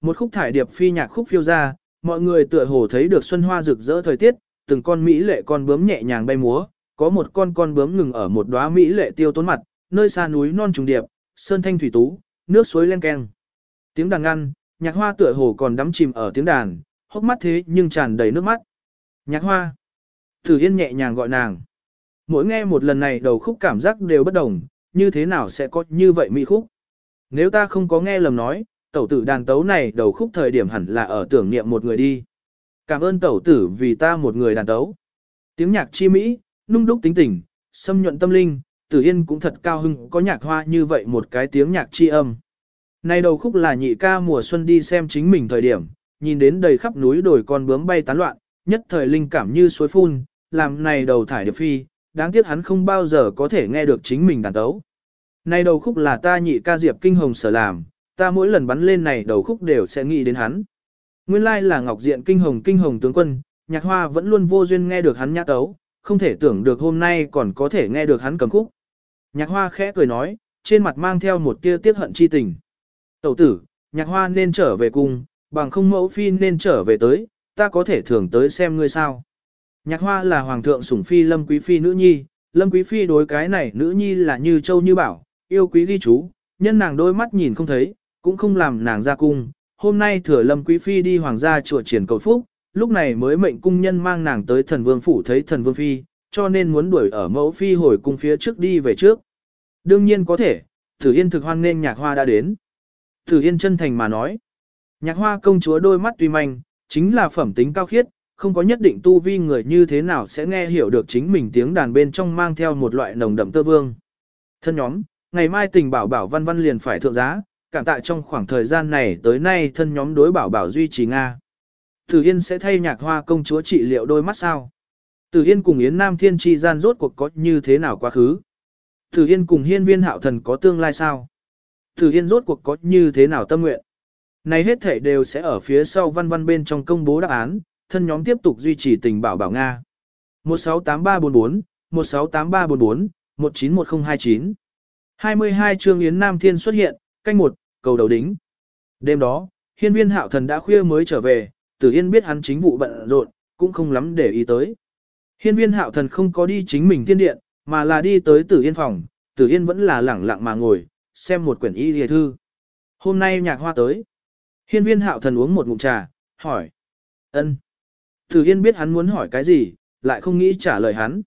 Một khúc thải điệp phi nhạc khúc phiêu ra, mọi người tựa hồ thấy được xuân hoa rực rỡ thời tiết, từng con mỹ lệ con bướm nhẹ nhàng bay múa, có một con con bướm ngừng ở một đóa mỹ lệ tiêu tốn mặt, nơi xa núi non trùng điệp, sơn thanh thủy tú, nước suối len keng. Tiếng đàn ngăn, nhạc hoa tựa hồ còn đắm chìm ở tiếng đàn, hốc mắt thế nhưng tràn đầy nước mắt. Nhạc hoa. Tử Yên nhẹ nhàng gọi nàng. Mỗi nghe một lần này đầu khúc cảm giác đều bất đồng, như thế nào sẽ có như vậy mỹ khúc. Nếu ta không có nghe lầm nói, tẩu tử đàn tấu này đầu khúc thời điểm hẳn là ở tưởng niệm một người đi. Cảm ơn tẩu tử vì ta một người đàn tấu. Tiếng nhạc chi mỹ, nung đúc tính tình, xâm nhuận tâm linh, tử yên cũng thật cao hưng có nhạc hoa như vậy một cái tiếng nhạc chi âm. Này đầu khúc là nhị ca mùa xuân đi xem chính mình thời điểm, nhìn đến đầy khắp núi đồi con bướm bay tán loạn, nhất thời linh cảm như suối phun, làm này đầu thải điệp phi, đáng tiếc hắn không bao giờ có thể nghe được chính mình đàn tấu. Này đầu khúc là ta nhị ca diệp kinh hồng sở làm, ta mỗi lần bắn lên này đầu khúc đều sẽ nghĩ đến hắn. Nguyên lai là ngọc diện kinh hồng kinh hồng tướng quân, nhạc hoa vẫn luôn vô duyên nghe được hắn nhã tấu, không thể tưởng được hôm nay còn có thể nghe được hắn cầm khúc. Nhạc hoa khẽ cười nói, trên mặt mang theo một tia tiếc hận chi tình. Tẩu tử, nhạc hoa nên trở về cung, bằng không mẫu phi nên trở về tới, ta có thể thường tới xem ngươi sao. Nhạc hoa là hoàng thượng sủng phi lâm quý phi nữ nhi, lâm quý phi đối cái này nữ nhi là như châu như bảo, yêu quý ghi chú, nhân nàng đôi mắt nhìn không thấy, cũng không làm nàng ra cung. Hôm nay thừa lâm quý phi đi hoàng gia chùa triển cầu phúc, lúc này mới mệnh cung nhân mang nàng tới thần vương phủ thấy thần vương phi, cho nên muốn đuổi ở mẫu phi hồi cung phía trước đi về trước. Đương nhiên có thể, Tử Yên thực hoan nên nhạc hoa đã đến. Tử Yên chân thành mà nói, nhạc hoa công chúa đôi mắt tuy manh, chính là phẩm tính cao khiết, không có nhất định tu vi người như thế nào sẽ nghe hiểu được chính mình tiếng đàn bên trong mang theo một loại nồng đậm tơ vương. Thân nhóm, ngày mai tình bảo bảo văn văn liền phải thượng giá, cảm tạ trong khoảng thời gian này tới nay thân nhóm đối bảo bảo duy trì Nga. Tử Yên sẽ thay nhạc hoa công chúa trị liệu đôi mắt sao? Tử Yên cùng Yến Nam Thiên Tri gian rốt cuộc có như thế nào quá khứ? Tử Yên cùng hiên viên hạo thần có tương lai sao? Tử Yên rốt cuộc có như thế nào tâm nguyện? Này hết thể đều sẽ ở phía sau văn văn bên trong công bố đáp án, thân nhóm tiếp tục duy trì tình bảo bảo Nga. 168344, 168344, 191029. 22 chương Yến Nam Thiên xuất hiện, canh một, cầu đầu đính. Đêm đó, hiên viên hạo thần đã khuya mới trở về, tử yên biết hắn chính vụ bận rộn, cũng không lắm để ý tới. Hiên viên hạo thần không có đi chính mình thiên điện, mà là đi tới tử yên phòng, tử yên vẫn là lẳng lặng mà ngồi, xem một quyển y lìa thư. Hôm nay nhạc hoa tới. Hiên viên hạo thần uống một ngụm trà, hỏi. ân. Tử yên biết hắn muốn hỏi cái gì, lại không nghĩ trả lời hắn.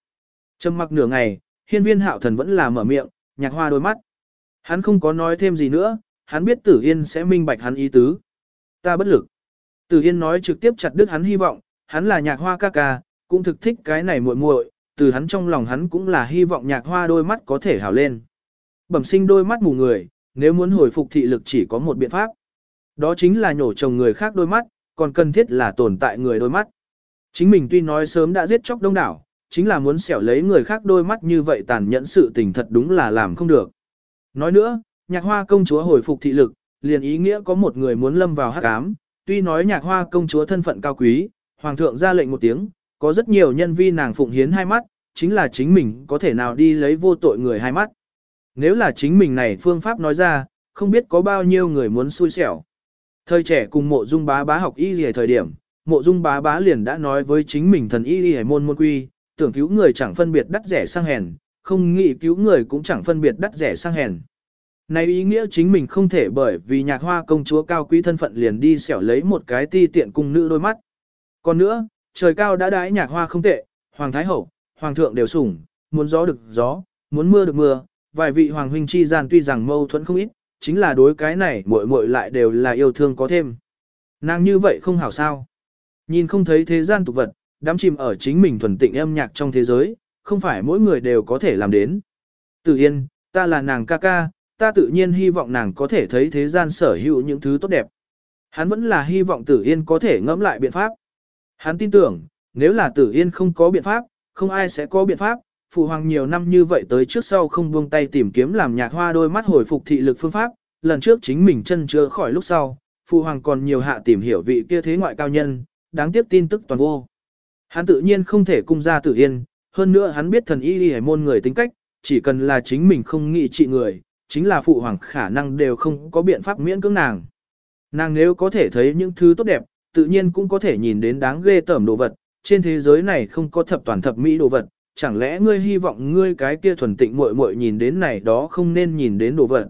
Trầm mặc nửa ngày, hiên viên hạo thần vẫn là mở miệng, nhạc hoa đôi mắt. Hắn không có nói thêm gì nữa, hắn biết tử yên sẽ minh bạch hắn ý tứ. Ta bất lực. Tử yên nói trực tiếp chặt đứt hắn hy vọng, hắn là nhạc hoa ca ca, cũng thực thích cái này muội muội, từ hắn trong lòng hắn cũng là hy vọng nhạc hoa đôi mắt có thể hảo lên. Bẩm sinh đôi mắt mù người, nếu muốn hồi phục thị lực chỉ có một biện pháp. Đó chính là nhổ chồng người khác đôi mắt, còn cần thiết là tồn tại người đôi mắt. Chính mình tuy nói sớm đã giết chóc đông đảo, chính là muốn xẻo lấy người khác đôi mắt như vậy tàn nhẫn sự tình thật đúng là làm không được. Nói nữa, nhạc hoa công chúa hồi phục thị lực, liền ý nghĩa có một người muốn lâm vào hắc ám, tuy nói nhạc hoa công chúa thân phận cao quý, hoàng thượng ra lệnh một tiếng, có rất nhiều nhân vi nàng phụng hiến hai mắt, chính là chính mình có thể nào đi lấy vô tội người hai mắt. Nếu là chính mình này phương pháp nói ra, không biết có bao nhiêu người muốn xui xẻo. Thời trẻ cùng mộ dung bá bá học y gì thời điểm, mộ dung bá bá liền đã nói với chính mình thần y y môn môn quy, tưởng cứu người chẳng phân biệt đắt rẻ sang hèn, không nghĩ cứu người cũng chẳng phân biệt đắt rẻ sang hèn. Này ý nghĩa chính mình không thể bởi vì nhạc hoa công chúa cao quý thân phận liền đi xẻo lấy một cái ti tiện cung nữ đôi mắt. Còn nữa, trời cao đã đái nhạc hoa không tệ, hoàng thái hậu, hoàng thượng đều sủng, muốn gió được gió, muốn mưa được mưa, vài vị hoàng huynh chi gian tuy rằng mâu thuẫn không ít, chính là đối cái này muội muội lại đều là yêu thương có thêm. Nàng như vậy không hảo sao. Nhìn không thấy thế gian tục vật, đắm chìm ở chính mình thuần tịnh âm nhạc trong thế giới, không phải mỗi người đều có thể làm đến. Tử Yên, ta là nàng ca ca, ta tự nhiên hy vọng nàng có thể thấy thế gian sở hữu những thứ tốt đẹp. Hắn vẫn là hy vọng Tử Yên có thể ngẫm lại biện pháp. Hắn tin tưởng, nếu là Tử Yên không có biện pháp, không ai sẽ có biện pháp. Phụ hoàng nhiều năm như vậy tới trước sau không buông tay tìm kiếm làm nhạc hoa đôi mắt hồi phục thị lực phương pháp, lần trước chính mình chân chưa khỏi lúc sau, phụ hoàng còn nhiều hạ tìm hiểu vị kia thế ngoại cao nhân, đáng tiếc tin tức toàn vô. Hắn tự nhiên không thể cung ra Tử Yên, hơn nữa hắn biết thần y y môn người tính cách, chỉ cần là chính mình không nghĩ trị người, chính là phụ hoàng khả năng đều không có biện pháp miễn cưỡng nàng. Nàng nếu có thể thấy những thứ tốt đẹp, tự nhiên cũng có thể nhìn đến đáng ghê tởm đồ vật, trên thế giới này không có thập toàn thập mỹ đồ vật, chẳng lẽ ngươi hy vọng ngươi cái kia thuần tịnh muội muội nhìn đến này đó không nên nhìn đến đồ vật.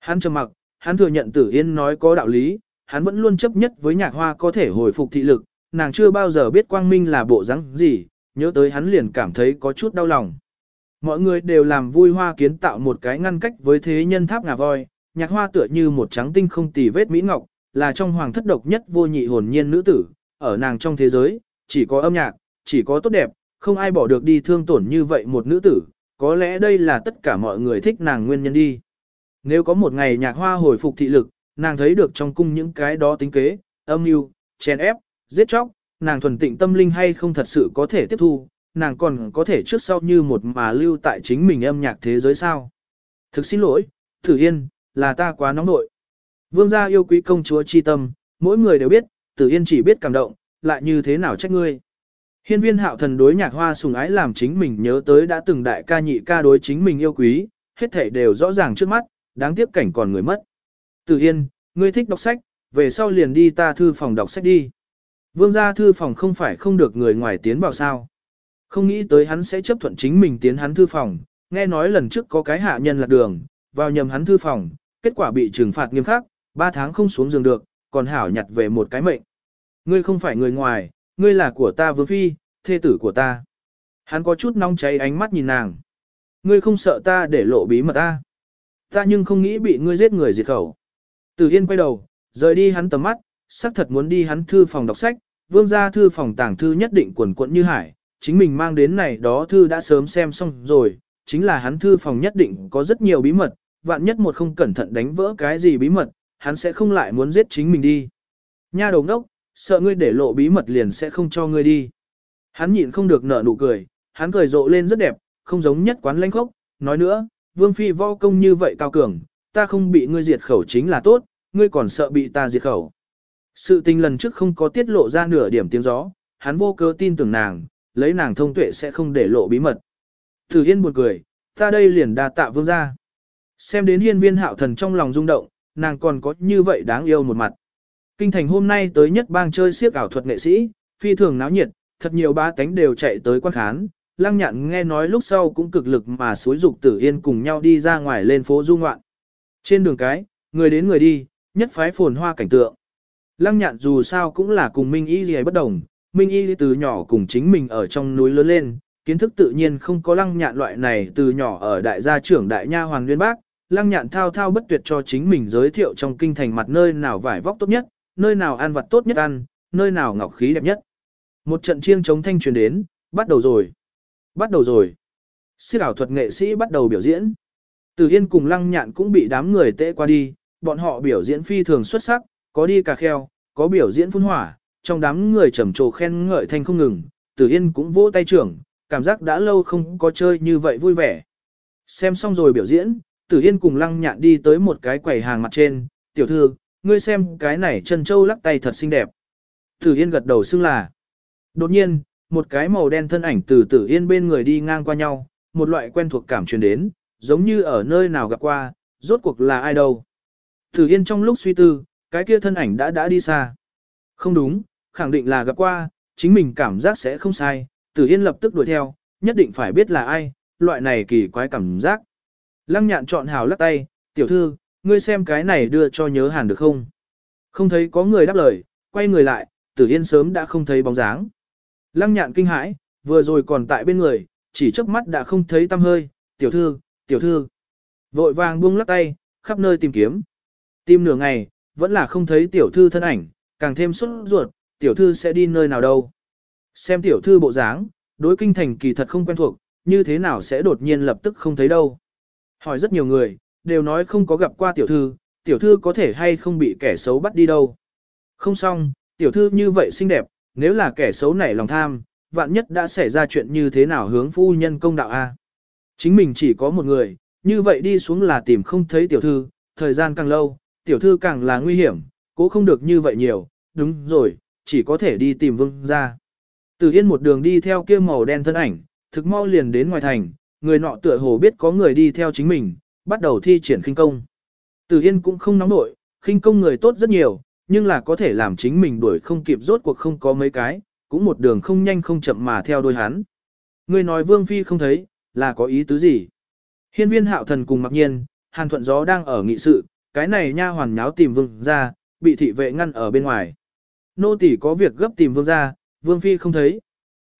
Hắn trầm mặc, hắn thừa nhận Tử Yên nói có đạo lý, hắn vẫn luôn chấp nhất với nhạc hoa có thể hồi phục thị lực, nàng chưa bao giờ biết quang minh là bộ dáng gì, nhớ tới hắn liền cảm thấy có chút đau lòng. Mọi người đều làm vui hoa kiến tạo một cái ngăn cách với thế nhân tháp ngà voi, nhạc hoa tựa như một trắng tinh không tì vết mỹ ngọc, là trong hoàng thất độc nhất vô nhị hồn nhiên nữ tử, ở nàng trong thế giới, chỉ có âm nhạc, chỉ có tốt đẹp, không ai bỏ được đi thương tổn như vậy một nữ tử, có lẽ đây là tất cả mọi người thích nàng nguyên nhân đi. Nếu có một ngày nhạc hoa hồi phục thị lực, nàng thấy được trong cung những cái đó tính kế, âm mưu, chèn ép, giết chóc, nàng thuần tịnh tâm linh hay không thật sự có thể tiếp thu, nàng còn có thể trước sau như một mà lưu tại chính mình âm nhạc thế giới sao. Thực xin lỗi, Thử Yên, là ta quá nóng nội. Vương gia yêu quý công chúa chi tâm, mỗi người đều biết, Tử Yên chỉ biết cảm động, lại như thế nào trách ngươi. Hiên viên hạo thần đối nhạc hoa sùng ái làm chính mình nhớ tới đã từng đại ca nhị ca đối chính mình yêu quý, hết thảy đều rõ ràng trước mắt, đáng tiếc cảnh còn người mất. Tử Yên, ngươi thích đọc sách, về sau liền đi ta thư phòng đọc sách đi. Vương gia thư phòng không phải không được người ngoài tiến vào sao. Không nghĩ tới hắn sẽ chấp thuận chính mình tiến hắn thư phòng, nghe nói lần trước có cái hạ nhân lạc đường, vào nhầm hắn thư phòng, kết quả bị trừng phạt nghiêm khắc, 3 tháng không xuống giường được, còn hảo nhặt về một cái mệnh. Ngươi không phải người ngoài, ngươi là của ta vương phi, thê tử của ta. Hắn có chút nóng cháy ánh mắt nhìn nàng. Ngươi không sợ ta để lộ bí mật ta. Ta nhưng không nghĩ bị ngươi giết người diệt khẩu. Từ Yên quay đầu, rời đi hắn tầm mắt, xác thật muốn đi hắn thư phòng đọc sách, vương gia thư phòng tàng thư nhất định quần quận như hải, chính mình mang đến này đó thư đã sớm xem xong rồi, chính là hắn thư phòng nhất định có rất nhiều bí mật, vạn nhất một không cẩn thận đánh vỡ cái gì bí mật, hắn sẽ không lại muốn giết chính mình đi. Nha đầu đốc, sợ ngươi để lộ bí mật liền sẽ không cho ngươi đi. Hắn nhịn không được nở nụ cười, hắn cười rộ lên rất đẹp, không giống nhất quán lãnh khốc, nói nữa, vương phi võ công như vậy cao cường, ta không bị ngươi diệt khẩu chính là tốt, ngươi còn sợ bị ta diệt khẩu. Sự tình lần trước không có tiết lộ ra nửa điểm tiếng gió, hắn vô cơ tin tưởng nàng, lấy nàng thông tuệ sẽ không để lộ bí mật. Thử Yên buồn cười, ta đây liền đa tạ vương gia. Xem đến hiên viên hạo thần trong lòng rung động, nàng còn có như vậy đáng yêu một mặt. Kinh thành hôm nay tới nhất bang chơi siếc ảo thuật nghệ sĩ, phi thường náo nhiệt, thật nhiều ba cánh đều chạy tới quan khán. Lăng nhạn nghe nói lúc sau cũng cực lực mà suối dục tử yên cùng nhau đi ra ngoài lên phố du ngoạn. Trên đường cái, người đến người đi, nhất phái phồn hoa cảnh tượng. Lăng nhạn dù sao cũng là cùng Minh Y gì bất đồng, Minh Y từ nhỏ cùng chính mình ở trong núi lớn lên, kiến thức tự nhiên không có lăng nhạn loại này từ nhỏ ở đại gia trưởng đại nha hoàng nguyên bác, lăng nhạn thao thao bất tuyệt cho chính mình giới thiệu trong kinh thành mặt nơi nào vải vóc tốt nhất, nơi nào ăn vặt tốt nhất ăn, nơi nào ngọc khí đẹp nhất. Một trận chiêng chống thanh truyền đến, bắt đầu rồi. Bắt đầu rồi. Siêu ảo thuật nghệ sĩ bắt đầu biểu diễn. Từ Yên cùng lăng nhạn cũng bị đám người tệ qua đi, bọn họ biểu diễn phi thường xuất sắc, có đi cà kheo, có biểu diễn phun hỏa, trong đám người trầm trồ khen ngợi thanh không ngừng, Từ Yên cũng vỗ tay trưởng, cảm giác đã lâu không có chơi như vậy vui vẻ. Xem xong rồi biểu diễn, Tử Yên cùng Lăng Nhạn đi tới một cái quầy hàng mặt trên, tiểu thư, ngươi xem cái này chân châu lắc tay thật xinh đẹp. Tử Yên gật đầu xưng là. Đột nhiên, một cái màu đen thân ảnh từ Tử Yên bên người đi ngang qua nhau, một loại quen thuộc cảm truyền đến, giống như ở nơi nào gặp qua, rốt cuộc là ai đâu. Tử Yên trong lúc suy tư, cái kia thân ảnh đã đã đi xa. Không đúng, khẳng định là gặp qua, chính mình cảm giác sẽ không sai, Tử Yên lập tức đuổi theo, nhất định phải biết là ai, loại này kỳ quái cảm giác. Lăng nhạn chọn hào lắc tay, tiểu thư, ngươi xem cái này đưa cho nhớ hàn được không? Không thấy có người đáp lời, quay người lại, tử yên sớm đã không thấy bóng dáng. Lăng nhạn kinh hãi, vừa rồi còn tại bên người, chỉ chớp mắt đã không thấy tăm hơi, tiểu thư, tiểu thư. Vội vàng buông lắc tay, khắp nơi tìm kiếm. Tìm nửa ngày, vẫn là không thấy tiểu thư thân ảnh, càng thêm xuất ruột, tiểu thư sẽ đi nơi nào đâu. Xem tiểu thư bộ dáng, đối kinh thành kỳ thật không quen thuộc, như thế nào sẽ đột nhiên lập tức không thấy đâu. Hỏi rất nhiều người, đều nói không có gặp qua tiểu thư, tiểu thư có thể hay không bị kẻ xấu bắt đi đâu. Không xong, tiểu thư như vậy xinh đẹp, nếu là kẻ xấu nảy lòng tham, vạn nhất đã xảy ra chuyện như thế nào hướng phu nhân công đạo a? Chính mình chỉ có một người, như vậy đi xuống là tìm không thấy tiểu thư, thời gian càng lâu, tiểu thư càng là nguy hiểm, cố không được như vậy nhiều, đúng rồi, chỉ có thể đi tìm vương ra. Từ Yên một đường đi theo kia màu đen thân ảnh, thực mau liền đến ngoài thành, người nọ tựa hồ biết có người đi theo chính mình, bắt đầu thi triển khinh công. Từ Yên cũng không nóng nổi, khinh công người tốt rất nhiều, nhưng là có thể làm chính mình đuổi không kịp rốt cuộc không có mấy cái, cũng một đường không nhanh không chậm mà theo đuôi hắn. người nói Vương Phi không thấy, là có ý tứ gì? Hiên viên hạo thần cùng mặc nhiên, hàn thuận gió đang ở nghị sự, cái này nha hoàn nháo tìm vương ra, bị thị vệ ngăn ở bên ngoài. Nô tỷ có việc gấp tìm vương gia, vương phi không thấy.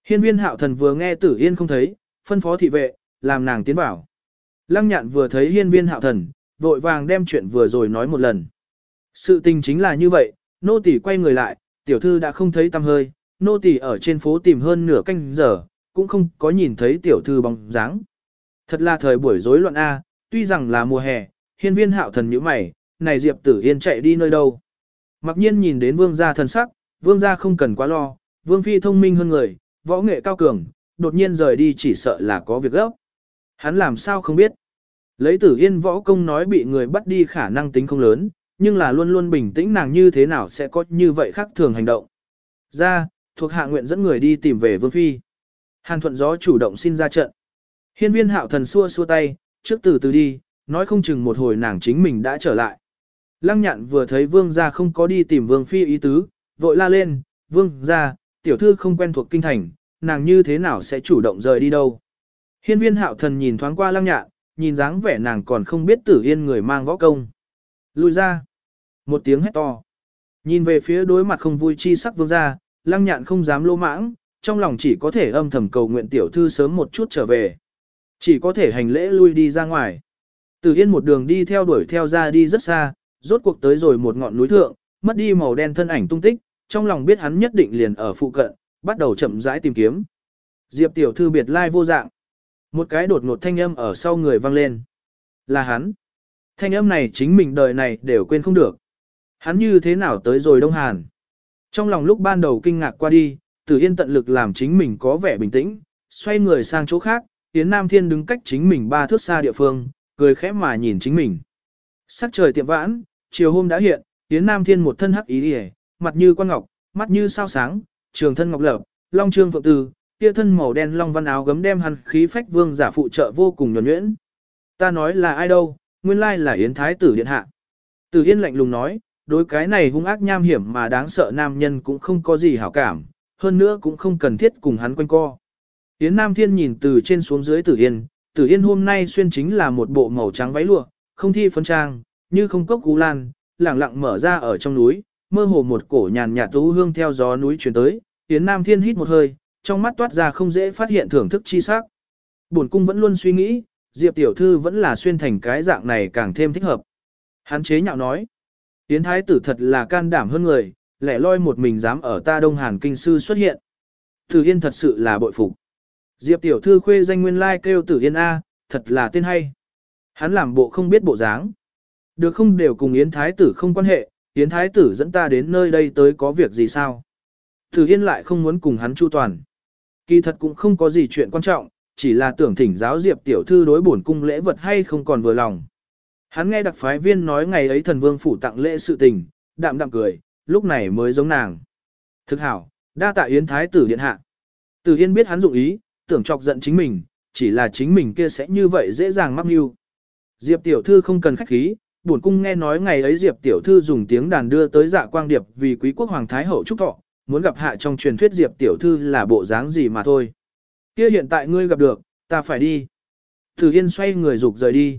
Hiên viên hạo thần vừa nghe tử yên không thấy, phân phó thị vệ, làm nàng tiến vào. Lăng nhạn vừa thấy hiên viên hạo thần, vội vàng đem chuyện vừa rồi nói một lần. Sự tình chính là như vậy, nô tỷ quay người lại, tiểu thư đã không thấy tăm hơi, nô tỷ ở trên phố tìm hơn nửa canh giờ, cũng không có nhìn thấy tiểu thư bóng dáng. Thật là thời buổi rối loạn A, tuy rằng là mùa hè, hiên viên hạo thần như mày, này Diệp Tử Yên chạy đi nơi đâu. Mặc nhiên nhìn đến vương gia thần sắc, vương gia không cần quá lo, vương phi thông minh hơn người, võ nghệ cao cường, đột nhiên rời đi chỉ sợ là có việc gấp. Hắn làm sao không biết. Lấy tử yên võ công nói bị người bắt đi khả năng tính không lớn, nhưng là luôn luôn bình tĩnh nàng như thế nào sẽ có như vậy khác thường hành động. Ra, thuộc hạ nguyện dẫn người đi tìm về vương phi. Hàn thuận gió chủ động xin ra trận. Hiên viên hạo thần xua xua tay, trước từ từ đi, nói không chừng một hồi nàng chính mình đã trở lại. Lăng nhạn vừa thấy vương gia không có đi tìm vương phi ý tứ, vội la lên, vương gia, tiểu thư không quen thuộc kinh thành, nàng như thế nào sẽ chủ động rời đi đâu. Hiên viên hạo thần nhìn thoáng qua lăng nhạn, nhìn dáng vẻ nàng còn không biết tử yên người mang võ công. Lùi ra. Một tiếng hét to. Nhìn về phía đối mặt không vui chi sắc vương gia, lăng nhạn không dám lô mãng, trong lòng chỉ có thể âm thầm cầu nguyện tiểu thư sớm một chút trở về. Chỉ có thể hành lễ lui đi ra ngoài. Tử Yên một đường đi theo đuổi theo ra đi rất xa, rốt cuộc tới rồi một ngọn núi thượng, mất đi màu đen thân ảnh tung tích, trong lòng biết hắn nhất định liền ở phụ cận, bắt đầu chậm rãi tìm kiếm. Diệp tiểu thư biệt lai vô dạng. Một cái đột ngột thanh âm ở sau người vang lên. Là hắn. Thanh âm này chính mình đời này đều quên không được. Hắn như thế nào tới rồi Đông Hàn. Trong lòng lúc ban đầu kinh ngạc qua đi, Tử Yên tận lực làm chính mình có vẻ bình tĩnh, xoay người sang chỗ khác, Yến Nam Thiên đứng cách chính mình ba thước xa địa phương, cười khẽ mà nhìn chính mình. Sắc trời tiệm vãn, chiều hôm đã hiện, Yến Nam Thiên một thân hắc ý điề, mặt như quan ngọc, mắt như sao sáng, trường thân ngọc lập, long trương phượng tư, kia thân màu đen long văn áo gấm đem hắn khí phách vương giả phụ trợ vô cùng nhuần nhuyễn. Ta nói là ai đâu, nguyên lai là Yến Thái tử điện hạ. Tử Yên lạnh lùng nói, đối cái này hung ác nham hiểm mà đáng sợ nam nhân cũng không có gì hảo cảm, hơn nữa cũng không cần thiết cùng hắn quanh co. Yến Nam Thiên nhìn từ trên xuống dưới Tử Yên, Tử Yên hôm nay xuyên chính là một bộ màu trắng váy lụa, không thi phấn trang, như không cốc cú lan, lẳng lặng mở ra ở trong núi, mơ hồ một cổ nhàn nhạt tú hương theo gió núi truyền tới, Yến Nam Thiên hít một hơi, trong mắt toát ra không dễ phát hiện thưởng thức chi sắc. Bổn cung vẫn luôn suy nghĩ, Diệp tiểu thư vẫn là xuyên thành cái dạng này càng thêm thích hợp. Hắn chế nhạo nói, Yến Thái tử thật là can đảm hơn người, lẻ loi một mình dám ở ta Đông Hàn kinh sư xuất hiện. Tử Yên thật sự là bội phục. Diệp tiểu thư khuê danh nguyên lai kêu Tử Yên A, thật là tên hay. Hắn làm bộ không biết bộ dáng. Được không đều cùng Yến Thái tử không quan hệ, Yến Thái tử dẫn ta đến nơi đây tới có việc gì sao? Tử Yên lại không muốn cùng hắn chu toàn. Kỳ thật cũng không có gì chuyện quan trọng, chỉ là tưởng thỉnh giáo Diệp tiểu thư đối bổn cung lễ vật hay không còn vừa lòng. Hắn nghe đặc phái viên nói ngày ấy thần vương phủ tặng lễ sự tình, đạm đạm cười, lúc này mới giống nàng. Thực hảo, đa tạ Yến Thái tử điện hạ. Tử Yên biết hắn dụng ý, tưởng chọc giận chính mình, chỉ là chính mình kia sẽ như vậy dễ dàng mắc mưu. Diệp tiểu thư không cần khách khí, bổn cung nghe nói ngày ấy Diệp tiểu thư dùng tiếng đàn đưa tới dạ quang điệp vì quý quốc hoàng thái hậu chúc thọ, muốn gặp hạ trong truyền thuyết Diệp tiểu thư là bộ dáng gì mà thôi. Kia hiện tại ngươi gặp được, ta phải đi. Tử Yên xoay người dục rời đi.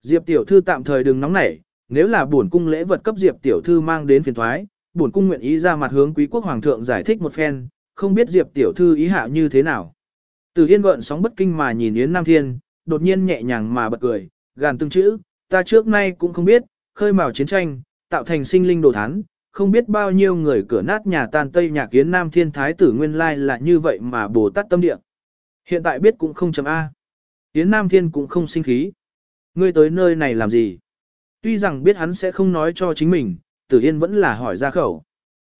Diệp tiểu thư tạm thời đừng nóng nảy, nếu là bổn cung lễ vật cấp Diệp tiểu thư mang đến phiền thoái, bổn cung nguyện ý ra mặt hướng quý quốc hoàng thượng giải thích một phen, không biết Diệp tiểu thư ý hạ như thế nào. Từ Yên gợn sóng bất kinh mà nhìn Yến Nam Thiên, đột nhiên nhẹ nhàng mà bật cười, gàn từng chữ, ta trước nay cũng không biết, khơi mào chiến tranh, tạo thành sinh linh đồ thán, không biết bao nhiêu người cửa nát nhà tan tây nhà kiến Nam Thiên Thái tử nguyên lai là như vậy mà bồ tát tâm địa. Hiện tại biết cũng không chấm A. Yến Nam Thiên cũng không sinh khí. Ngươi tới nơi này làm gì? Tuy rằng biết hắn sẽ không nói cho chính mình, Tử Yên vẫn là hỏi ra khẩu.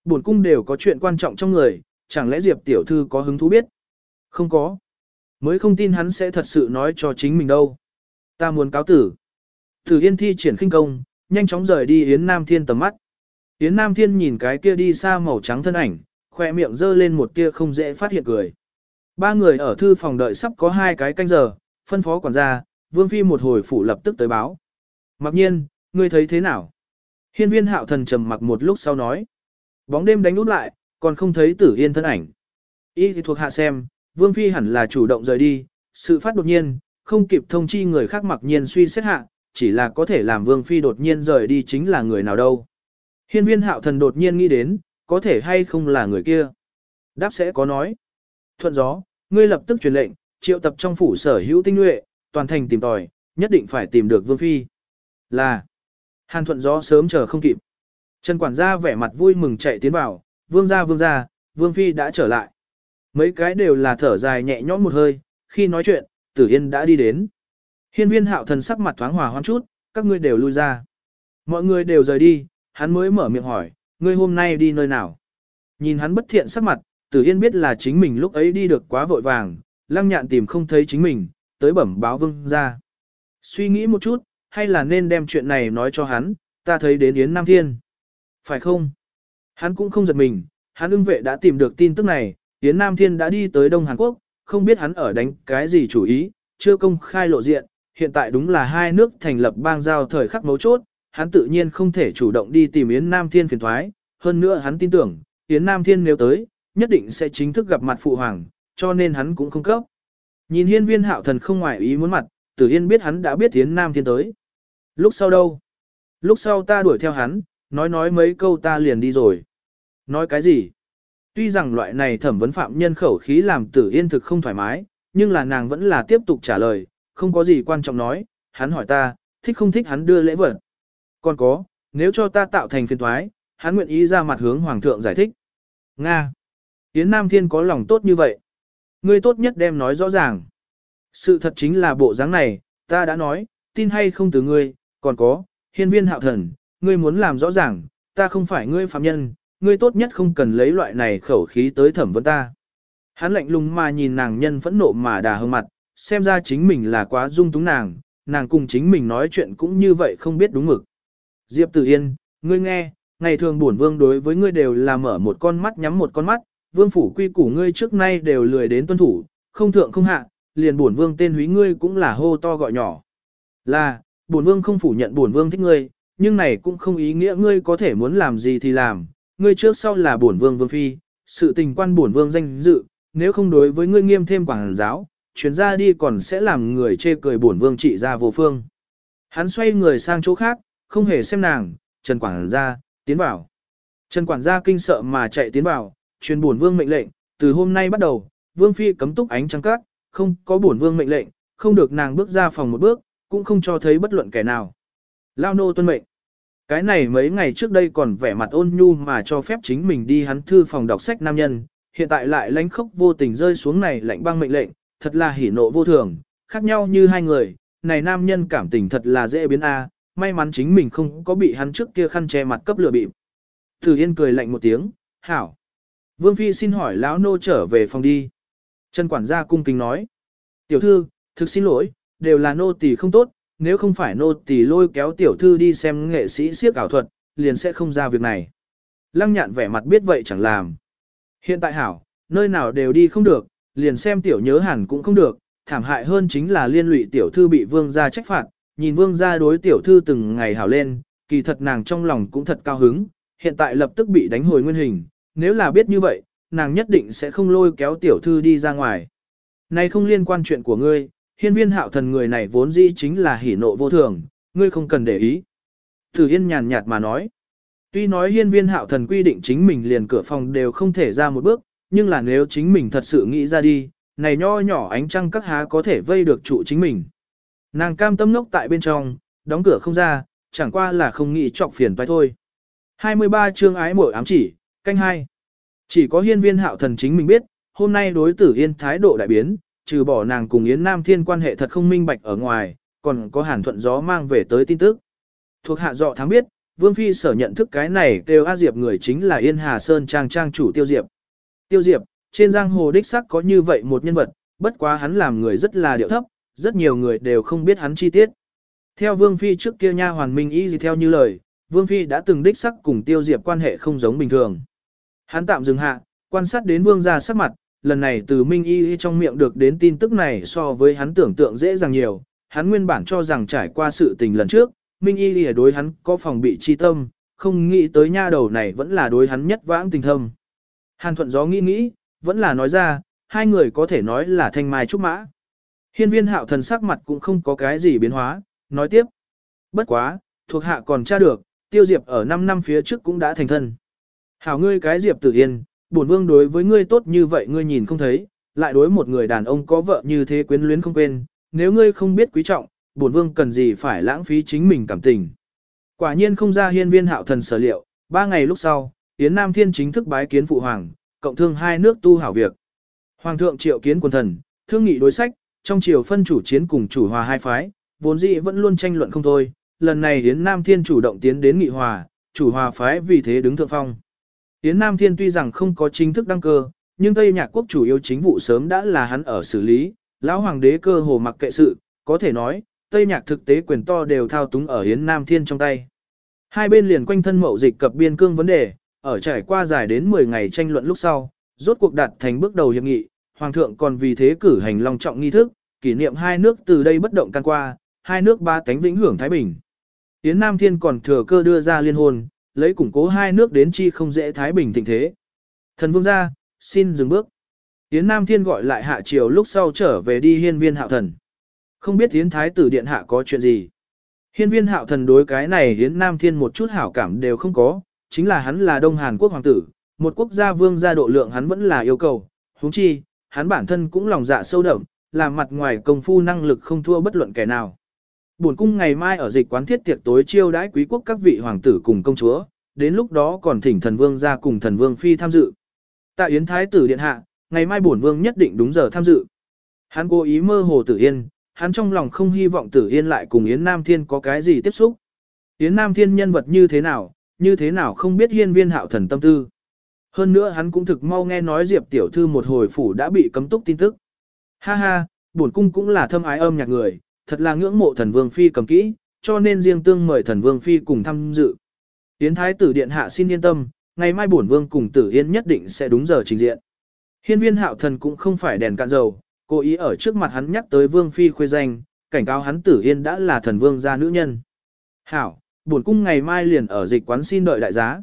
Buồn cung đều có chuyện quan trọng trong người, chẳng lẽ Diệp tiểu thư có hứng thú biết? Không có. Mới không tin hắn sẽ thật sự nói cho chính mình đâu. Ta muốn cáo tử. Tử Yên thi triển khinh công, nhanh chóng rời đi Yến Nam Thiên tầm mắt. Yến Nam Thiên nhìn cái kia đi xa màu trắng thân ảnh, khoe miệng dơ lên một tia không dễ phát hiện cười. Ba người ở thư phòng đợi sắp có hai cái canh giờ, phân phó quản gia, Vương Phi một hồi phủ lập tức tới báo. Mặc nhiên, ngươi thấy thế nào? Hiên viên hạo thần trầm mặc một lúc sau nói. Bóng đêm đánh út lại, còn không thấy tử yên thân ảnh. Y thì thuộc hạ xem, Vương Phi hẳn là chủ động rời đi, sự phát đột nhiên, không kịp thông chi người khác mặc nhiên suy xét hạ, chỉ là có thể làm Vương Phi đột nhiên rời đi chính là người nào đâu. Hiên viên hạo thần đột nhiên nghĩ đến, có thể hay không là người kia. Đáp sẽ có nói. Thuận gió, ngươi lập tức truyền lệnh, triệu tập trong phủ sở hữu tinh nhuệ, toàn thành tìm tòi, nhất định phải tìm được Vương Phi. Là, Hàn thuận gió sớm chờ không kịp. Trần quản gia vẻ mặt vui mừng chạy tiến vào, vương gia vương gia, vương phi đã trở lại. Mấy cái đều là thở dài nhẹ nhõm một hơi, khi nói chuyện, tử yên đã đi đến. Hiên viên hạo thần sắc mặt thoáng hòa hoan chút, các ngươi đều lui ra. Mọi người đều rời đi, hắn mới mở miệng hỏi, ngươi hôm nay đi nơi nào? Nhìn hắn bất thiện sắc mặt, tử yên biết là chính mình lúc ấy đi được quá vội vàng, lăng nhạn tìm không thấy chính mình, tới bẩm báo vương ra. Suy nghĩ một chút, hay là nên đem chuyện này nói cho hắn, ta thấy đến Yến Nam Thiên. Phải không? Hắn cũng không giật mình, hắn ưng vệ đã tìm được tin tức này, Yến Nam Thiên đã đi tới Đông Hàn Quốc, không biết hắn ở đánh cái gì chủ ý, chưa công khai lộ diện, hiện tại đúng là hai nước thành lập bang giao thời khắc mấu chốt, hắn tự nhiên không thể chủ động đi tìm Yến Nam Thiên phiền thoái, hơn nữa hắn tin tưởng, Yến Nam Thiên nếu tới, nhất định sẽ chính thức gặp mặt Phụ Hoàng, cho nên hắn cũng không cấp. Nhìn hiên viên hạo thần không ngoại ý muốn mặt, tử yên biết hắn đã biết Yến Nam Thiên tới. Lúc sau đâu? Lúc sau ta đuổi theo hắn, nói nói mấy câu ta liền đi rồi. Nói cái gì? Tuy rằng loại này thẩm vấn phạm nhân khẩu khí làm tử yên thực không thoải mái, nhưng là nàng vẫn là tiếp tục trả lời, không có gì quan trọng nói, hắn hỏi ta, thích không thích hắn đưa lễ vật. Còn có, nếu cho ta tạo thành phiền thoái, hắn nguyện ý ra mặt hướng hoàng thượng giải thích. Nga. Yến Nam Thiên có lòng tốt như vậy. Ngươi tốt nhất đem nói rõ ràng. Sự thật chính là bộ dáng này, ta đã nói, tin hay không từ ngươi, còn có, hiên viên hạo thần, ngươi muốn làm rõ ràng, ta không phải ngươi phạm nhân, ngươi tốt nhất không cần lấy loại này khẩu khí tới thẩm vấn ta. Hắn lạnh lùng mà nhìn nàng nhân phẫn nộ mà đà hơn mặt, xem ra chính mình là quá dung túng nàng, nàng cùng chính mình nói chuyện cũng như vậy không biết đúng mực. Diệp Tử Yên, ngươi nghe, ngày thường bổn vương đối với ngươi đều là mở một con mắt nhắm một con mắt, vương phủ quy củ ngươi trước nay đều lười đến tuân thủ, không thượng không hạ, liền bổn vương tên húy ngươi cũng là hô to gọi nhỏ. Là, bổn vương không phủ nhận bổn vương thích ngươi, nhưng này cũng không ý nghĩa ngươi có thể muốn làm gì thì làm, ngươi trước sau là bổn vương vương phi, sự tình quan bổn vương danh dự, nếu không đối với ngươi nghiêm thêm quảng giáo, chuyến ra đi còn sẽ làm người chê cười bổn vương trị ra vô phương. Hắn xoay người sang chỗ khác, không hề xem nàng, Trần Quảng gia, tiến vào. Trần Quảng gia kinh sợ mà chạy tiến vào, truyền bổn vương mệnh lệnh, từ hôm nay bắt đầu, vương phi cấm túc ánh trăng cát, không có bổn vương mệnh lệnh, không được nàng bước ra phòng một bước, cũng không cho thấy bất luận kẻ nào. Lao nô tuân mệnh. Cái này mấy ngày trước đây còn vẻ mặt ôn nhu mà cho phép chính mình đi hắn thư phòng đọc sách nam nhân, hiện tại lại lánh khốc vô tình rơi xuống này lạnh băng mệnh lệnh, thật là hỉ nộ vô thường, khác nhau như hai người, này nam nhân cảm tình thật là dễ biến a, may mắn chính mình không có bị hắn trước kia khăn che mặt cấp lửa bịp. Thử Yên cười lạnh một tiếng, hảo. Vương Phi xin hỏi lão nô trở về phòng đi. Trần quản gia cung kính nói. Tiểu thư, thực xin lỗi, đều là nô tỳ không tốt, nếu không phải nô tỳ lôi kéo tiểu thư đi xem nghệ sĩ siếc ảo thuật, liền sẽ không ra việc này. Lăng nhạn vẻ mặt biết vậy chẳng làm. Hiện tại hảo, nơi nào đều đi không được, liền xem tiểu nhớ hẳn cũng không được, thảm hại hơn chính là liên lụy tiểu thư bị vương gia trách phạt, nhìn vương gia đối tiểu thư từng ngày hảo lên, kỳ thật nàng trong lòng cũng thật cao hứng, hiện tại lập tức bị đánh hồi nguyên hình, nếu là biết như vậy, nàng nhất định sẽ không lôi kéo tiểu thư đi ra ngoài. Này không liên quan chuyện của ngươi, hiên viên hạo thần người này vốn dĩ chính là hỉ nộ vô thường, ngươi không cần để ý. Tử Yên nhàn nhạt mà nói. Tuy nói hiên viên hạo thần quy định chính mình liền cửa phòng đều không thể ra một bước, nhưng là nếu chính mình thật sự nghĩ ra đi, này nho nhỏ ánh trăng các há có thể vây được trụ chính mình. Nàng cam tâm ngốc tại bên trong, đóng cửa không ra, chẳng qua là không nghĩ trọc phiền toái thôi. 23 chương ái mội ám chỉ, canh hai. Chỉ có hiên viên hạo thần chính mình biết, hôm nay đối tử yên thái độ đại biến, trừ bỏ nàng cùng Yến Nam Thiên quan hệ thật không minh bạch ở ngoài, còn có hàn thuận gió mang về tới tin tức. Thuộc hạ dọ thám biết, Vương Phi sở nhận thức cái này đều A Diệp người chính là Yên Hà Sơn Trang Trang chủ Tiêu Diệp. Tiêu Diệp, trên giang hồ đích sắc có như vậy một nhân vật, bất quá hắn làm người rất là điệu thấp, rất nhiều người đều không biết hắn chi tiết. Theo Vương Phi trước kia nha hoàn minh y gì theo như lời, Vương Phi đã từng đích sắc cùng Tiêu Diệp quan hệ không giống bình thường. Hắn tạm dừng hạ, quan sát đến Vương gia sắc mặt, lần này từ Minh Y trong miệng được đến tin tức này so với hắn tưởng tượng dễ dàng nhiều, hắn nguyên bản cho rằng trải qua sự tình lần trước, Minh Y đối hắn có phòng bị chi tâm, không nghĩ tới nha đầu này vẫn là đối hắn nhất vãng tình thâm. Hàn thuận gió nghĩ nghĩ, vẫn là nói ra, hai người có thể nói là thanh mai trúc mã. Hiên viên hạo thần sắc mặt cũng không có cái gì biến hóa, nói tiếp. Bất quá, thuộc hạ còn tra được, tiêu diệp ở 5 năm phía trước cũng đã thành thân. Hảo ngươi cái diệp tử yên, bổn vương đối với ngươi tốt như vậy ngươi nhìn không thấy, lại đối một người đàn ông có vợ như thế quyến luyến không quên, nếu ngươi không biết quý trọng, bổn vương cần gì phải lãng phí chính mình cảm tình. Quả nhiên không ra hiên viên hạo thần sở liệu, ba ngày lúc sau, Yến Nam Thiên chính thức bái kiến phụ hoàng, cộng thương hai nước tu hảo việc. Hoàng thượng triệu kiến quần thần, thương nghị đối sách, trong triều phân chủ chiến cùng chủ hòa hai phái, vốn dĩ vẫn luôn tranh luận không thôi, lần này Yến Nam Thiên chủ động tiến đến nghị hòa, chủ hòa phái vì thế đứng thượng phong. Yến Nam Thiên tuy rằng không có chính thức đăng cơ, nhưng Tây Nhạc quốc chủ yếu chính vụ sớm đã là hắn ở xử lý, lão hoàng đế cơ hồ mặc kệ sự, có thể nói, Tây Nhạc thực tế quyền to đều thao túng ở Yến Nam Thiên trong tay. Hai bên liền quanh thân mậu dịch cập biên cương vấn đề, ở trải qua dài đến 10 ngày tranh luận lúc sau, rốt cuộc đạt thành bước đầu hiệp nghị, hoàng thượng còn vì thế cử hành long trọng nghi thức, kỷ niệm hai nước từ đây bất động can qua, hai nước ba cánh vĩnh hưởng thái bình. Yến Nam Thiên còn thừa cơ đưa ra liên hôn, lấy củng cố hai nước đến chi không dễ thái bình thịnh thế. Thần vương gia, xin dừng bước. Yến Nam Thiên gọi lại hạ triều lúc sau trở về đi hiên viên hạo thần. Không biết Yến Thái tử Điện Hạ có chuyện gì. Hiên viên hạo thần đối cái này Yến Nam Thiên một chút hảo cảm đều không có, chính là hắn là Đông Hàn Quốc hoàng tử, một quốc gia vương gia độ lượng hắn vẫn là yêu cầu. huống chi, hắn bản thân cũng lòng dạ sâu đậm, làm mặt ngoài công phu năng lực không thua bất luận kẻ nào. Buồn cung ngày mai ở dịch quán thiết tiệc tối chiêu đãi quý quốc các vị hoàng tử cùng công chúa, đến lúc đó còn thỉnh thần vương ra cùng thần vương phi tham dự. Tạ Yến Thái tử điện hạ, ngày mai bổn vương nhất định đúng giờ tham dự. Hắn cố ý mơ hồ Tử Yên, hắn trong lòng không hy vọng Tử Yên lại cùng Yến Nam Thiên có cái gì tiếp xúc. Yến Nam Thiên nhân vật như thế nào, như thế nào không biết hiên viên hạo thần tâm tư. Hơn nữa hắn cũng thực mau nghe nói Diệp tiểu thư một hồi phủ đã bị cấm túc tin tức. Ha ha, bổn cung cũng là thâm ái âm nhạc người, thật là ngưỡng mộ thần vương phi cầm kỹ, cho nên riêng tương mời thần vương phi cùng tham dự. Yến thái tử điện hạ xin yên tâm, ngày mai bổn vương cùng tử yên nhất định sẽ đúng giờ trình diện. Hiên viên hạo thần cũng không phải đèn cạn dầu, cố ý ở trước mặt hắn nhắc tới vương phi khuê danh, cảnh cáo hắn tử yên đã là thần vương gia nữ nhân. Hảo, bổn cung ngày mai liền ở dịch quán xin đợi đại giá.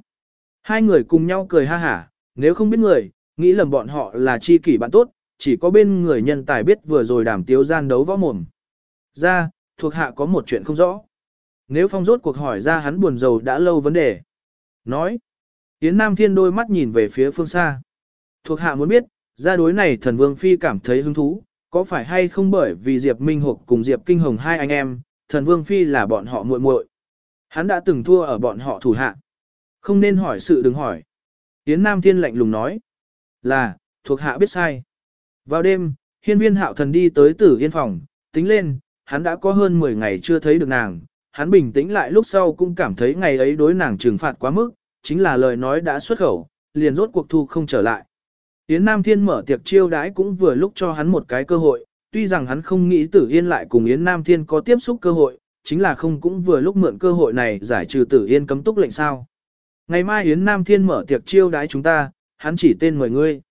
Hai người cùng nhau cười ha hả, nếu không biết người, nghĩ lầm bọn họ là chi kỷ bạn tốt, chỉ có bên người nhân tài biết vừa rồi đàm tiếu gian đấu võ mồm. Ra, thuộc hạ có một chuyện không rõ. Nếu phong rốt cuộc hỏi ra hắn buồn rầu đã lâu vấn đề. Nói. Yến Nam Thiên đôi mắt nhìn về phía phương xa. Thuộc hạ muốn biết, ra đối này thần vương phi cảm thấy hứng thú, có phải hay không bởi vì Diệp Minh Hục cùng Diệp Kinh Hồng hai anh em, thần vương phi là bọn họ muội muội. Hắn đã từng thua ở bọn họ thủ hạ. Không nên hỏi sự đừng hỏi. Yến Nam Thiên lạnh lùng nói. Là, thuộc hạ biết sai. Vào đêm, hiên viên hạo thần đi tới tử yên phòng, tính lên, hắn đã có hơn 10 ngày chưa thấy được nàng. Hắn bình tĩnh lại lúc sau cũng cảm thấy ngày ấy đối nàng trừng phạt quá mức, chính là lời nói đã xuất khẩu, liền rốt cuộc thu không trở lại. Yến Nam Thiên mở tiệc chiêu đãi cũng vừa lúc cho hắn một cái cơ hội, tuy rằng hắn không nghĩ Tử Yên lại cùng Yến Nam Thiên có tiếp xúc cơ hội, chính là không cũng vừa lúc mượn cơ hội này giải trừ Tử Yên cấm túc lệnh sao. Ngày mai Yến Nam Thiên mở tiệc chiêu đãi chúng ta, hắn chỉ tên mời ngươi.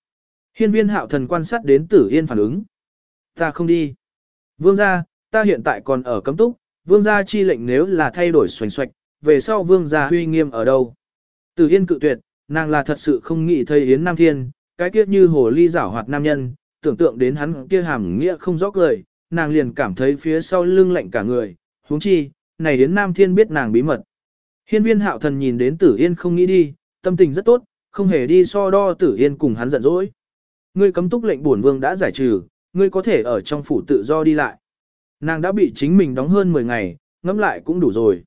Hiên viên hạo thần quan sát đến Tử Yên phản ứng. Ta không đi. Vương gia, ta hiện tại còn ở cấm túc, vương gia chi lệnh nếu là thay đổi xoành xoạch, về sau vương gia huy nghiêm ở đâu. Tử Yên cự tuyệt, nàng là thật sự không nghĩ thấy Yến Nam Thiên, cái kia như hồ ly giảo hoạt nam nhân, tưởng tượng đến hắn kia hàm nghĩa không rõ cười, nàng liền cảm thấy phía sau lưng lạnh cả người, huống chi, này đến Nam Thiên biết nàng bí mật. Hiên viên hạo thần nhìn đến Tử Yên không nghĩ đi, tâm tình rất tốt, không hề đi so đo Tử Yên cùng hắn giận dỗi. Ngươi cấm túc lệnh bổn vương đã giải trừ, ngươi có thể ở trong phủ tự do đi lại. Nàng đã bị chính mình đóng hơn 10 ngày, ngẫm lại cũng đủ rồi.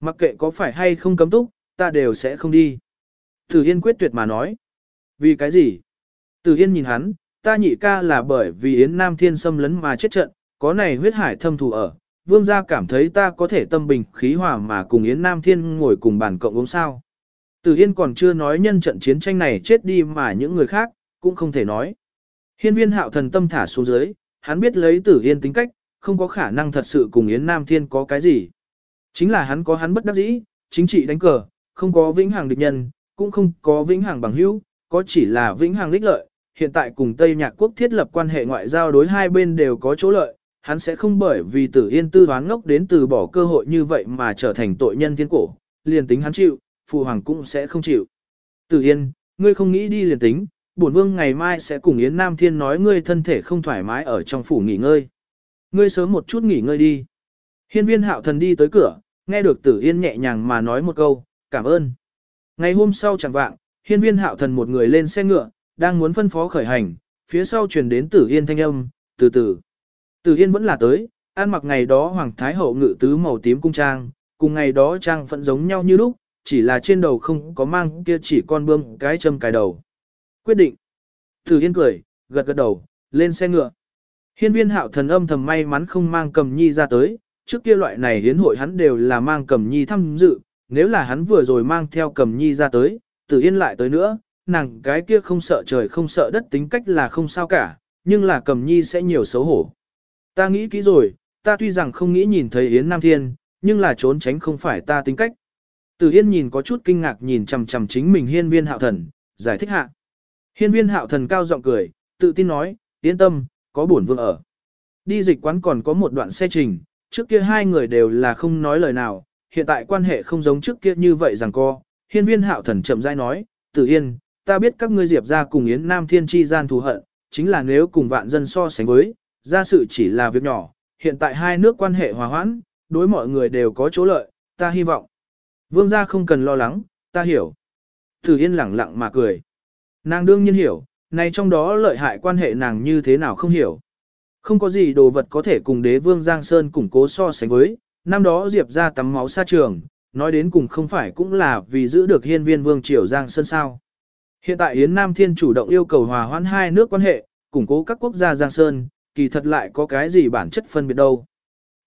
Mặc kệ có phải hay không cấm túc, ta đều sẽ không đi. Tử Yên quyết tuyệt mà nói. Vì cái gì? Tử Yên nhìn hắn, ta nhị ca là bởi vì Yến Nam Thiên xâm lấn mà chết trận, có này huyết hải thâm thù ở. Vương gia cảm thấy ta có thể tâm bình khí hòa mà cùng Yến Nam Thiên ngồi cùng bàn cộng uống sao. Tử Yên còn chưa nói nhân trận chiến tranh này chết đi mà những người khác, cũng không thể nói. Hiên viên hạo thần tâm thả xuống dưới, hắn biết lấy Tử Yên tính cách, không có khả năng thật sự cùng Yến Nam Thiên có cái gì. Chính là hắn có hắn bất đắc dĩ, chính trị đánh cờ, không có vĩnh hằng địch nhân, cũng không có vĩnh hằng bằng hữu, có chỉ là vĩnh hằng lích lợi. Hiện tại cùng Tây Nhạc Quốc thiết lập quan hệ ngoại giao đối hai bên đều có chỗ lợi, hắn sẽ không bởi vì tử yên tư hoán ngốc đến từ bỏ cơ hội như vậy mà trở thành tội nhân thiên cổ, liền tính hắn chịu, phụ hoàng cũng sẽ không chịu. Tử Yên, ngươi không nghĩ đi liền tính, bổn vương ngày mai sẽ cùng Yến Nam Thiên nói ngươi thân thể không thoải mái ở trong phủ nghỉ ngơi. Ngươi sớm một chút nghỉ ngơi đi. Hiên viên hạo thần đi tới cửa, nghe được Tử Yên nhẹ nhàng mà nói một câu, cảm ơn. Ngày hôm sau chẳng vạng, hiên viên hạo thần một người lên xe ngựa, đang muốn phân phó khởi hành, phía sau truyền đến Tử Yên thanh âm, từ từ. Tử Yên vẫn là tới, ăn mặc ngày đó Hoàng Thái Hậu ngự tứ màu tím cung trang, cùng ngày đó trang phận giống nhau như lúc, chỉ là trên đầu không có mang kia chỉ con bươm cái châm cài đầu. Quyết định. Tử Yên cười, gật gật đầu, lên xe ngựa. Hiên viên hạo thần âm thầm may mắn không mang cầm nhi ra tới, trước kia loại này hiến hội hắn đều là mang cầm nhi tham dự, nếu là hắn vừa rồi mang theo cầm nhi ra tới, Tử Yên lại tới nữa, nàng cái kia không sợ trời không sợ đất tính cách là không sao cả, nhưng là cầm nhi sẽ nhiều xấu hổ. Ta nghĩ kỹ rồi, ta tuy rằng không nghĩ nhìn thấy Yến Nam Thiên, nhưng là trốn tránh không phải ta tính cách. Tử Yên nhìn có chút kinh ngạc nhìn chằm chằm chính mình hiên viên hạo thần, giải thích hạ. Hiên viên hạo thần cao giọng cười, tự tin nói, yên tâm, có bổn vương ở. Đi dịch quán còn có một đoạn xe trình, trước kia hai người đều là không nói lời nào, hiện tại quan hệ không giống trước kia như vậy rằng co. Hiên viên hạo thần chậm rãi nói, Tử Yên, ta biết các ngươi diệp ra cùng Yến Nam Thiên chi gian thù hận, chính là nếu cùng vạn dân so sánh với, ra sự chỉ là việc nhỏ, hiện tại hai nước quan hệ hòa hoãn, đối mọi người đều có chỗ lợi, ta hy vọng. Vương gia không cần lo lắng, ta hiểu. Tử Yên lẳng lặng mà cười. Nàng đương nhiên hiểu, này trong đó lợi hại quan hệ nàng như thế nào không hiểu. Không có gì đồ vật có thể cùng đế vương Giang Sơn củng cố so sánh với, năm đó Diệp ra tắm máu xa trường, nói đến cùng không phải cũng là vì giữ được hiên viên vương triều Giang Sơn sao. Hiện tại Yến Nam Thiên chủ động yêu cầu hòa hoãn hai nước quan hệ, củng cố các quốc gia Giang Sơn, kỳ thật lại có cái gì bản chất phân biệt đâu.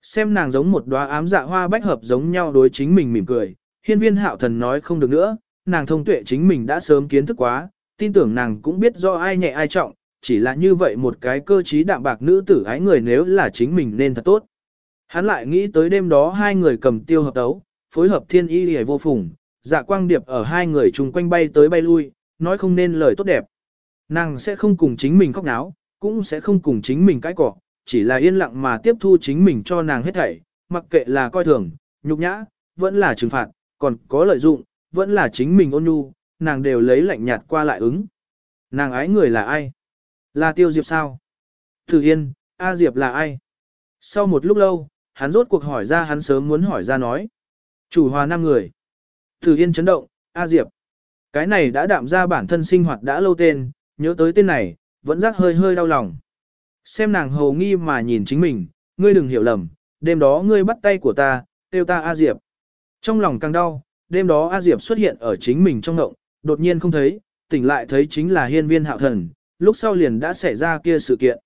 Xem nàng giống một đóa ám dạ hoa bách hợp giống nhau đối chính mình mỉm cười, hiên viên hạo thần nói không được nữa, nàng thông tuệ chính mình đã sớm kiến thức quá, tin tưởng nàng cũng biết do ai nhẹ ai trọng, chỉ là như vậy một cái cơ trí đạm bạc nữ tử ái người nếu là chính mình nên thật tốt. Hắn lại nghĩ tới đêm đó hai người cầm tiêu hợp đấu, phối hợp thiên y hề vô phùng, dạ quang điệp ở hai người chung quanh bay tới bay lui, nói không nên lời tốt đẹp. Nàng sẽ không cùng chính mình khóc náo, cũng sẽ không cùng chính mình cãi cọ, chỉ là yên lặng mà tiếp thu chính mình cho nàng hết thảy, mặc kệ là coi thường, nhục nhã, vẫn là trừng phạt, còn có lợi dụng, vẫn là chính mình ôn nhu, nàng đều lấy lạnh nhạt qua lại ứng. Nàng ái người là ai? Là Tiêu Diệp sao? Thử Yên, A Diệp là ai? Sau một lúc lâu, hắn rốt cuộc hỏi ra hắn sớm muốn hỏi ra nói. Chủ hòa năm người. Thử Yên chấn động, A Diệp. Cái này đã đạm ra bản thân sinh hoạt đã lâu tên, nhớ tới tên này, vẫn giác hơi hơi đau lòng. Xem nàng hầu nghi mà nhìn chính mình, ngươi đừng hiểu lầm, đêm đó ngươi bắt tay của ta, tiêu ta A Diệp. Trong lòng càng đau, đêm đó A Diệp xuất hiện ở chính mình trong ngộng, đột nhiên không thấy, tỉnh lại thấy chính là hiên viên hạo thần, lúc sau liền đã xảy ra kia sự kiện.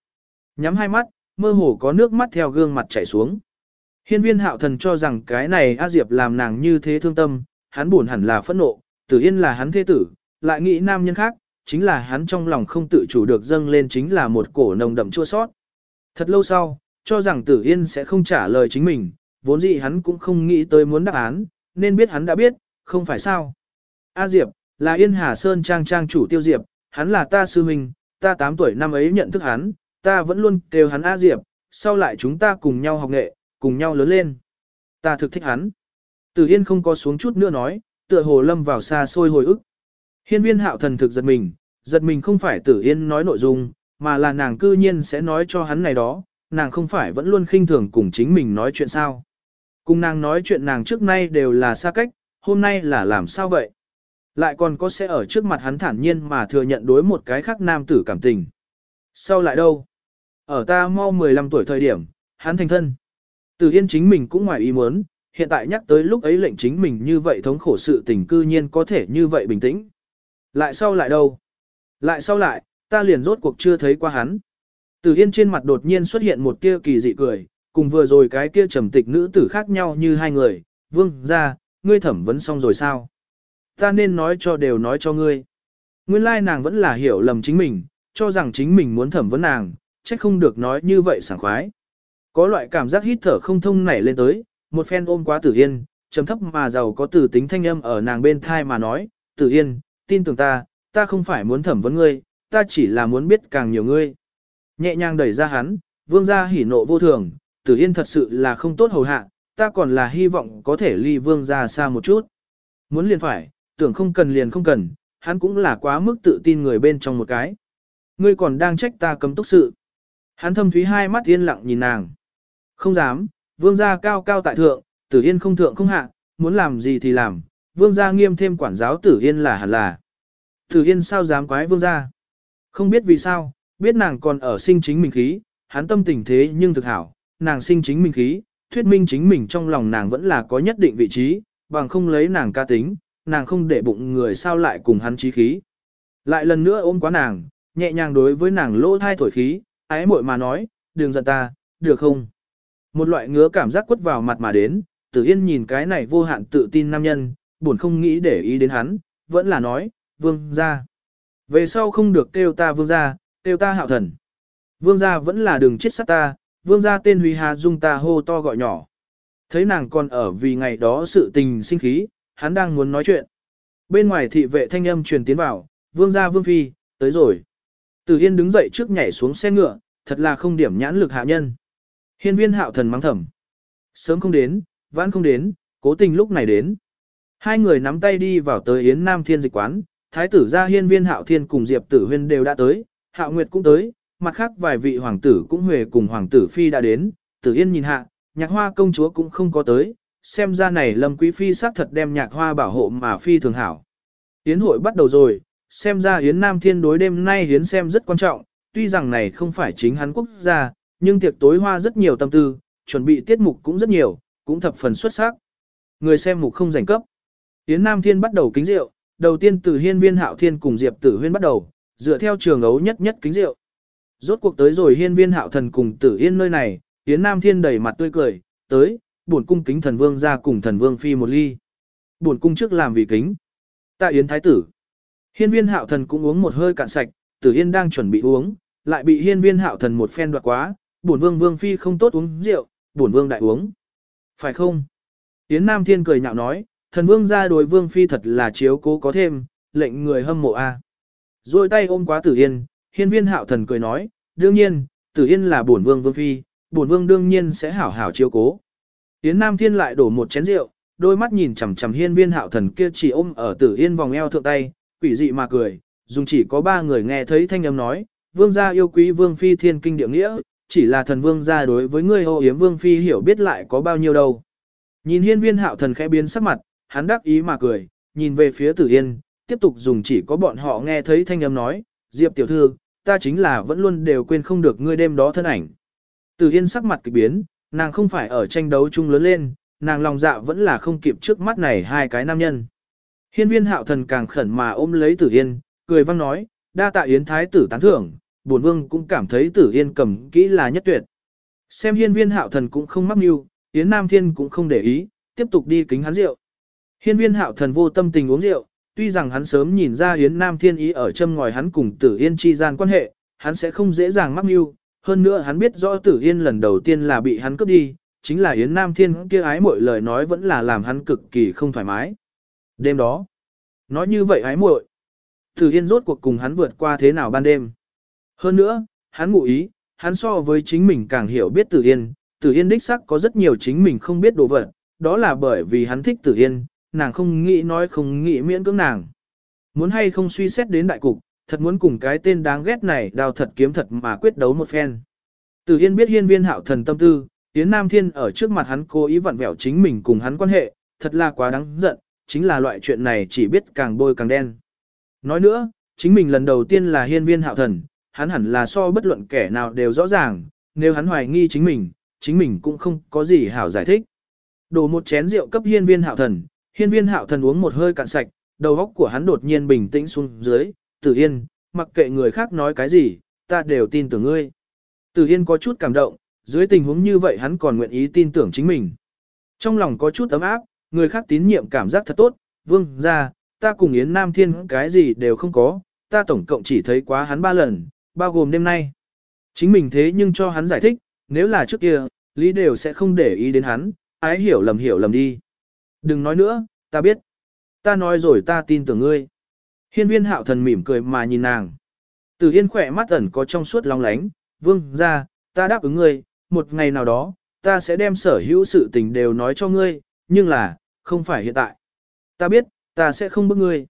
Nhắm hai mắt, mơ hồ có nước mắt theo gương mặt chảy xuống. Hiên viên hạo thần cho rằng cái này A Diệp làm nàng như thế thương tâm, hắn buồn hẳn là phẫn nộ, tử yên là hắn thế tử, lại nghĩ nam nhân khác, chính là hắn trong lòng không tự chủ được dâng lên chính là một cổ nồng đậm chua sót. Thật lâu sau, cho rằng tử yên sẽ không trả lời chính mình, vốn dĩ hắn cũng không nghĩ tới muốn đáp án, nên biết hắn đã biết, không phải sao. A Diệp, là Yên Hà Sơn trang trang chủ tiêu Diệp, hắn là ta sư huynh, ta 8 tuổi năm ấy nhận thức hắn, ta vẫn luôn kêu hắn A Diệp, sau lại chúng ta cùng nhau học nghệ, cùng nhau lớn lên. Ta thực thích hắn. Tử Yên không có xuống chút nữa nói, tựa hồ lâm vào xa xôi hồi ức. Hiên viên hạo thần thực giật mình, giật mình không phải Tử Yên nói nội dung, mà là nàng cư nhiên sẽ nói cho hắn này đó, nàng không phải vẫn luôn khinh thường cùng chính mình nói chuyện sao. Cùng nàng nói chuyện nàng trước nay đều là xa cách, hôm nay là làm sao vậy? Lại còn có sẽ ở trước mặt hắn thản nhiên mà thừa nhận đối một cái khác nam tử cảm tình. Sau lại đâu? Ở ta mau 15 tuổi thời điểm, hắn thành thân. Từ Yên chính mình cũng ngoài ý muốn, hiện tại nhắc tới lúc ấy lệnh chính mình như vậy thống khổ sự tình cư nhiên có thể như vậy bình tĩnh. Lại sau lại đâu? Lại sau lại, ta liền rốt cuộc chưa thấy qua hắn. Từ Yên trên mặt đột nhiên xuất hiện một tia kỳ dị cười, cùng vừa rồi cái kia trầm tịch nữ tử khác nhau như hai người, vương ra, ngươi thẩm vấn xong rồi sao? Ta nên nói cho đều nói cho ngươi. Nguyên lai nàng vẫn là hiểu lầm chính mình, cho rằng chính mình muốn thẩm vấn nàng, trách không được nói như vậy sảng khoái. Có loại cảm giác hít thở không thông nảy lên tới, một phen ôm quá tử yên, trầm thấp mà giàu có tử tính thanh âm ở nàng bên thai mà nói, tử yên, tin tưởng ta, ta không phải muốn thẩm vấn ngươi, ta chỉ là muốn biết càng nhiều ngươi. Nhẹ nhàng đẩy ra hắn, vương gia hỉ nộ vô thường, tử yên thật sự là không tốt hầu hạ, ta còn là hy vọng có thể ly vương gia xa một chút. Muốn liền phải, tưởng không cần liền không cần, hắn cũng là quá mức tự tin người bên trong một cái. Ngươi còn đang trách ta cấm túc sự. Hắn thâm thúy hai mắt yên lặng nhìn nàng. Không dám, vương gia cao cao tại thượng, tử yên không thượng không hạ, muốn làm gì thì làm, vương gia nghiêm thêm quản giáo tử yên là hẳn là. Tử yên sao dám quái vương gia? Không biết vì sao, biết nàng còn ở sinh chính mình khí, hắn tâm tình thế nhưng thực hảo, nàng sinh chính mình khí, thuyết minh chính mình trong lòng nàng vẫn là có nhất định vị trí, bằng không lấy nàng ca tính, nàng không để bụng người sao lại cùng hắn trí khí. Lại lần nữa ôm quá nàng, nhẹ nhàng đối với nàng lỗ thai thổi khí, ái muội mà nói, đừng giận ta, được không? Một loại ngứa cảm giác quất vào mặt mà đến, tử yên nhìn cái này vô hạn tự tin nam nhân, buồn không nghĩ để ý đến hắn, vẫn là nói, vương gia Về sau không được kêu ta vương gia kêu ta hạo thần. Vương gia vẫn là đường chết sát ta, vương gia tên Huy Hà dung ta hô to gọi nhỏ. Thấy nàng còn ở vì ngày đó sự tình sinh khí, hắn đang muốn nói chuyện. Bên ngoài thị vệ thanh âm truyền tiến vào, vương gia vương phi, tới rồi. Từ Hiên đứng dậy trước nhảy xuống xe ngựa, thật là không điểm nhãn lực hạ nhân. Hiên viên hạo thần mắng thầm. Sớm không đến, vãn không đến, cố tình lúc này đến. Hai người nắm tay đi vào tới Yến Nam Thiên dịch quán, thái tử gia hiên viên hạo thiên cùng Diệp tử huyên đều đã tới, hạo nguyệt cũng tới, mặt khác vài vị hoàng tử cũng huề cùng hoàng tử phi đã đến, tử yên nhìn hạ, nhạc hoa công chúa cũng không có tới, xem ra này lâm quý phi xác thật đem nhạc hoa bảo hộ mà phi thường hảo. Yến hội bắt đầu rồi, xem ra Yến Nam Thiên đối đêm nay Yến xem rất quan trọng, tuy rằng này không phải chính hắn quốc gia, nhưng tiệc tối hoa rất nhiều tâm tư, chuẩn bị tiết mục cũng rất nhiều, cũng thập phần xuất sắc. Người xem mục không giành cấp. Yến Nam Thiên bắt đầu kính rượu, đầu tiên từ hiên viên hạo thiên cùng Diệp Tử Huyên bắt đầu, dựa theo trường ấu nhất nhất kính rượu. Rốt cuộc tới rồi hiên viên hạo thần cùng tử yên nơi này, Yến Nam Thiên đầy mặt tươi cười, tới, buồn cung kính thần vương ra cùng thần vương phi một ly. Buồn cung trước làm vì kính. Tạ Yến Thái tử. Hiên viên hạo thần cũng uống một hơi cạn sạch, tử yên đang chuẩn bị uống, lại bị hiên viên hạo thần một phen đoạt quá, bổn vương vương phi không tốt uống rượu, bổn vương đại uống. Phải không? Yến Nam Thiên cười nhạo nói, thần vương ra đối vương phi thật là chiếu cố có thêm, lệnh người hâm mộ a. Rồi tay ôm quá tử yên, hiên viên hạo thần cười nói, đương nhiên, tử yên là bổn vương vương phi, bổn vương đương nhiên sẽ hảo hảo chiếu cố. Yến Nam Thiên lại đổ một chén rượu, đôi mắt nhìn chằm chằm hiên viên hạo thần kia chỉ ôm ở tử yên vòng eo thượng tay, quỷ dị mà cười, dùng chỉ có ba người nghe thấy thanh âm nói, vương gia yêu quý vương phi thiên kinh địa nghĩa, chỉ là thần vương gia đối với ngươi ô yếm vương phi hiểu biết lại có bao nhiêu đâu. Nhìn hiên viên hạo thần khẽ biến sắc mặt, hắn đắc ý mà cười, nhìn về phía tử yên, tiếp tục dùng chỉ có bọn họ nghe thấy thanh âm nói, diệp tiểu thư, ta chính là vẫn luôn đều quên không được ngươi đêm đó thân ảnh. Tử yên sắc mặt kỳ biến, nàng không phải ở tranh đấu chung lớn lên, nàng lòng dạ vẫn là không kịp trước mắt này hai cái nam nhân. Hiên viên hạo thần càng khẩn mà ôm lấy tử yên, cười văng nói, đa tạ yến thái tử tán thưởng, bổn vương cũng cảm thấy tử yên cầm kỹ là nhất tuyệt. Xem hiên viên hạo thần cũng không mắc mưu, yến nam thiên cũng không để ý, tiếp tục đi kính hắn rượu. Hiên viên hạo thần vô tâm tình uống rượu, tuy rằng hắn sớm nhìn ra yến nam thiên ý ở châm ngòi hắn cùng tử yên chi gian quan hệ, hắn sẽ không dễ dàng mắc mưu, hơn nữa hắn biết rõ tử yên lần đầu tiên là bị hắn cướp đi, chính là yến nam thiên kia ái muội lời nói vẫn là làm hắn cực kỳ không thoải mái. Đêm đó, nói như vậy ái muội, Tử Yên rốt cuộc cùng hắn vượt qua thế nào ban đêm. Hơn nữa, hắn ngụ ý, hắn so với chính mình càng hiểu biết Tử Yên, Tử Yên đích sắc có rất nhiều chính mình không biết đồ vật, đó là bởi vì hắn thích Tử Yên, nàng không nghĩ nói không nghĩ miễn cưỡng nàng. Muốn hay không suy xét đến đại cục, thật muốn cùng cái tên đáng ghét này đào thật kiếm thật mà quyết đấu một phen. từ Yên biết hiên viên hạo thần tâm tư, Yến Nam Thiên ở trước mặt hắn cố ý vặn vẹo chính mình cùng hắn quan hệ, thật là quá đáng giận, chính là loại chuyện này chỉ biết càng bôi càng đen. Nói nữa, chính mình lần đầu tiên là hiên viên hạo thần, hắn hẳn là so bất luận kẻ nào đều rõ ràng, nếu hắn hoài nghi chính mình, chính mình cũng không có gì hảo giải thích. Đổ một chén rượu cấp hiên viên hạo thần, hiên viên hạo thần uống một hơi cạn sạch, đầu óc của hắn đột nhiên bình tĩnh xuống dưới, tử yên, mặc kệ người khác nói cái gì, ta đều tin tưởng ngươi. Tử yên có chút cảm động, dưới tình huống như vậy hắn còn nguyện ý tin tưởng chính mình. Trong lòng có chút ấm áp, người khác tín nhiệm cảm giác thật tốt, vương ra, ta cùng Yến Nam Thiên cái gì đều không có, ta tổng cộng chỉ thấy quá hắn ba lần, bao gồm đêm nay. Chính mình thế nhưng cho hắn giải thích, nếu là trước kia, Lý đều sẽ không để ý đến hắn, ái hiểu lầm hiểu lầm đi. Đừng nói nữa, ta biết. Ta nói rồi ta tin tưởng ngươi. Hiên viên hạo thần mỉm cười mà nhìn nàng. Từ yên khỏe mắt ẩn có trong suốt long lánh, vương ra, ta đáp ứng ngươi, một ngày nào đó, ta sẽ đem sở hữu sự tình đều nói cho ngươi, nhưng là, không phải hiện tại. Ta biết, Ta sẽ không bức ngươi.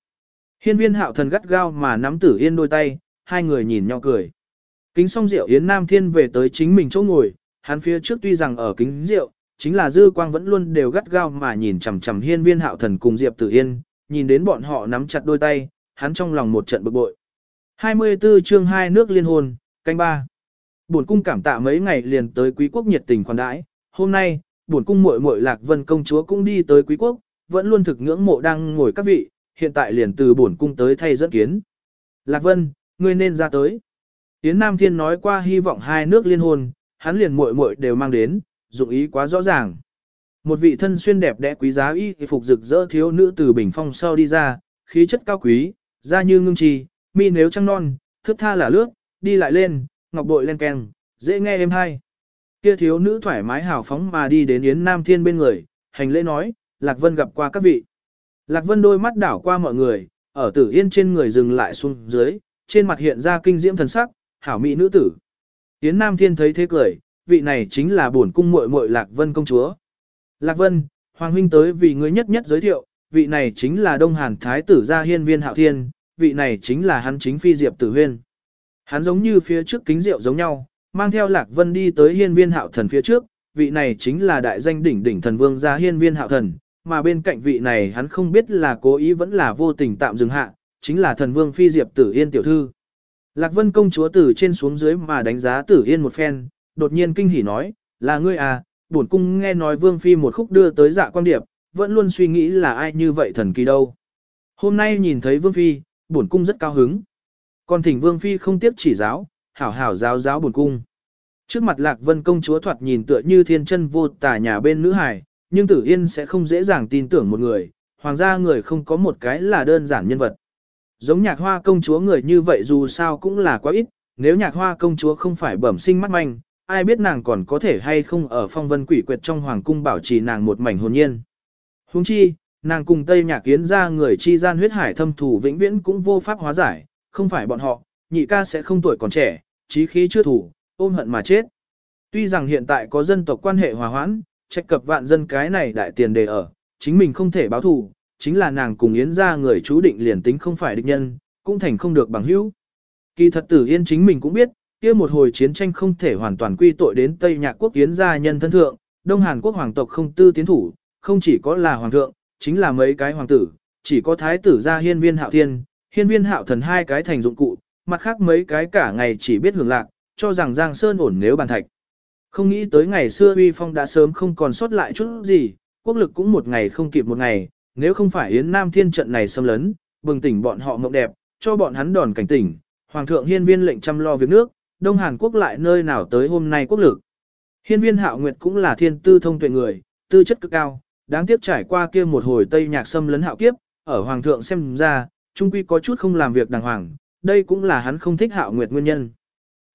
Hiên viên hạo thần gắt gao mà nắm tử yên đôi tay, hai người nhìn nhau cười. Kính xong rượu Yến Nam Thiên về tới chính mình chỗ ngồi, hắn phía trước tuy rằng ở kính rượu, chính là dư quang vẫn luôn đều gắt gao mà nhìn chằm chằm hiên viên hạo thần cùng Diệp Tử Yên, nhìn đến bọn họ nắm chặt đôi tay, hắn trong lòng một trận bực bội. 24 chương 2 nước liên hôn, canh ba. Bổn cung cảm tạ mấy ngày liền tới quý quốc nhiệt tình khoản đãi, hôm nay, bổn cung muội muội Lạc Vân công chúa cũng đi tới quý quốc, vẫn luôn thực ngưỡng mộ đang ngồi các vị, hiện tại liền từ bổn cung tới thay dẫn kiến. Lạc Vân, ngươi nên ra tới. Yến Nam Thiên nói qua hy vọng hai nước liên hôn, hắn liền muội muội đều mang đến, dụng ý quá rõ ràng. Một vị thân xuyên đẹp đẽ quý giá y phục rực rỡ thiếu nữ từ bình phong sau đi ra, khí chất cao quý, da như ngưng trì, mi nếu trăng non, thước tha là lướt, đi lại lên, ngọc bội len keng, dễ nghe êm hay. Kia thiếu nữ thoải mái hào phóng mà đi đến Yến Nam Thiên bên người, hành lễ nói, Lạc Vân gặp qua các vị. Lạc Vân đôi mắt đảo qua mọi người, ở tử yên trên người dừng lại xuống dưới, trên mặt hiện ra kinh diễm thần sắc, hảo mỹ nữ tử. Yến Nam Thiên thấy thế cười, vị này chính là bổn cung muội muội Lạc Vân công chúa. Lạc Vân, Hoàng huynh tới vì ngươi nhất nhất giới thiệu, vị này chính là Đông Hàn Thái tử gia hiên viên hạo thiên, vị này chính là hắn chính phi Diệp Tử Huyên. Hắn giống như phía trước kính rượu giống nhau, mang theo Lạc Vân đi tới hiên viên hạo thần phía trước, vị này chính là đại danh đỉnh đỉnh thần vương gia hiên viên hạo thần, mà bên cạnh vị này hắn không biết là cố ý vẫn là vô tình tạm dừng hạ, chính là thần vương phi Diệp Tử Yên tiểu thư. Lạc Vân công chúa từ trên xuống dưới mà đánh giá Tử Yên một phen, đột nhiên kinh hỉ nói, là ngươi à, bổn cung nghe nói vương phi một khúc đưa tới dạ quan điệp, vẫn luôn suy nghĩ là ai như vậy thần kỳ đâu. Hôm nay nhìn thấy vương phi, bổn cung rất cao hứng. Còn thỉnh vương phi không tiếp chỉ giáo, hảo hảo giáo giáo bổn cung. Trước mặt Lạc Vân công chúa thoạt nhìn tựa như thiên chân vô tà nhà bên nữ hải, nhưng Tử Yên sẽ không dễ dàng tin tưởng một người, hoàng gia người không có một cái là đơn giản nhân vật. Giống nhạc hoa công chúa người như vậy dù sao cũng là quá ít, nếu nhạc hoa công chúa không phải bẩm sinh mắt manh, ai biết nàng còn có thể hay không ở phong vân quỷ quyệt trong hoàng cung bảo trì nàng một mảnh hồn nhiên. Huống chi, nàng cùng Tây Nhạc Kiến ra người chi gian huyết hải thâm thủ vĩnh viễn cũng vô pháp hóa giải, không phải bọn họ, nhị ca sẽ không tuổi còn trẻ, trí khí chưa thủ, ôm hận mà chết. Tuy rằng hiện tại có dân tộc quan hệ hòa hoãn, trách cập vạn dân cái này đại tiền đề ở, chính mình không thể báo thù, chính là nàng cùng Yến ra người chú định liền tính không phải địch nhân, cũng thành không được bằng hữu. Kỳ thật tử Yên chính mình cũng biết, kia một hồi chiến tranh không thể hoàn toàn quy tội đến Tây Nhạc quốc kiến gia nhân thân thượng, Đông Hàn quốc hoàng tộc không tư tiến thủ, không chỉ có là hoàng thượng, chính là mấy cái hoàng tử, chỉ có thái tử gia hiên viên hạo thiên, hiên viên hạo thần hai cái thành dụng cụ, mặt khác mấy cái cả ngày chỉ biết hưởng lạc, cho rằng Giang Sơn ổn nếu bàn thạch. Không nghĩ tới ngày xưa uy phong đã sớm không còn sót lại chút gì, quốc lực cũng một ngày không kịp một ngày, nếu không phải Yến Nam Thiên trận này xâm lấn, bừng tỉnh bọn họ mộng đẹp, cho bọn hắn đòn cảnh tỉnh, Hoàng thượng hiên viên lệnh chăm lo việc nước, Đông Hàn Quốc lại nơi nào tới hôm nay quốc lực. Hiên viên hạo nguyệt cũng là thiên tư thông tuệ người, tư chất cực cao, đáng tiếc trải qua kia một hồi Tây Nhạc xâm lấn hạo kiếp, ở Hoàng thượng xem ra, trung quy có chút không làm việc đàng hoàng, đây cũng là hắn không thích hạo nguyệt nguyên nhân.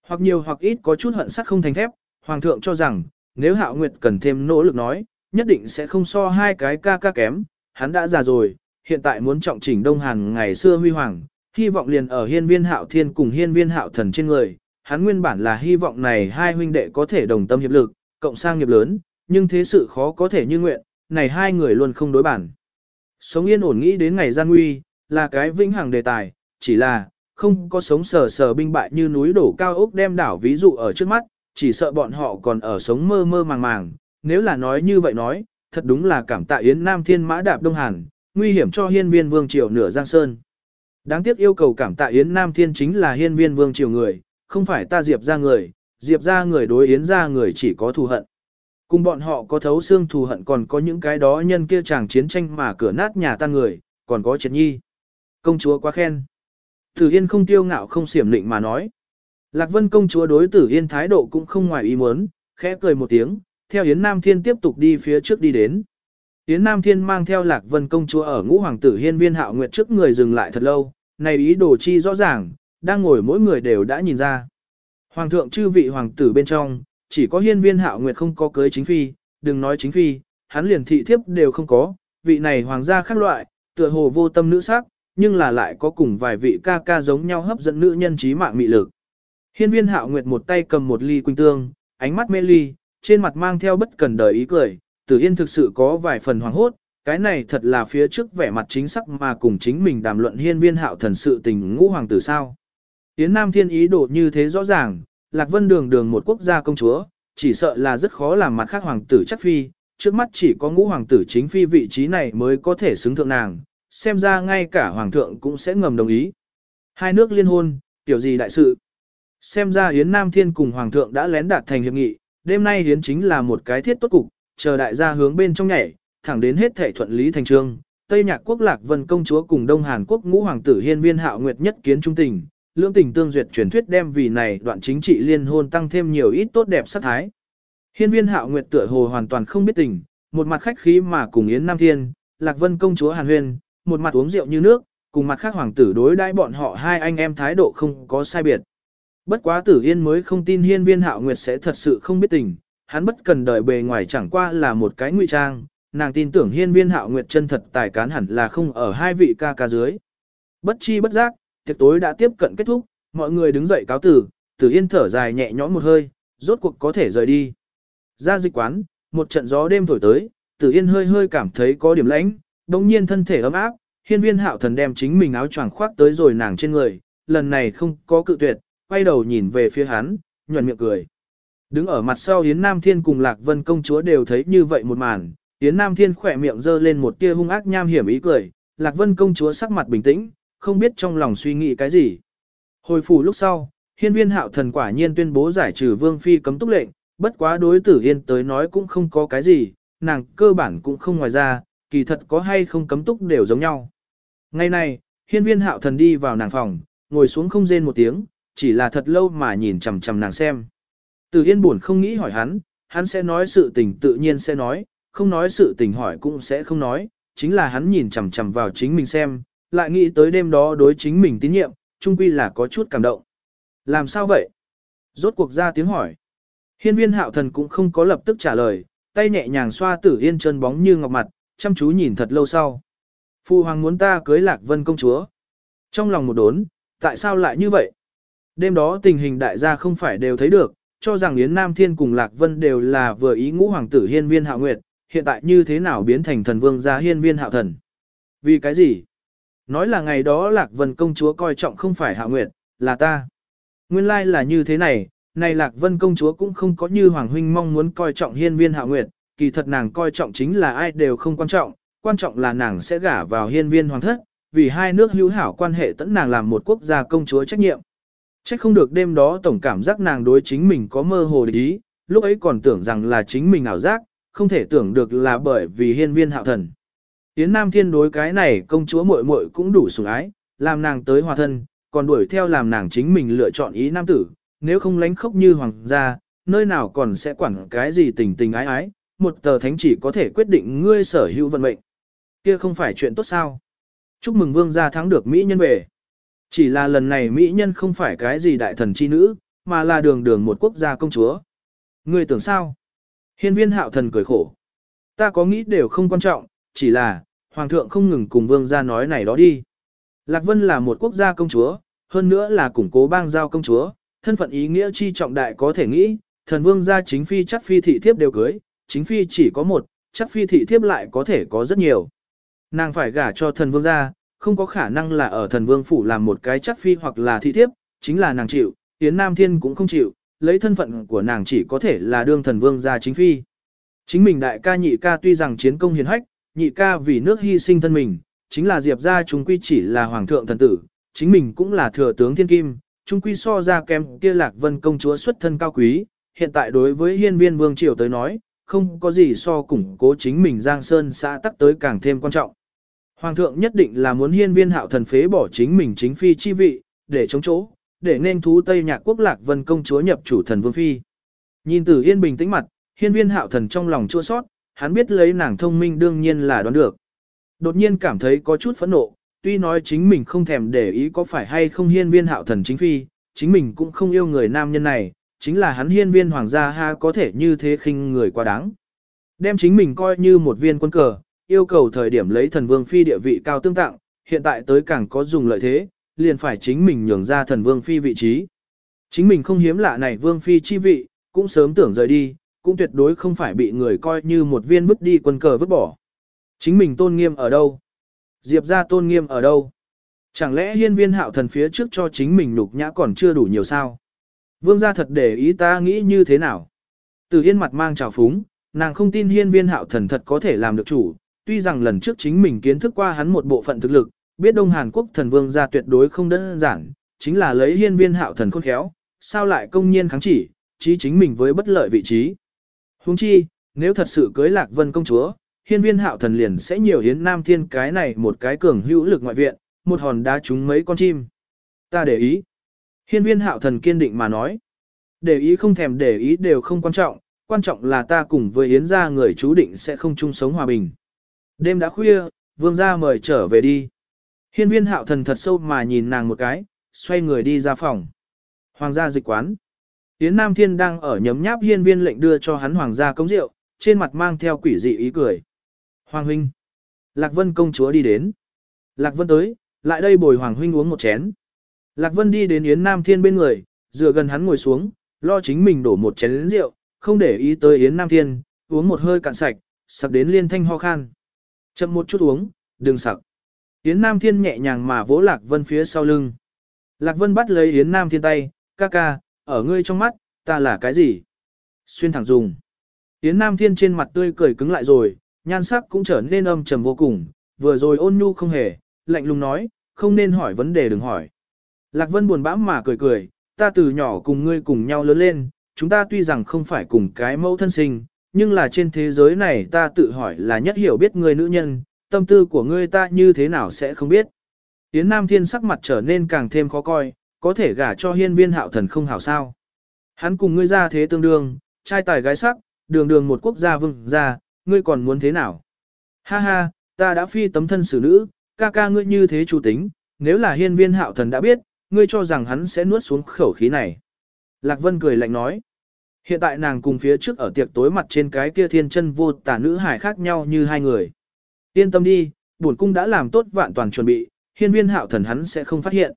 Hoặc nhiều hoặc ít có chút hận sắc không thành thép, Hoàng thượng cho rằng, nếu hạo nguyệt cần thêm nỗ lực nói, nhất định sẽ không so hai cái ca ca kém, hắn đã già rồi, hiện tại muốn trọng chỉnh Đông Hàn ngày xưa huy hoàng, hy vọng liền ở hiên viên hạo thiên cùng hiên viên hạo thần trên người, hắn nguyên bản là hy vọng này hai huynh đệ có thể đồng tâm hiệp lực, cộng sang nghiệp lớn, nhưng thế sự khó có thể như nguyện, này hai người luôn không đối bản. Sống yên ổn nghĩ đến ngày gian nguy, là cái vĩnh hằng đề tài, chỉ là, không có sống sờ sờ binh bại như núi đổ cao ốc đem đảo ví dụ ở trước mắt, chỉ sợ bọn họ còn ở sống mơ mơ màng màng, nếu là nói như vậy nói, thật đúng là cảm tạ Yến Nam Thiên Mã Đạp Đông Hàn, nguy hiểm cho hiên viên vương triều nửa Giang Sơn. Đáng tiếc yêu cầu cảm tạ Yến Nam Thiên chính là hiên viên vương triều người, không phải ta Diệp ra người, Diệp ra người đối Yến ra người chỉ có thù hận. Cùng bọn họ có thấu xương thù hận còn có những cái đó nhân kia chàng chiến tranh mà cửa nát nhà tan người, còn có triệt nhi. Công chúa quá khen. Tử Yên không tiêu ngạo không xiểm lịnh mà nói. Lạc Vân công chúa đối Tử Yên thái độ cũng không ngoài ý muốn, khẽ cười một tiếng, theo Yến Nam Thiên tiếp tục đi phía trước đi đến. Yến Nam Thiên mang theo Lạc Vân công chúa ở ngũ hoàng tử hiên viên hạo nguyệt trước người dừng lại thật lâu, này ý đồ chi rõ ràng, đang ngồi mỗi người đều đã nhìn ra. Hoàng thượng chư vị hoàng tử bên trong, chỉ có hiên viên hạo nguyệt không có cưới chính phi, đừng nói chính phi, hắn liền thị thiếp đều không có, vị này hoàng gia khác loại, tựa hồ vô tâm nữ sắc, nhưng là lại có cùng vài vị ca ca giống nhau hấp dẫn nữ nhân trí mạng mị lực. Hiên viên hạo nguyệt một tay cầm một ly quỳnh tương, ánh mắt mê ly, trên mặt mang theo bất cần đời ý cười, tử yên thực sự có vài phần hoàng hốt, cái này thật là phía trước vẻ mặt chính sắc mà cùng chính mình đàm luận hiên viên hạo thần sự tình ngũ hoàng tử sao. Yến Nam Thiên ý đồ như thế rõ ràng, Lạc Vân đường đường một quốc gia công chúa, chỉ sợ là rất khó làm mặt khác hoàng tử chắc phi, trước mắt chỉ có ngũ hoàng tử chính phi vị trí này mới có thể xứng thượng nàng, xem ra ngay cả hoàng thượng cũng sẽ ngầm đồng ý. Hai nước liên hôn, tiểu gì đại sự. Xem ra Yến Nam Thiên cùng hoàng thượng đã lén đạt thành hiệp nghị, đêm nay Yến chính là một cái thiết tốt cục, chờ đại gia hướng bên trong nhảy, thẳng đến hết thể thuận lý thành trương. Tây Nhạc quốc Lạc Vân công chúa cùng Đông Hàn quốc ngũ hoàng tử Hiên Viên Hạo Nguyệt nhất kiến trung tình, lưỡng tình tương duyệt truyền thuyết đem vì này đoạn chính trị liên hôn tăng thêm nhiều ít tốt đẹp sát thái. Hiên Viên Hạo Nguyệt tựa hồ hoàn toàn không biết tình, một mặt khách khí mà cùng Yến Nam Thiên, Lạc Vân công chúa Hàn Huyền, một mặt uống rượu như nước, cùng mặt khác hoàng tử đối đãi bọn họ hai anh em thái độ không có sai biệt. Bất quá Tử Yên mới không tin Hiên Viên Hạo Nguyệt sẽ thật sự không biết tình, hắn bất cần đợi bề ngoài chẳng qua là một cái ngụy trang, nàng tin tưởng Hiên Viên Hạo Nguyệt chân thật tài cán hẳn là không ở hai vị ca ca dưới. Bất chi bất giác, tiệc tối đã tiếp cận kết thúc, mọi người đứng dậy cáo tử, Tử Yên thở dài nhẹ nhõm một hơi, rốt cuộc có thể rời đi. Ra dịch quán, một trận gió đêm thổi tới, Tử Yên hơi hơi cảm thấy có điểm lạnh, đồng nhiên thân thể ấm áp, hiên viên hạo thần đem chính mình áo choàng khoác tới rồi nàng trên người, lần này không có cự tuyệt, quay đầu nhìn về phía hắn, nhuận miệng cười. Đứng ở mặt sau Yến Nam Thiên cùng Lạc Vân công chúa đều thấy như vậy một màn, Yến Nam Thiên khỏe miệng giơ lên một tia hung ác nham hiểm ý cười, Lạc Vân công chúa sắc mặt bình tĩnh, không biết trong lòng suy nghĩ cái gì. Hồi phủ lúc sau, hiên viên hạo thần quả nhiên tuyên bố giải trừ vương phi cấm túc lệnh, bất quá đối tử yên tới nói cũng không có cái gì, nàng cơ bản cũng không ngoài ra, kỳ thật có hay không cấm túc đều giống nhau. Ngày này, hiên viên hạo thần đi vào nàng phòng, ngồi xuống không rên một tiếng, chỉ là thật lâu mà nhìn chằm chằm nàng xem. Tử yên buồn không nghĩ hỏi hắn, hắn sẽ nói sự tình tự nhiên sẽ nói, không nói sự tình hỏi cũng sẽ không nói, chính là hắn nhìn chằm chằm vào chính mình xem, lại nghĩ tới đêm đó đối chính mình tín nhiệm, trung quy là có chút cảm động. Làm sao vậy? Rốt cuộc ra tiếng hỏi. Hiên viên hạo thần cũng không có lập tức trả lời, tay nhẹ nhàng xoa tử yên chân bóng như ngọc mặt, chăm chú nhìn thật lâu sau. Phu hoàng muốn ta cưới lạc vân công chúa. Trong lòng một đốn, tại sao lại như vậy? Đêm đó tình hình đại gia không phải đều thấy được, cho rằng Yến Nam Thiên cùng Lạc Vân đều là vừa ý ngũ hoàng tử hiên viên hạo nguyệt, hiện tại như thế nào biến thành thần vương gia hiên viên hạo thần? Vì cái gì? Nói là ngày đó Lạc Vân công chúa coi trọng không phải hạ nguyệt, là ta. Nguyên lai là như thế này, này Lạc Vân công chúa cũng không có như Hoàng Huynh mong muốn coi trọng hiên viên hạ nguyệt, kỳ thật nàng coi trọng chính là ai đều không quan trọng, quan trọng là nàng sẽ gả vào hiên viên hoàng thất, vì hai nước hữu hảo quan hệ tẫn nàng làm một quốc gia công chúa trách nhiệm. Trách không được đêm đó tổng cảm giác nàng đối chính mình có mơ hồ địch ý, lúc ấy còn tưởng rằng là chính mình ảo giác, không thể tưởng được là bởi vì hiên viên hạo thần. Yến Nam Thiên đối cái này công chúa muội muội cũng đủ sủng ái, làm nàng tới hòa thân, còn đuổi theo làm nàng chính mình lựa chọn ý nam tử, nếu không lánh khóc như hoàng gia, nơi nào còn sẽ quản cái gì tình tình ái ái, một tờ thánh chỉ có thể quyết định ngươi sở hữu vận mệnh. Kia không phải chuyện tốt sao? Chúc mừng vương gia thắng được Mỹ nhân về. Chỉ là lần này Mỹ nhân không phải cái gì đại thần chi nữ, mà là đường đường một quốc gia công chúa. Ngươi tưởng sao? Hiên viên hạo thần cười khổ. Ta có nghĩ đều không quan trọng, chỉ là, hoàng thượng không ngừng cùng vương gia nói này đó đi. Lạc Vân là một quốc gia công chúa, hơn nữa là củng cố bang giao công chúa, thân phận ý nghĩa chi trọng đại có thể nghĩ, thần vương gia chính phi chắc phi thị thiếp đều cưới, chính phi chỉ có một, chắc phi thị thiếp lại có thể có rất nhiều. Nàng phải gả cho thần vương gia, không có khả năng là ở thần vương phủ làm một cái chắc phi hoặc là thị thiếp, chính là nàng chịu, Yến Nam Thiên cũng không chịu, lấy thân phận của nàng chỉ có thể là đương thần vương gia chính phi. Chính mình đại ca nhị ca tuy rằng chiến công hiền hách, nhị ca vì nước hy sinh thân mình, chính là Diệp gia chúng quy chỉ là hoàng thượng thần tử, chính mình cũng là thừa tướng thiên kim, chúng quy so ra kém kia lạc vân công chúa xuất thân cao quý, hiện tại đối với hiên viên vương triều tới nói, không có gì so củng cố chính mình giang sơn xã tắc tới càng thêm quan trọng. Hoàng thượng nhất định là muốn hiên viên hạo thần phế bỏ chính mình chính phi chi vị, để chống chỗ, để nên thú Tây Nhạc quốc lạc vân công chúa nhập chủ thần vương phi. Nhìn từ yên bình tĩnh mặt, hiên viên hạo thần trong lòng chua sót, hắn biết lấy nàng thông minh đương nhiên là đoán được. Đột nhiên cảm thấy có chút phẫn nộ, tuy nói chính mình không thèm để ý có phải hay không hiên viên hạo thần chính phi, chính mình cũng không yêu người nam nhân này, chính là hắn hiên viên hoàng gia ha có thể như thế khinh người quá đáng. Đem chính mình coi như một viên quân cờ, yêu cầu thời điểm lấy thần vương phi địa vị cao tương tặng, hiện tại tới càng có dùng lợi thế, liền phải chính mình nhường ra thần vương phi vị trí. Chính mình không hiếm lạ này vương phi chi vị, cũng sớm tưởng rời đi, cũng tuyệt đối không phải bị người coi như một viên vứt đi quân cờ vứt bỏ. Chính mình tôn nghiêm ở đâu? Diệp ra tôn nghiêm ở đâu? Chẳng lẽ hiên viên hạo thần phía trước cho chính mình nục nhã còn chưa đủ nhiều sao? Vương gia thật để ý ta nghĩ như thế nào? Từ hiên mặt mang trào phúng, nàng không tin hiên viên hạo thần thật có thể làm được chủ, tuy rằng lần trước chính mình kiến thức qua hắn một bộ phận thực lực, biết Đông Hàn Quốc thần vương gia tuyệt đối không đơn giản, chính là lấy hiên viên hạo thần khôn khéo, sao lại công nhiên kháng chỉ, chí chính mình với bất lợi vị trí. Huống chi, nếu thật sự cưới lạc vân công chúa, hiên viên hạo thần liền sẽ nhiều hiến nam thiên cái này một cái cường hữu lực ngoại viện, một hòn đá trúng mấy con chim. Ta để ý. Hiên viên hạo thần kiên định mà nói. Để ý không thèm để ý đều không quan trọng, quan trọng là ta cùng với Yến gia người chú định sẽ không chung sống hòa bình. Đêm đã khuya, vương gia mời trở về đi. Hiên viên hạo thần thật sâu mà nhìn nàng một cái, xoay người đi ra phòng. Hoàng gia dịch quán. Yến Nam Thiên đang ở nhấm nháp hiên viên lệnh đưa cho hắn hoàng gia cống rượu, trên mặt mang theo quỷ dị ý cười. Hoàng huynh. Lạc Vân công chúa đi đến. Lạc Vân tới, lại đây bồi Hoàng huynh uống một chén. Lạc Vân đi đến Yến Nam Thiên bên người, dựa gần hắn ngồi xuống, lo chính mình đổ một chén rượu, không để ý tới Yến Nam Thiên, uống một hơi cạn sạch, sặc đến liên thanh ho khan. Chậm một chút uống, đừng sặc. Yến Nam Thiên nhẹ nhàng mà vỗ Lạc Vân phía sau lưng. Lạc Vân bắt lấy Yến Nam Thiên tay, ca ca, ở ngươi trong mắt, ta là cái gì? Xuyên thẳng dùng. Yến Nam Thiên trên mặt tươi cười cứng lại rồi, nhan sắc cũng trở nên âm trầm vô cùng, vừa rồi ôn nhu không hề, lạnh lùng nói, không nên hỏi vấn đề đừng hỏi. Lạc Vân buồn bã mà cười cười, ta từ nhỏ cùng ngươi cùng nhau lớn lên, chúng ta tuy rằng không phải cùng cái mẫu thân sinh, nhưng là trên thế giới này ta tự hỏi là nhất hiểu biết ngươi nữ nhân, tâm tư của ngươi ta như thế nào sẽ không biết. Yến Nam Thiên sắc mặt trở nên càng thêm khó coi, có thể gả cho hiên viên hạo thần không hảo sao. Hắn cùng ngươi ra thế tương đương, trai tài gái sắc, đường đường một quốc gia vương gia, ngươi còn muốn thế nào? Ha ha, ta đã phi tấm thân xử nữ, ca ca ngươi như thế chủ tính, nếu là hiên viên hạo thần đã biết, ngươi cho rằng hắn sẽ nuốt xuống khẩu khí này. Lạc Vân cười lạnh nói. Hiện tại nàng cùng phía trước ở tiệc tối mặt trên cái kia thiên chân vô tả nữ hải khác nhau như hai người. Yên tâm đi, bổn cung đã làm tốt vạn toàn chuẩn bị, hiên viên hạo thần hắn sẽ không phát hiện.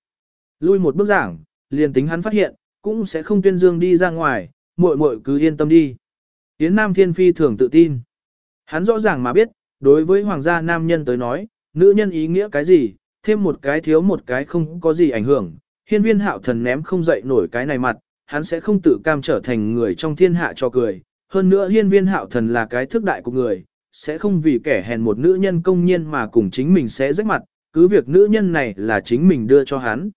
Lui một bước giảng, liền tính hắn phát hiện, cũng sẽ không tuyên dương đi ra ngoài, muội muội cứ yên tâm đi. Yến Nam Thiên Phi thường tự tin. Hắn rõ ràng mà biết, đối với hoàng gia nam nhân tới nói, nữ nhân ý nghĩa cái gì, thêm một cái thiếu một cái không có gì ảnh hưởng. Hiên viên hạo thần ném không dậy nổi cái này mặt, hắn sẽ không tự cam trở thành người trong thiên hạ cho cười. Hơn nữa hiên viên hạo thần là cái thức đại của người, sẽ không vì kẻ hèn một nữ nhân công nhiên mà cùng chính mình sẽ rách mặt, cứ việc nữ nhân này là chính mình đưa cho hắn.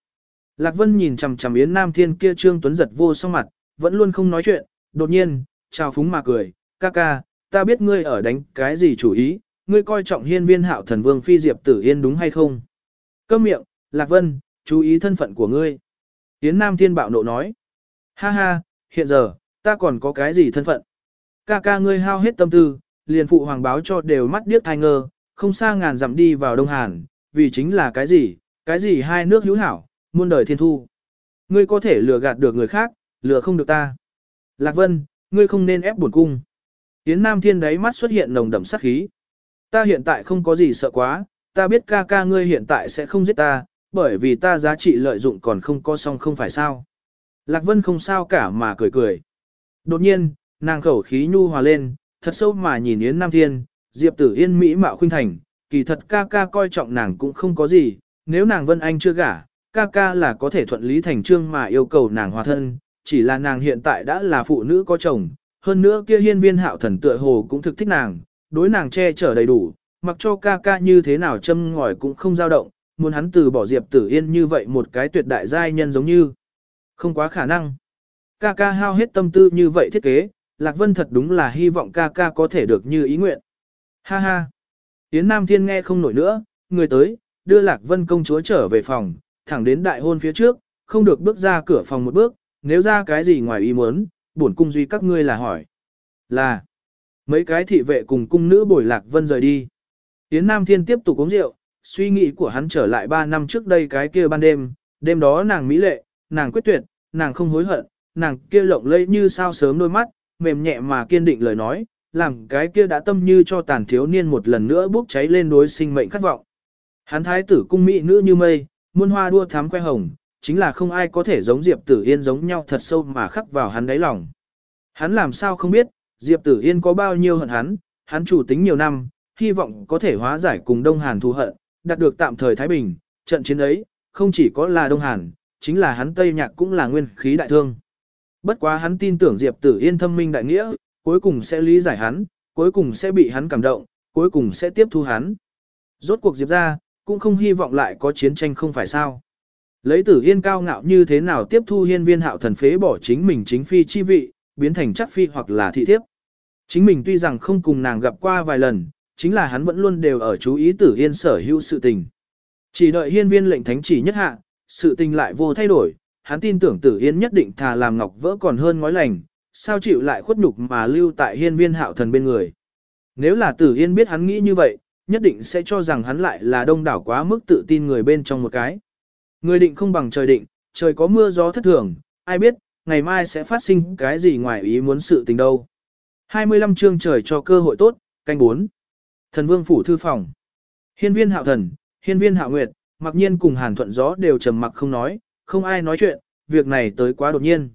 Lạc Vân nhìn chằm chằm Yến Nam Thiên kia trương tuấn giật vô song mặt, vẫn luôn không nói chuyện, đột nhiên, chào phúng mà cười, ca ca, ta biết ngươi ở đánh cái gì chủ ý, ngươi coi trọng hiên viên hạo thần vương phi diệp tử yên đúng hay không? Câm miệng, Lạc Vân, chú ý thân phận của ngươi. Yến Nam Thiên bạo nộ nói, ha ha, hiện giờ, ta còn có cái gì thân phận? Ca ca ngươi hao hết tâm tư, liền phụ hoàng báo cho đều mắt điếc thai ngơ, không xa ngàn dặm đi vào Đông Hàn, vì chính là cái gì, cái gì hai nước hữu hảo, muôn đời thiên thu. Ngươi có thể lừa gạt được người khác, lừa không được ta. Lạc Vân, ngươi không nên ép buồn cung. Yến Nam Thiên đáy mắt xuất hiện nồng đậm sát khí. Ta hiện tại không có gì sợ quá, ta biết ca ca ngươi hiện tại sẽ không giết ta, bởi vì ta giá trị lợi dụng còn không có xong không phải sao. Lạc Vân không sao cả mà cười cười. Đột nhiên, nàng khẩu khí nhu hòa lên, thật sâu mà nhìn Yến Nam Thiên, Diệp Tử Yên Mỹ mạo khuynh thành, kỳ thật ca ca coi trọng nàng cũng không có gì, nếu nàng Vân Anh chưa gả, ca ca là có thể thuận lý thành trương mà yêu cầu nàng hòa thân, chỉ là nàng hiện tại đã là phụ nữ có chồng, hơn nữa kia hiên viên hạo thần tựa hồ cũng thực thích nàng, đối nàng che chở đầy đủ, mặc cho ca ca như thế nào châm ngòi cũng không dao động, muốn hắn từ bỏ Diệp Tử Yên như vậy một cái tuyệt đại giai nhân giống như. Không quá khả năng. Ca ca hao hết tâm tư như vậy thiết kế, Lạc Vân thật đúng là hy vọng ca ca có thể được như ý nguyện. Ha ha. Yến Nam Thiên nghe không nổi nữa, người tới, đưa Lạc Vân công chúa trở về phòng, thẳng đến đại hôn phía trước, không được bước ra cửa phòng một bước, nếu ra cái gì ngoài ý muốn, bổn cung duy các ngươi là hỏi. Là, mấy cái thị vệ cùng cung nữ bồi Lạc Vân rời đi. Yến Nam Thiên tiếp tục uống rượu, suy nghĩ của hắn trở lại 3 năm trước đây cái kia ban đêm, đêm đó nàng mỹ lệ, nàng quyết tuyệt, nàng không hối hận, nàng kia lộng lẫy như sao sớm đôi mắt, mềm nhẹ mà kiên định lời nói, làm cái kia đã tâm như cho tàn thiếu niên một lần nữa bốc cháy lên đối sinh mệnh khát vọng. Hắn thái tử cung mỹ nữ như mây, muôn hoa đua thám khoe hồng, chính là không ai có thể giống Diệp Tử Yên giống nhau thật sâu mà khắc vào hắn đáy lòng. Hắn làm sao không biết, Diệp Tử Yên có bao nhiêu hận hắn, hắn chủ tính nhiều năm, hy vọng có thể hóa giải cùng Đông Hàn thù hận, đạt được tạm thời Thái Bình, trận chiến ấy, không chỉ có là Đông Hàn, chính là hắn Tây Nhạc cũng là nguyên khí đại thương. Bất quá hắn tin tưởng Diệp Tử Yên thâm minh đại nghĩa, cuối cùng sẽ lý giải hắn, cuối cùng sẽ bị hắn cảm động, cuối cùng sẽ tiếp thu hắn. Rốt cuộc Diệp ra, cũng không hy vọng lại có chiến tranh không phải sao. Lấy tử hiên cao ngạo như thế nào tiếp thu hiên viên hạo thần phế bỏ chính mình chính phi chi vị, biến thành chắc phi hoặc là thị thiếp. Chính mình tuy rằng không cùng nàng gặp qua vài lần, chính là hắn vẫn luôn đều ở chú ý tử hiên sở hữu sự tình. Chỉ đợi hiên viên lệnh thánh chỉ nhất hạ, sự tình lại vô thay đổi, hắn tin tưởng tử hiên nhất định thà làm ngọc vỡ còn hơn ngói lành, sao chịu lại khuất nhục mà lưu tại hiên viên hạo thần bên người. Nếu là tử hiên biết hắn nghĩ như vậy, nhất định sẽ cho rằng hắn lại là đông đảo quá mức tự tin người bên trong một cái. Người định không bằng trời định, trời có mưa gió thất thường, ai biết, ngày mai sẽ phát sinh cái gì ngoài ý muốn sự tình đâu. 25 chương trời cho cơ hội tốt, canh 4. Thần vương phủ thư phòng. Hiên viên hạo thần, hiên viên hạo nguyệt, mặc nhiên cùng hàn thuận gió đều trầm mặc không nói, không ai nói chuyện, việc này tới quá đột nhiên.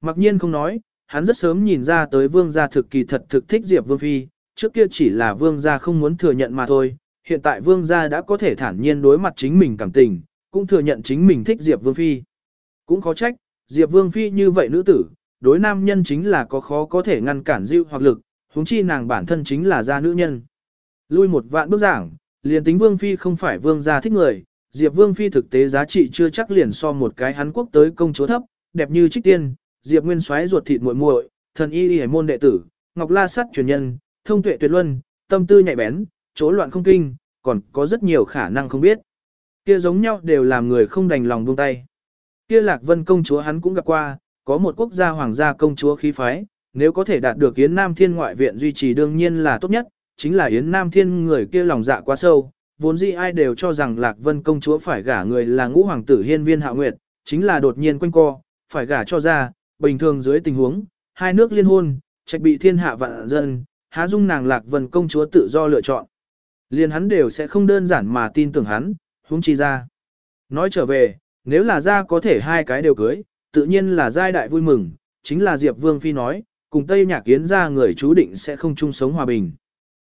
Mặc nhiên không nói, hắn rất sớm nhìn ra tới vương gia thực kỳ thật thực thích Diệp Vương Phi, trước kia chỉ là vương gia không muốn thừa nhận mà thôi, hiện tại vương gia đã có thể thản nhiên đối mặt chính mình cảm tình, cũng thừa nhận chính mình thích Diệp Vương Phi. Cũng khó trách, Diệp Vương Phi như vậy nữ tử, đối nam nhân chính là có khó có thể ngăn cản dịu hoặc lực, huống chi nàng bản thân chính là gia nữ nhân. Lui một vạn bước giảng, liền tính Vương Phi không phải vương gia thích người, Diệp Vương Phi thực tế giá trị chưa chắc liền so một cái hắn quốc tới công chúa thấp, đẹp như trích tiên, Diệp Nguyên xoáy ruột thịt muội muội, thần y y môn đệ tử, Ngọc La Sắt truyền nhân, thông tuệ tuyệt luân, tâm tư nhạy bén, chỗ loạn không kinh, còn có rất nhiều khả năng không biết. Kia giống nhau đều làm người không đành lòng buông tay. Kia Lạc Vân công chúa hắn cũng gặp qua, có một quốc gia hoàng gia công chúa khí phái, nếu có thể đạt được Yến Nam Thiên ngoại viện duy trì đương nhiên là tốt nhất, chính là Yến Nam Thiên người kia lòng dạ quá sâu, vốn dĩ ai đều cho rằng Lạc Vân công chúa phải gả người là ngũ hoàng tử hiên viên hạ nguyệt, chính là đột nhiên quanh co, phải gả cho ra, bình thường dưới tình huống, hai nước liên hôn, trạch bị thiên hạ vạn dân, há dung nàng Lạc Vân công chúa tự do lựa chọn. Liền hắn đều sẽ không đơn giản mà tin tưởng hắn, huống chi ra. Nói trở về, nếu là ra có thể hai cái đều cưới, tự nhiên là giai đại vui mừng, chính là Diệp Vương Phi nói, cùng Tây Nhạc Yến ra người chú định sẽ không chung sống hòa bình.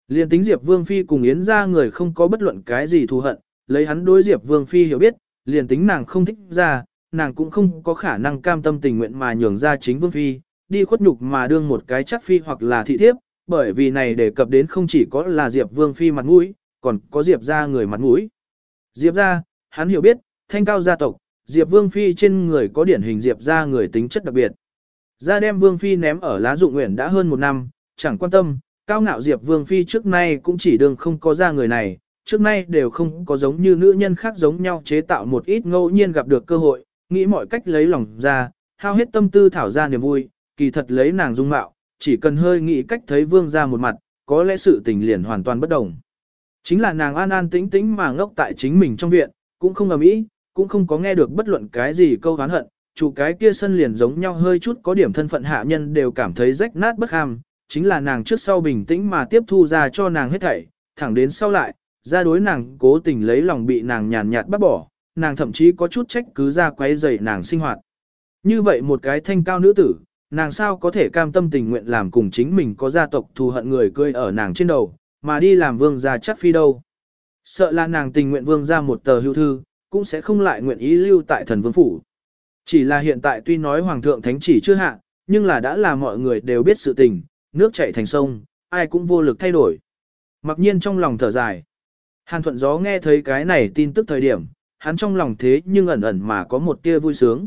Liên tính Diệp Vương Phi cùng Yến ra người không có bất luận cái gì thù hận, lấy hắn đối Diệp Vương Phi hiểu biết, liền tính nàng không thích ra, nàng cũng không có khả năng cam tâm tình nguyện mà nhường ra chính Vương Phi, đi khuất nhục mà đương một cái chắc Phi hoặc là thị thiếp, bởi vì này đề cập đến không chỉ có là Diệp Vương Phi mặt mũi, còn có Diệp ra người mặt mũi. Diệp ra, hắn hiểu biết, thanh cao gia tộc, Diệp Vương Phi trên người có điển hình Diệp ra người tính chất đặc biệt. Ra đem Vương Phi ném ở lá dụng nguyện đã hơn một năm, chẳng quan tâm, cao ngạo Diệp Vương Phi trước nay cũng chỉ đường không có ra người này, trước nay đều không có giống như nữ nhân khác giống nhau chế tạo một ít ngẫu nhiên gặp được cơ hội, nghĩ mọi cách lấy lòng ra, hao hết tâm tư thảo ra niềm vui, kỳ thật lấy nàng dung mạo, chỉ cần hơi nghĩ cách thấy vương ra một mặt, có lẽ sự tình liền hoàn toàn bất đồng. Chính là nàng an an tĩnh tĩnh mà ngốc tại chính mình trong viện, cũng không ầm ĩ, cũng không có nghe được bất luận cái gì câu hán hận, chủ cái kia sân liền giống nhau hơi chút có điểm thân phận hạ nhân đều cảm thấy rách nát bất ham, chính là nàng trước sau bình tĩnh mà tiếp thu ra cho nàng hết thảy, thẳng đến sau lại, ra đối nàng cố tình lấy lòng bị nàng nhàn nhạt bắt bỏ, nàng thậm chí có chút trách cứ ra quấy rầy nàng sinh hoạt. Như vậy một cái thanh cao nữ tử, nàng sao có thể cam tâm tình nguyện làm cùng chính mình có gia tộc thù hận người cười ở nàng trên đầu, mà đi làm vương gia chắc phi đâu. Sợ là nàng tình nguyện vương ra một tờ hưu thư, cũng sẽ không lại nguyện ý lưu tại thần vương phủ. Chỉ là hiện tại tuy nói hoàng thượng thánh chỉ chưa hạ, nhưng là đã là mọi người đều biết sự tình, nước chảy thành sông, ai cũng vô lực thay đổi. Mặc nhiên trong lòng thở dài. Hàn thuận gió nghe thấy cái này tin tức thời điểm, hắn trong lòng thế nhưng ẩn ẩn mà có một tia vui sướng.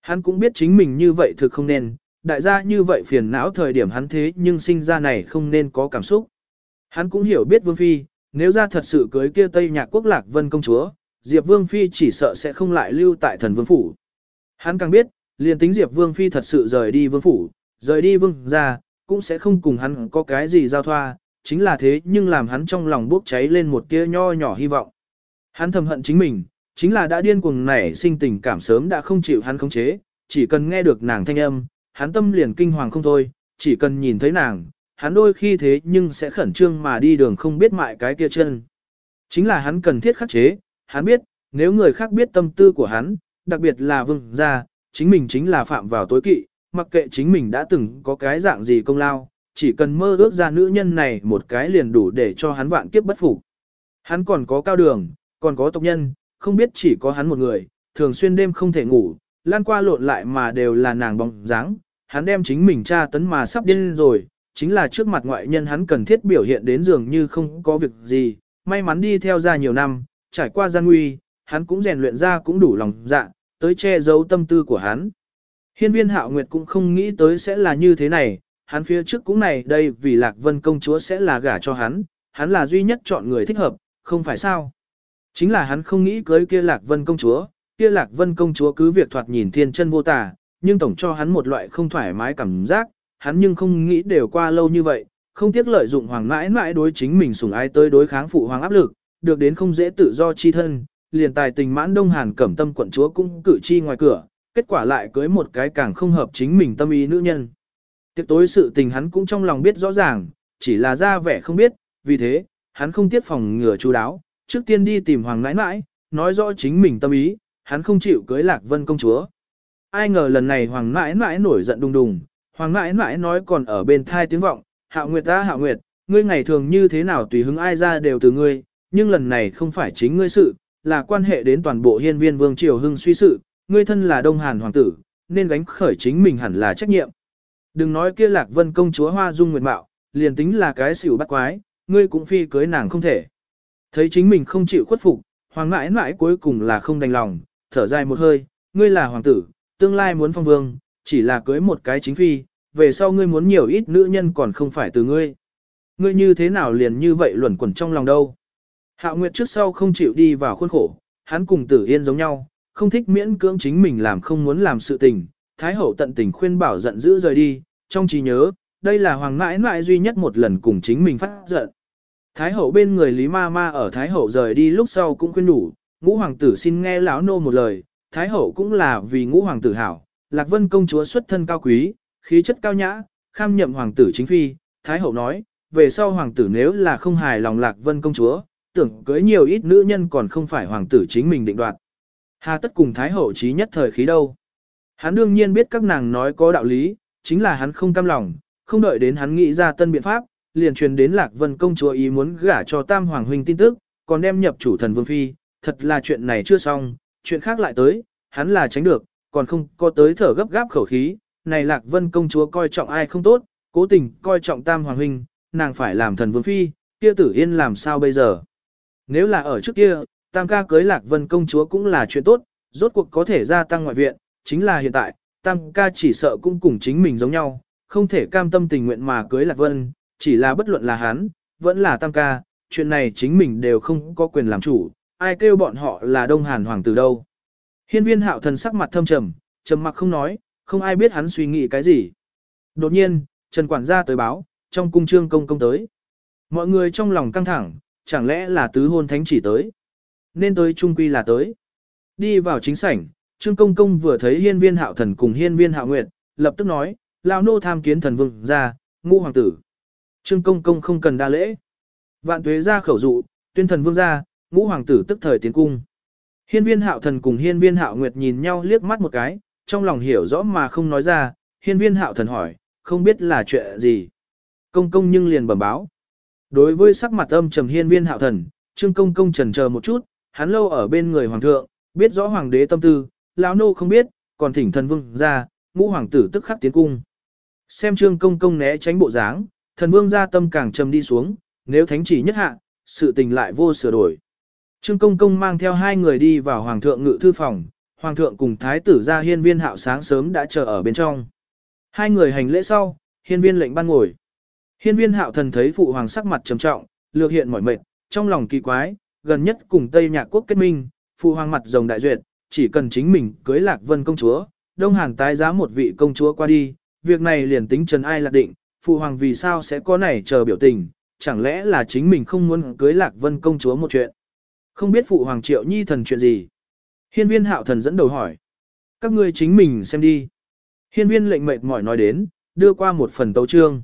Hắn cũng biết chính mình như vậy thực không nên, đại gia như vậy phiền não thời điểm hắn thế nhưng sinh ra này không nên có cảm xúc. Hắn cũng hiểu biết Vương Phi, nếu ra thật sự cưới kia Tây Nhạc Quốc Lạc Vân công chúa, Diệp Vương Phi chỉ sợ sẽ không lại lưu tại thần Vương Phủ. Hắn càng biết, liền tính Diệp Vương Phi thật sự rời đi Vương Phủ, rời đi Vương ra, cũng sẽ không cùng hắn có cái gì giao thoa, chính là thế nhưng làm hắn trong lòng bốc cháy lên một tia nho nhỏ hy vọng. Hắn thầm hận chính mình, chính là đã điên cuồng nảy sinh tình cảm sớm đã không chịu hắn khống chế, chỉ cần nghe được nàng thanh âm, hắn tâm liền kinh hoàng không thôi, chỉ cần nhìn thấy nàng, hắn đôi khi thế nhưng sẽ khẩn trương mà đi đường không biết mại cái kia chân. Chính là hắn cần thiết khắc chế, hắn biết, nếu người khác biết tâm tư của hắn, đặc biệt là vương gia, chính mình chính là phạm vào tối kỵ, mặc kệ chính mình đã từng có cái dạng gì công lao, chỉ cần mơ ước ra nữ nhân này một cái liền đủ để cho hắn vạn kiếp bất phục. Hắn còn có cao đường, còn có tộc nhân, không biết chỉ có hắn một người, thường xuyên đêm không thể ngủ, lan qua lộn lại mà đều là nàng bóng dáng, hắn đem chính mình tra tấn mà sắp điên rồi, chính là trước mặt ngoại nhân hắn cần thiết biểu hiện đến dường như không có việc gì, may mắn đi theo ra nhiều năm, trải qua gian nguy, hắn cũng rèn luyện ra cũng đủ lòng dạ, tới che giấu tâm tư của hắn. Hiên viên hạo nguyệt cũng không nghĩ tới sẽ là như thế này, hắn phía trước cũng này đây vì Lạc Vân công chúa sẽ là gả cho hắn, hắn là duy nhất chọn người thích hợp, không phải sao. Chính là hắn không nghĩ cưới kia Lạc Vân công chúa, kia Lạc Vân công chúa cứ việc thoạt nhìn thiên chân vô tả, nhưng tổng cho hắn một loại không thoải mái cảm giác, hắn nhưng không nghĩ đều qua lâu như vậy, không tiếc lợi dụng hoàng mãi mãi đối chính mình sủng ái tới đối kháng phụ hoàng áp lực, được đến không dễ tự do chi thân, liền tài tình mãn đông hàn cẩm tâm quận chúa cũng cử chi ngoài cửa, kết quả lại cưới một cái càng không hợp chính mình tâm ý nữ nhân. Tiếp tối sự tình hắn cũng trong lòng biết rõ ràng, chỉ là ra vẻ không biết, vì thế, hắn không tiếc phòng ngừa chú đáo, trước tiên đi tìm hoàng mãi mãi, nói rõ chính mình tâm ý, hắn không chịu cưới lạc vân công chúa. Ai ngờ lần này hoàng mãi mãi nổi giận đùng đùng, hoàng mãi mãi nói còn ở bên thai tiếng vọng, hạo nguyệt ta hạo nguyệt, ngươi ngày thường như thế nào tùy hứng ai ra đều từ ngươi, nhưng lần này không phải chính ngươi sự, là quan hệ đến toàn bộ hiên viên vương triều hưng suy sự, ngươi thân là đông hàn hoàng tử, nên gánh khởi chính mình hẳn là trách nhiệm. Đừng nói kia lạc vân công chúa hoa dung nguyệt mạo, liền tính là cái xỉu bắt quái, ngươi cũng phi cưới nàng không thể. Thấy chính mình không chịu khuất phục, hoàng mãi mãi cuối cùng là không đành lòng, thở dài một hơi, ngươi là hoàng tử, tương lai muốn phong vương, chỉ là cưới một cái chính phi, về sau ngươi muốn nhiều ít nữ nhân còn không phải từ ngươi. Ngươi như thế nào liền như vậy luẩn quẩn trong lòng đâu. Hạo Nguyệt trước sau không chịu đi vào khuôn khổ, hắn cùng tử yên giống nhau, không thích miễn cưỡng chính mình làm không muốn làm sự tình. Thái hậu tận tình khuyên bảo giận dữ rời đi, trong trí nhớ, đây là hoàng mãi mãi duy nhất một lần cùng chính mình phát giận. Thái hậu bên người Lý Ma Ma ở Thái hậu rời đi lúc sau cũng khuyên đủ, ngũ hoàng tử xin nghe lão nô một lời, Thái hậu cũng là vì ngũ hoàng tử hảo, Lạc Vân công chúa xuất thân cao quý, khí chất cao nhã, kham nhậm hoàng tử chính phi, Thái hậu nói, về sau hoàng tử nếu là không hài lòng Lạc Vân công chúa, tưởng cưới nhiều ít nữ nhân còn không phải hoàng tử chính mình định đoạt. Hà tất cùng Thái hậu trí nhất thời khí đâu. Hắn đương nhiên biết các nàng nói có đạo lý, chính là hắn không cam lòng, không đợi đến hắn nghĩ ra tân biện pháp, liền truyền đến Lạc Vân công chúa ý muốn gả cho Tam Hoàng huynh tin tức, còn đem nhập chủ thần vương phi, thật là chuyện này chưa xong, chuyện khác lại tới, hắn là tránh được, còn không có tới thở gấp gáp khẩu khí, này Lạc Vân công chúa coi trọng ai không tốt, cố tình coi trọng Tam Hoàng huynh, nàng phải làm thần vương phi, kia tử yên làm sao bây giờ. Nếu là ở trước kia, Tam ca cưới Lạc Vân công chúa cũng là chuyện tốt, rốt cuộc có thể gia tăng ngoại viện, chính là hiện tại, Tam ca chỉ sợ cũng cùng chính mình giống nhau, không thể cam tâm tình nguyện mà cưới Lạc Vân, chỉ là bất luận là hắn, vẫn là Tam ca, chuyện này chính mình đều không có quyền làm chủ, ai kêu bọn họ là Đông Hàn Hoàng tử đâu. Hiên viên hạo thần sắc mặt thâm trầm, trầm mặc không nói, không ai biết hắn suy nghĩ cái gì. Đột nhiên, Trần Quản gia tới báo, trong cung trương công công tới. Mọi người trong lòng căng thẳng, chẳng lẽ là tứ hôn thánh chỉ tới. Nên tới trung quy là tới. Đi vào chính sảnh, trương công công vừa thấy hiên viên hạo thần cùng hiên viên hạo nguyệt, lập tức nói, lão nô tham kiến thần vương ra, ngũ hoàng tử. Trương công công không cần đa lễ. Vạn tuế ra khẩu dụ, tuyên thần vương ra, ngũ hoàng tử tức thời tiến cung. Hiên viên hạo thần cùng hiên viên hạo nguyệt nhìn nhau liếc mắt một cái, trong lòng hiểu rõ mà không nói ra, hiên viên hạo thần hỏi, không biết là chuyện gì. Công công nhưng liền bẩm báo. Đối với sắc mặt âm trầm hiên viên hạo thần, trương công công trần chờ một chút, hắn lâu ở bên người hoàng thượng, biết rõ hoàng đế tâm tư, lão nô không biết, còn thỉnh thần vương ra, ngũ hoàng tử tức khắc tiến cung. Xem trương công công né tránh bộ dáng, thần vương ra tâm càng trầm đi xuống, nếu thánh chỉ nhất hạ, sự tình lại vô sửa đổi. Trương công công mang theo hai người đi vào hoàng thượng ngự thư phòng, hoàng thượng cùng thái tử ra hiên viên hạo sáng sớm đã chờ ở bên trong. Hai người hành lễ sau, hiên viên lệnh ban ngồi. Hiên viên hạo thần thấy phụ hoàng sắc mặt trầm trọng, lược hiện mỏi mệt, trong lòng kỳ quái, gần nhất cùng Tây Nhạc quốc kết minh, phụ hoàng mặt rồng đại duyệt, chỉ cần chính mình cưới lạc vân công chúa, đông hàn tái giá một vị công chúa qua đi, việc này liền tính trần ai lạc định, phụ hoàng vì sao sẽ có này chờ biểu tình, chẳng lẽ là chính mình không muốn cưới lạc vân công chúa một chuyện. Không biết phụ hoàng triệu nhi thần chuyện gì. Hiên viên hạo thần dẫn đầu hỏi. Các ngươi chính mình xem đi. Hiên viên lệnh mệt mỏi nói đến, đưa qua một phần tấu trương.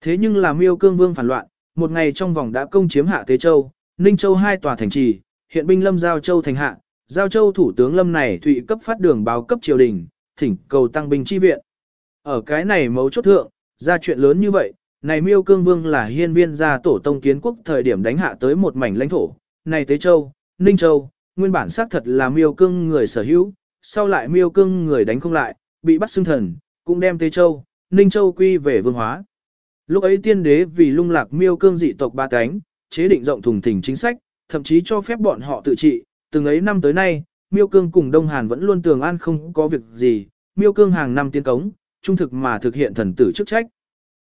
Thế nhưng là miêu cương vương phản loạn, một ngày trong vòng đã công chiếm hạ Tế Châu, Ninh Châu hai tòa thành trì, hiện binh lâm Giao Châu thành hạ, Giao Châu thủ tướng lâm này thụy cấp phát đường báo cấp triều đình, thỉnh cầu tăng binh chi viện. Ở cái này mấu chốt thượng, ra chuyện lớn như vậy, này miêu cương vương là hiên viên gia tổ tông kiến quốc thời điểm đánh hạ tới một mảnh lãnh thổ, này Tế Châu, Ninh Châu, nguyên bản xác thật là miêu cương người sở hữu, sau lại miêu cương người đánh không lại, bị bắt xưng thần, cũng đem Tế Châu, Ninh Châu quy về vương hóa. Lúc ấy tiên đế vì lung lạc miêu cương dị tộc ba cánh, chế định rộng thùng thình chính sách, thậm chí cho phép bọn họ tự trị, từng ấy năm tới nay, miêu cương cùng Đông Hàn vẫn luôn tường an không có việc gì, miêu cương hàng năm tiến cống, trung thực mà thực hiện thần tử chức trách.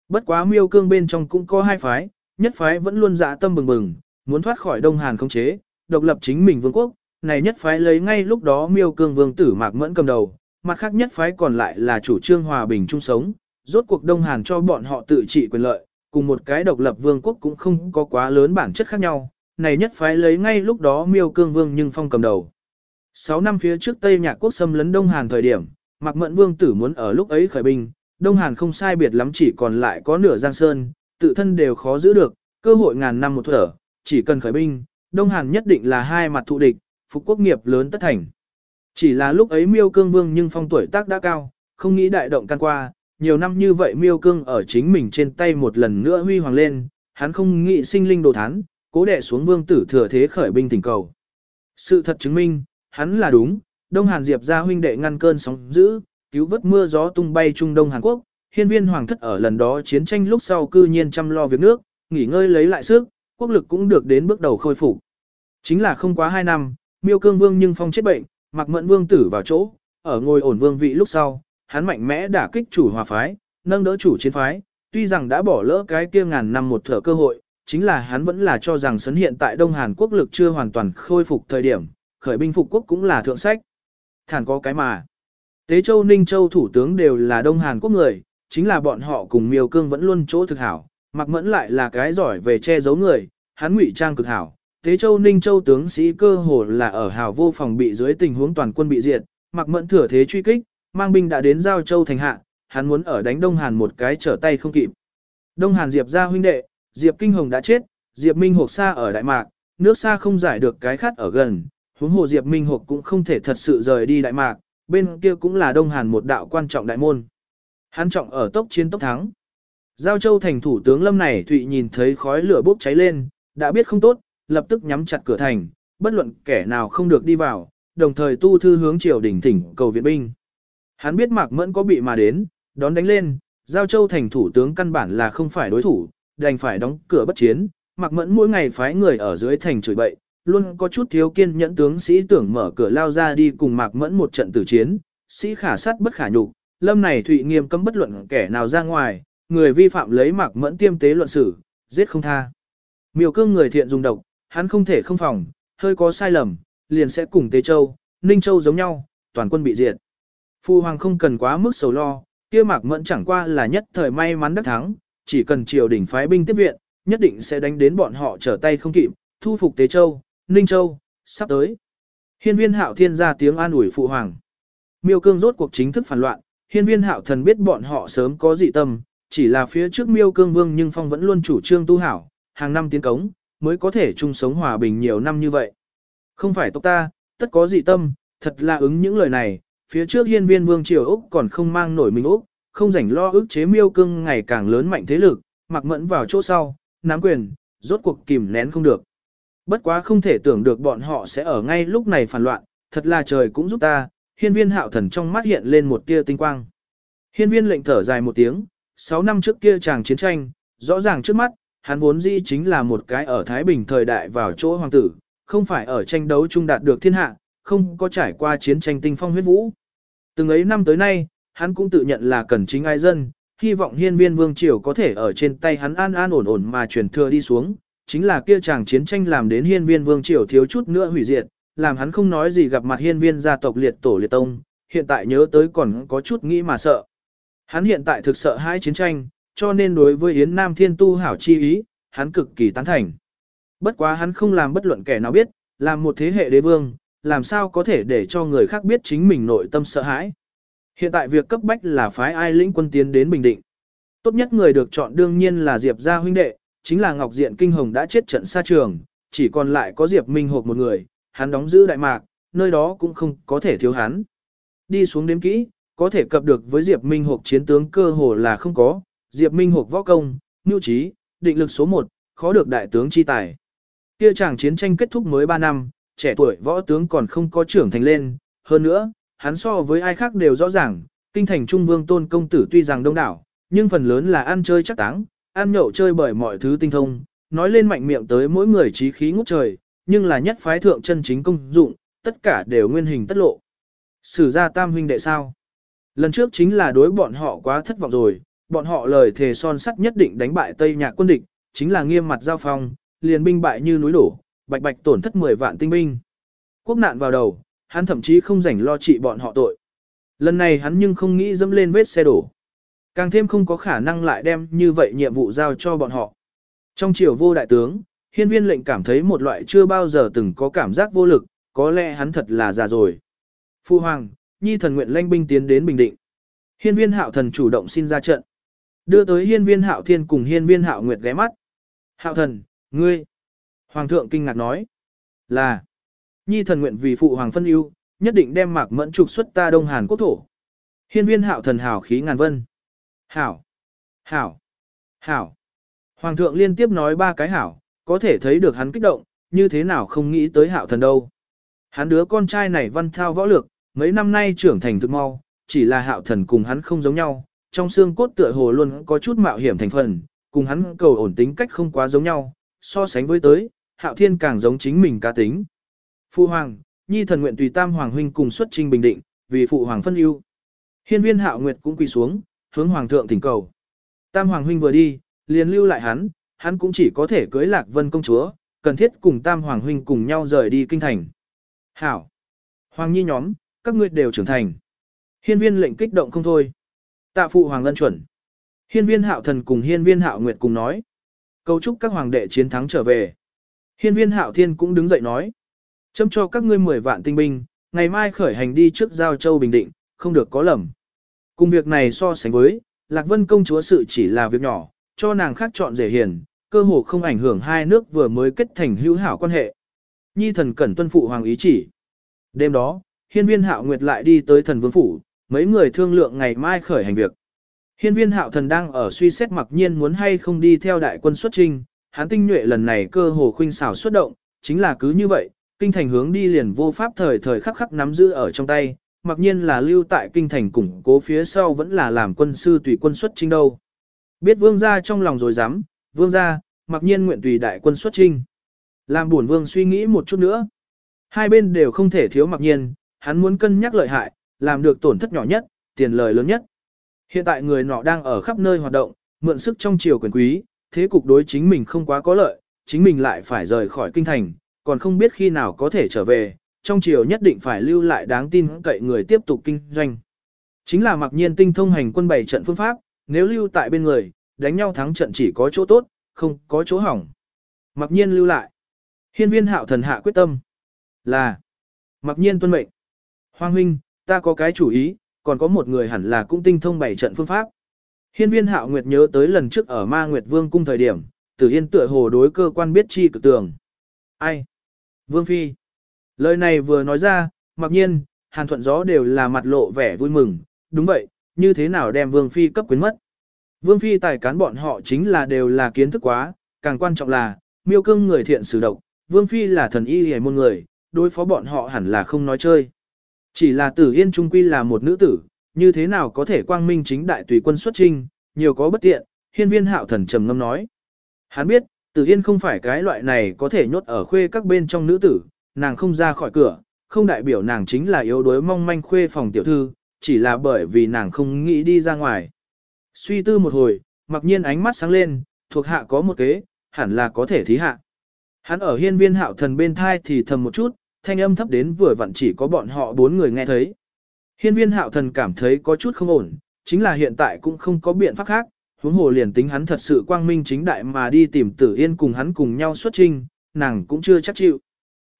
Bất quá miêu cương bên trong cũng có hai phái, nhất phái vẫn luôn dạ tâm bừng bừng, muốn thoát khỏi Đông Hàn không chế, độc lập chính mình vương quốc, này nhất phái lấy ngay lúc đó miêu cương vương tử Mạc Mẫn cầm đầu, mặt khác nhất phái còn lại là chủ trương hòa bình chung sống, rốt cuộc Đông Hàn cho bọn họ tự trị quyền lợi, cùng một cái độc lập vương quốc cũng không có quá lớn bản chất khác nhau, này nhất phái lấy ngay lúc đó miêu cương vương nhưng phong cầm đầu. 6 năm phía trước Tây Nhạc quốc xâm lấn Đông Hàn thời điểm, Mạc Mẫn Vương tử muốn ở lúc ấy khởi binh, Đông Hàn không sai biệt lắm chỉ còn lại có nửa giang sơn, tự thân đều khó giữ được, cơ hội ngàn năm một thở, chỉ cần khởi binh, Đông Hàn nhất định là hai mặt thụ địch, phục quốc nghiệp lớn tất thành. Chỉ là lúc ấy Miêu Cương Vương nhưng phong tuổi tác đã cao, không nghĩ đại động can qua, nhiều năm như vậy Miêu Cương ở chính mình trên tay một lần nữa huy hoàng lên, hắn không nghĩ sinh linh đồ thán, cố đệ xuống vương tử thừa thế khởi binh tỉnh cầu. Sự thật chứng minh, hắn là đúng, Đông Hàn Diệp ra huynh đệ ngăn cơn sóng dữ, cứu vớt mưa gió tung bay Trung Đông Hàn Quốc, hiên viên hoàng thất ở lần đó chiến tranh lúc sau cư nhiên chăm lo việc nước, nghỉ ngơi lấy lại sức, quốc lực cũng được đến bước đầu khôi phục. Chính là không quá 2 năm, miêu cương vương nhưng phong chết bệnh, mặc Mẫn vương tử vào chỗ, ở ngôi ổn vương vị lúc sau, hắn mạnh mẽ đả kích chủ hòa phái, nâng đỡ chủ chiến phái, tuy rằng đã bỏ lỡ cái kia ngàn năm một thở cơ hội, chính là hắn vẫn là cho rằng sấn hiện tại Đông Hàn quốc lực chưa hoàn toàn khôi phục thời điểm, khởi binh phục quốc cũng là thượng sách. Thản có cái mà. Tế Châu Ninh Châu thủ tướng đều là Đông Hàn quốc người, chính là bọn họ cùng Miêu Cương vẫn luôn chỗ thực hảo, Mạc Mẫn lại là cái giỏi về che giấu người, hắn ngụy trang cực hảo. Tế Châu Ninh Châu tướng sĩ cơ hồ là ở hào vô phòng bị dưới tình huống toàn quân bị diệt, Mạc Mẫn thừa thế truy kích, mang binh đã đến Giao Châu thành hạ, hắn muốn ở đánh Đông Hàn một cái trở tay không kịp. Đông Hàn Diệp gia huynh đệ, Diệp Kinh Hồng đã chết, Diệp Minh Hộc xa ở Đại Mạc, nước xa không giải được cái khát ở gần, huống hồ Diệp Minh Hộc cũng không thể thật sự rời đi Đại Mạc, bên kia cũng là Đông Hàn một đạo quan trọng đại môn. Hắn trọng ở tốc chiến tốc thắng. Giao Châu thành thủ tướng Lâm này Thụy nhìn thấy khói lửa bốc cháy lên, đã biết không tốt, lập tức nhắm chặt cửa thành, bất luận kẻ nào không được đi vào, đồng thời tu thư hướng triều đình thỉnh cầu viện binh. Hắn biết Mạc Mẫn có bị mà đến, đón đánh lên, Giao Châu thành thủ tướng căn bản là không phải đối thủ, đành phải đóng cửa bất chiến, Mạc Mẫn mỗi ngày phái người ở dưới thành chửi bậy, luôn có chút thiếu kiên nhẫn tướng sĩ tưởng mở cửa lao ra đi cùng Mạc Mẫn một trận tử chiến, sĩ khả sát bất khả nhục, lâm này thụy nghiêm cấm bất luận kẻ nào ra ngoài, người vi phạm lấy Mạc Mẫn tiêm tế luận xử, giết không tha. Miêu cương người thiện dùng độc, hắn không thể không phòng, hơi có sai lầm, liền sẽ cùng Tế Châu, Ninh Châu giống nhau, toàn quân bị diệt. Phu hoàng không cần quá mức sầu lo, kia Mạc Mẫn chẳng qua là nhất thời may mắn đắc thắng, chỉ cần triều đình phái binh tiếp viện, nhất định sẽ đánh đến bọn họ trở tay không kịp, thu phục Tế Châu, Ninh Châu, sắp tới. Hiên viên hạo thiên ra tiếng an ủi phụ hoàng. Miêu cương rốt cuộc chính thức phản loạn, hiên viên hạo thần biết bọn họ sớm có dị tâm, chỉ là phía trước miêu cương vương nhưng phong vẫn luôn chủ trương tu hảo, hàng năm tiến cống, mới có thể chung sống hòa bình nhiều năm như vậy. Không phải tộc ta, tất có dị tâm, thật là ứng những lời này, phía trước hiên viên vương triều Úc còn không mang nổi mình Úc, không rảnh lo ức chế miêu cương ngày càng lớn mạnh thế lực, mặc mẫn vào chỗ sau, nắm quyền, rốt cuộc kìm nén không được. Bất quá không thể tưởng được bọn họ sẽ ở ngay lúc này phản loạn, thật là trời cũng giúp ta, hiên viên hạo thần trong mắt hiện lên một tia tinh quang. Hiên viên lệnh thở dài một tiếng, 6 năm trước kia chàng chiến tranh, rõ ràng trước mắt, hắn vốn dĩ chính là một cái ở Thái Bình thời đại vào chỗ hoàng tử, không phải ở tranh đấu chung đạt được thiên hạ, không có trải qua chiến tranh tinh phong huyết vũ. Từng ấy năm tới nay, hắn cũng tự nhận là cần chính ai dân, hy vọng hiên viên vương triều có thể ở trên tay hắn an an ổn ổn mà truyền thừa đi xuống, chính là kia chàng chiến tranh làm đến hiên viên vương triều thiếu chút nữa hủy diệt, làm hắn không nói gì gặp mặt hiên viên gia tộc liệt tổ liệt tông, hiện tại nhớ tới còn có chút nghĩ mà sợ. Hắn hiện tại thực sợ hai chiến tranh, cho nên đối với Yến Nam Thiên Tu hảo chi ý, hắn cực kỳ tán thành. Bất quá hắn không làm bất luận kẻ nào biết, làm một thế hệ đế vương, làm sao có thể để cho người khác biết chính mình nội tâm sợ hãi. Hiện tại việc cấp bách là phái ai lĩnh quân tiến đến Bình Định. Tốt nhất người được chọn đương nhiên là Diệp gia huynh đệ, chính là Ngọc Diện Kinh Hồng đã chết trận xa trường, chỉ còn lại có Diệp Minh Hộp một người, hắn đóng giữ Đại Mạc, nơi đó cũng không có thể thiếu hắn. Đi xuống đếm kỹ, có thể cập được với Diệp Minh Hộp chiến tướng cơ hồ là không có, Diệp Minh Hộp võ công, nhu trí, định lực số 1, khó được đại tướng chi tài. Kia chàng chiến tranh kết thúc mới 3 năm, trẻ tuổi võ tướng còn không có trưởng thành lên, hơn nữa, hắn so với ai khác đều rõ ràng, kinh thành trung vương tôn công tử tuy rằng đông đảo, nhưng phần lớn là ăn chơi chắc táng, ăn nhậu chơi bởi mọi thứ tinh thông, nói lên mạnh miệng tới mỗi người trí khí ngút trời, nhưng là nhất phái thượng chân chính công dụng, tất cả đều nguyên hình tất lộ. Sử ra tam huynh đệ sao? Lần trước chính là đối bọn họ quá thất vọng rồi, bọn họ lời thề son sắt nhất định đánh bại Tây Nhạc quân địch, chính là nghiêm mặt giao phong, liền binh bại như núi đổ, bạch bạch tổn thất 10 vạn tinh binh. Quốc nạn vào đầu, hắn thậm chí không rảnh lo trị bọn họ tội. Lần này hắn nhưng không nghĩ dẫm lên vết xe đổ. Càng thêm không có khả năng lại đem như vậy nhiệm vụ giao cho bọn họ. Trong triều vô đại tướng, hiên viên lệnh cảm thấy một loại chưa bao giờ từng có cảm giác vô lực, có lẽ hắn thật là già rồi. Phu Hoàng, Nhi thần nguyện lãnh binh tiến đến Bình Định. Hiên viên hạo thần chủ động xin ra trận. Đưa tới hiên viên hạo thiên cùng hiên viên hạo nguyệt ghé mắt. Hạo thần, ngươi. Hoàng thượng kinh ngạc nói. Là. Nhi thần nguyện vì phụ hoàng phân ưu, nhất định đem mạc mẫn trục xuất ta đông hàn quốc thổ. Hiên viên hạo thần hào khí ngàn vân. Hảo. Hảo. Hảo. Hoàng thượng liên tiếp nói ba cái hảo, có thể thấy được hắn kích động, như thế nào không nghĩ tới hạo thần đâu. Hắn đứa con trai này văn thao võ lược, mấy năm nay trưởng thành thực mau, chỉ là hạo thần cùng hắn không giống nhau, trong xương cốt tựa hồ luôn có chút mạo hiểm thành phần, cùng hắn cầu ổn tính cách không quá giống nhau, so sánh với tới, hạo thiên càng giống chính mình cá tính. Phụ hoàng, nhi thần nguyện tùy tam hoàng huynh cùng xuất trình bình định, vì phụ hoàng phân ưu. Hiên viên hạo nguyệt cũng quỳ xuống, hướng hoàng thượng thỉnh cầu. Tam hoàng huynh vừa đi, liền lưu lại hắn, hắn cũng chỉ có thể cưới lạc vân công chúa, cần thiết cùng tam hoàng huynh cùng nhau rời đi kinh thành. Hảo! Hoàng nhi nhóm, các ngươi đều trưởng thành. Hiên viên lệnh kích động không thôi. Tạ phụ hoàng lân chuẩn. Hiên viên hạo thần cùng hiên viên hạo nguyệt cùng nói. Cầu chúc các hoàng đệ chiến thắng trở về. Hiên viên hạo thiên cũng đứng dậy nói. Châm cho các ngươi 10 vạn tinh binh, ngày mai khởi hành đi trước giao châu Bình Định, không được có lầm. Cùng việc này so sánh với, Lạc Vân công chúa sự chỉ là việc nhỏ, cho nàng khác chọn dễ hiền, cơ hồ không ảnh hưởng hai nước vừa mới kết thành hữu hảo quan hệ. Nhi thần cẩn tuân phụ hoàng ý chỉ. Đêm đó, hiên viên hạo nguyệt lại đi tới thần vương phủ, mấy người thương lượng ngày mai khởi hành việc. Hiên viên hạo thần đang ở suy xét mặc nhiên muốn hay không đi theo đại quân xuất trinh, hắn tinh nhuệ lần này cơ hồ khuynh xảo xuất động, chính là cứ như vậy, kinh thành hướng đi liền vô pháp thời thời khắc khắc nắm giữ ở trong tay, mặc nhiên là lưu tại kinh thành củng cố phía sau vẫn là làm quân sư tùy quân xuất trinh đâu. Biết vương gia trong lòng rồi dám, vương gia, mặc nhiên nguyện tùy đại quân xuất trinh. Làm buồn vương suy nghĩ một chút nữa. Hai bên đều không thể thiếu mặc nhiên, hắn muốn cân nhắc lợi hại, làm được tổn thất nhỏ nhất, tiền lời lớn nhất. Hiện tại người nọ đang ở khắp nơi hoạt động, mượn sức trong triều quyền quý, thế cục đối chính mình không quá có lợi, chính mình lại phải rời khỏi kinh thành, còn không biết khi nào có thể trở về, trong triều nhất định phải lưu lại đáng tin cậy người tiếp tục kinh doanh. Chính là mặc nhiên tinh thông hành quân bảy trận phương pháp, nếu lưu tại bên người, đánh nhau thắng trận chỉ có chỗ tốt, không có chỗ hỏng. Mặc nhiên lưu lại. Hiên viên hạo thần hạ quyết tâm. Là. Mặc nhiên tuân mệnh. Hoàng huynh, ta có cái chủ ý, còn có một người hẳn là cũng tinh thông bảy trận phương pháp. Hiên viên hạo nguyệt nhớ tới lần trước ở ma nguyệt vương cung thời điểm, tử yên tựa hồ đối cơ quan biết chi cực tường. Ai? Vương Phi. Lời này vừa nói ra, mặc nhiên, hàn thuận gió đều là mặt lộ vẻ vui mừng, đúng vậy, như thế nào đem Vương Phi cấp quyến mất. Vương Phi tài cán bọn họ chính là đều là kiến thức quá, càng quan trọng là, miêu cưng người thiện sử độc, Vương Phi là thần y hề môn người, đối phó bọn họ hẳn là không nói chơi. Chỉ là tử yên trung quy là một nữ tử, như thế nào có thể quang minh chính đại tùy quân xuất trinh, nhiều có bất tiện, hiên viên hạo thần trầm ngâm nói. Hắn biết, tử yên không phải cái loại này có thể nhốt ở khuê các bên trong nữ tử, nàng không ra khỏi cửa, không đại biểu nàng chính là yếu đuối mong manh khuê phòng tiểu thư, chỉ là bởi vì nàng không nghĩ đi ra ngoài. Suy tư một hồi, mặc nhiên ánh mắt sáng lên, thuộc hạ có một kế, hẳn là có thể thí hạ. Hắn ở hiên viên hạo thần bên thai thì thầm một chút, thanh âm thấp đến vừa vặn chỉ có bọn họ bốn người nghe thấy. Hiên viên hạo thần cảm thấy có chút không ổn, chính là hiện tại cũng không có biện pháp khác, huống hồ liền tính hắn thật sự quang minh chính đại mà đi tìm tử yên cùng hắn cùng nhau xuất trinh, nàng cũng chưa chắc chịu.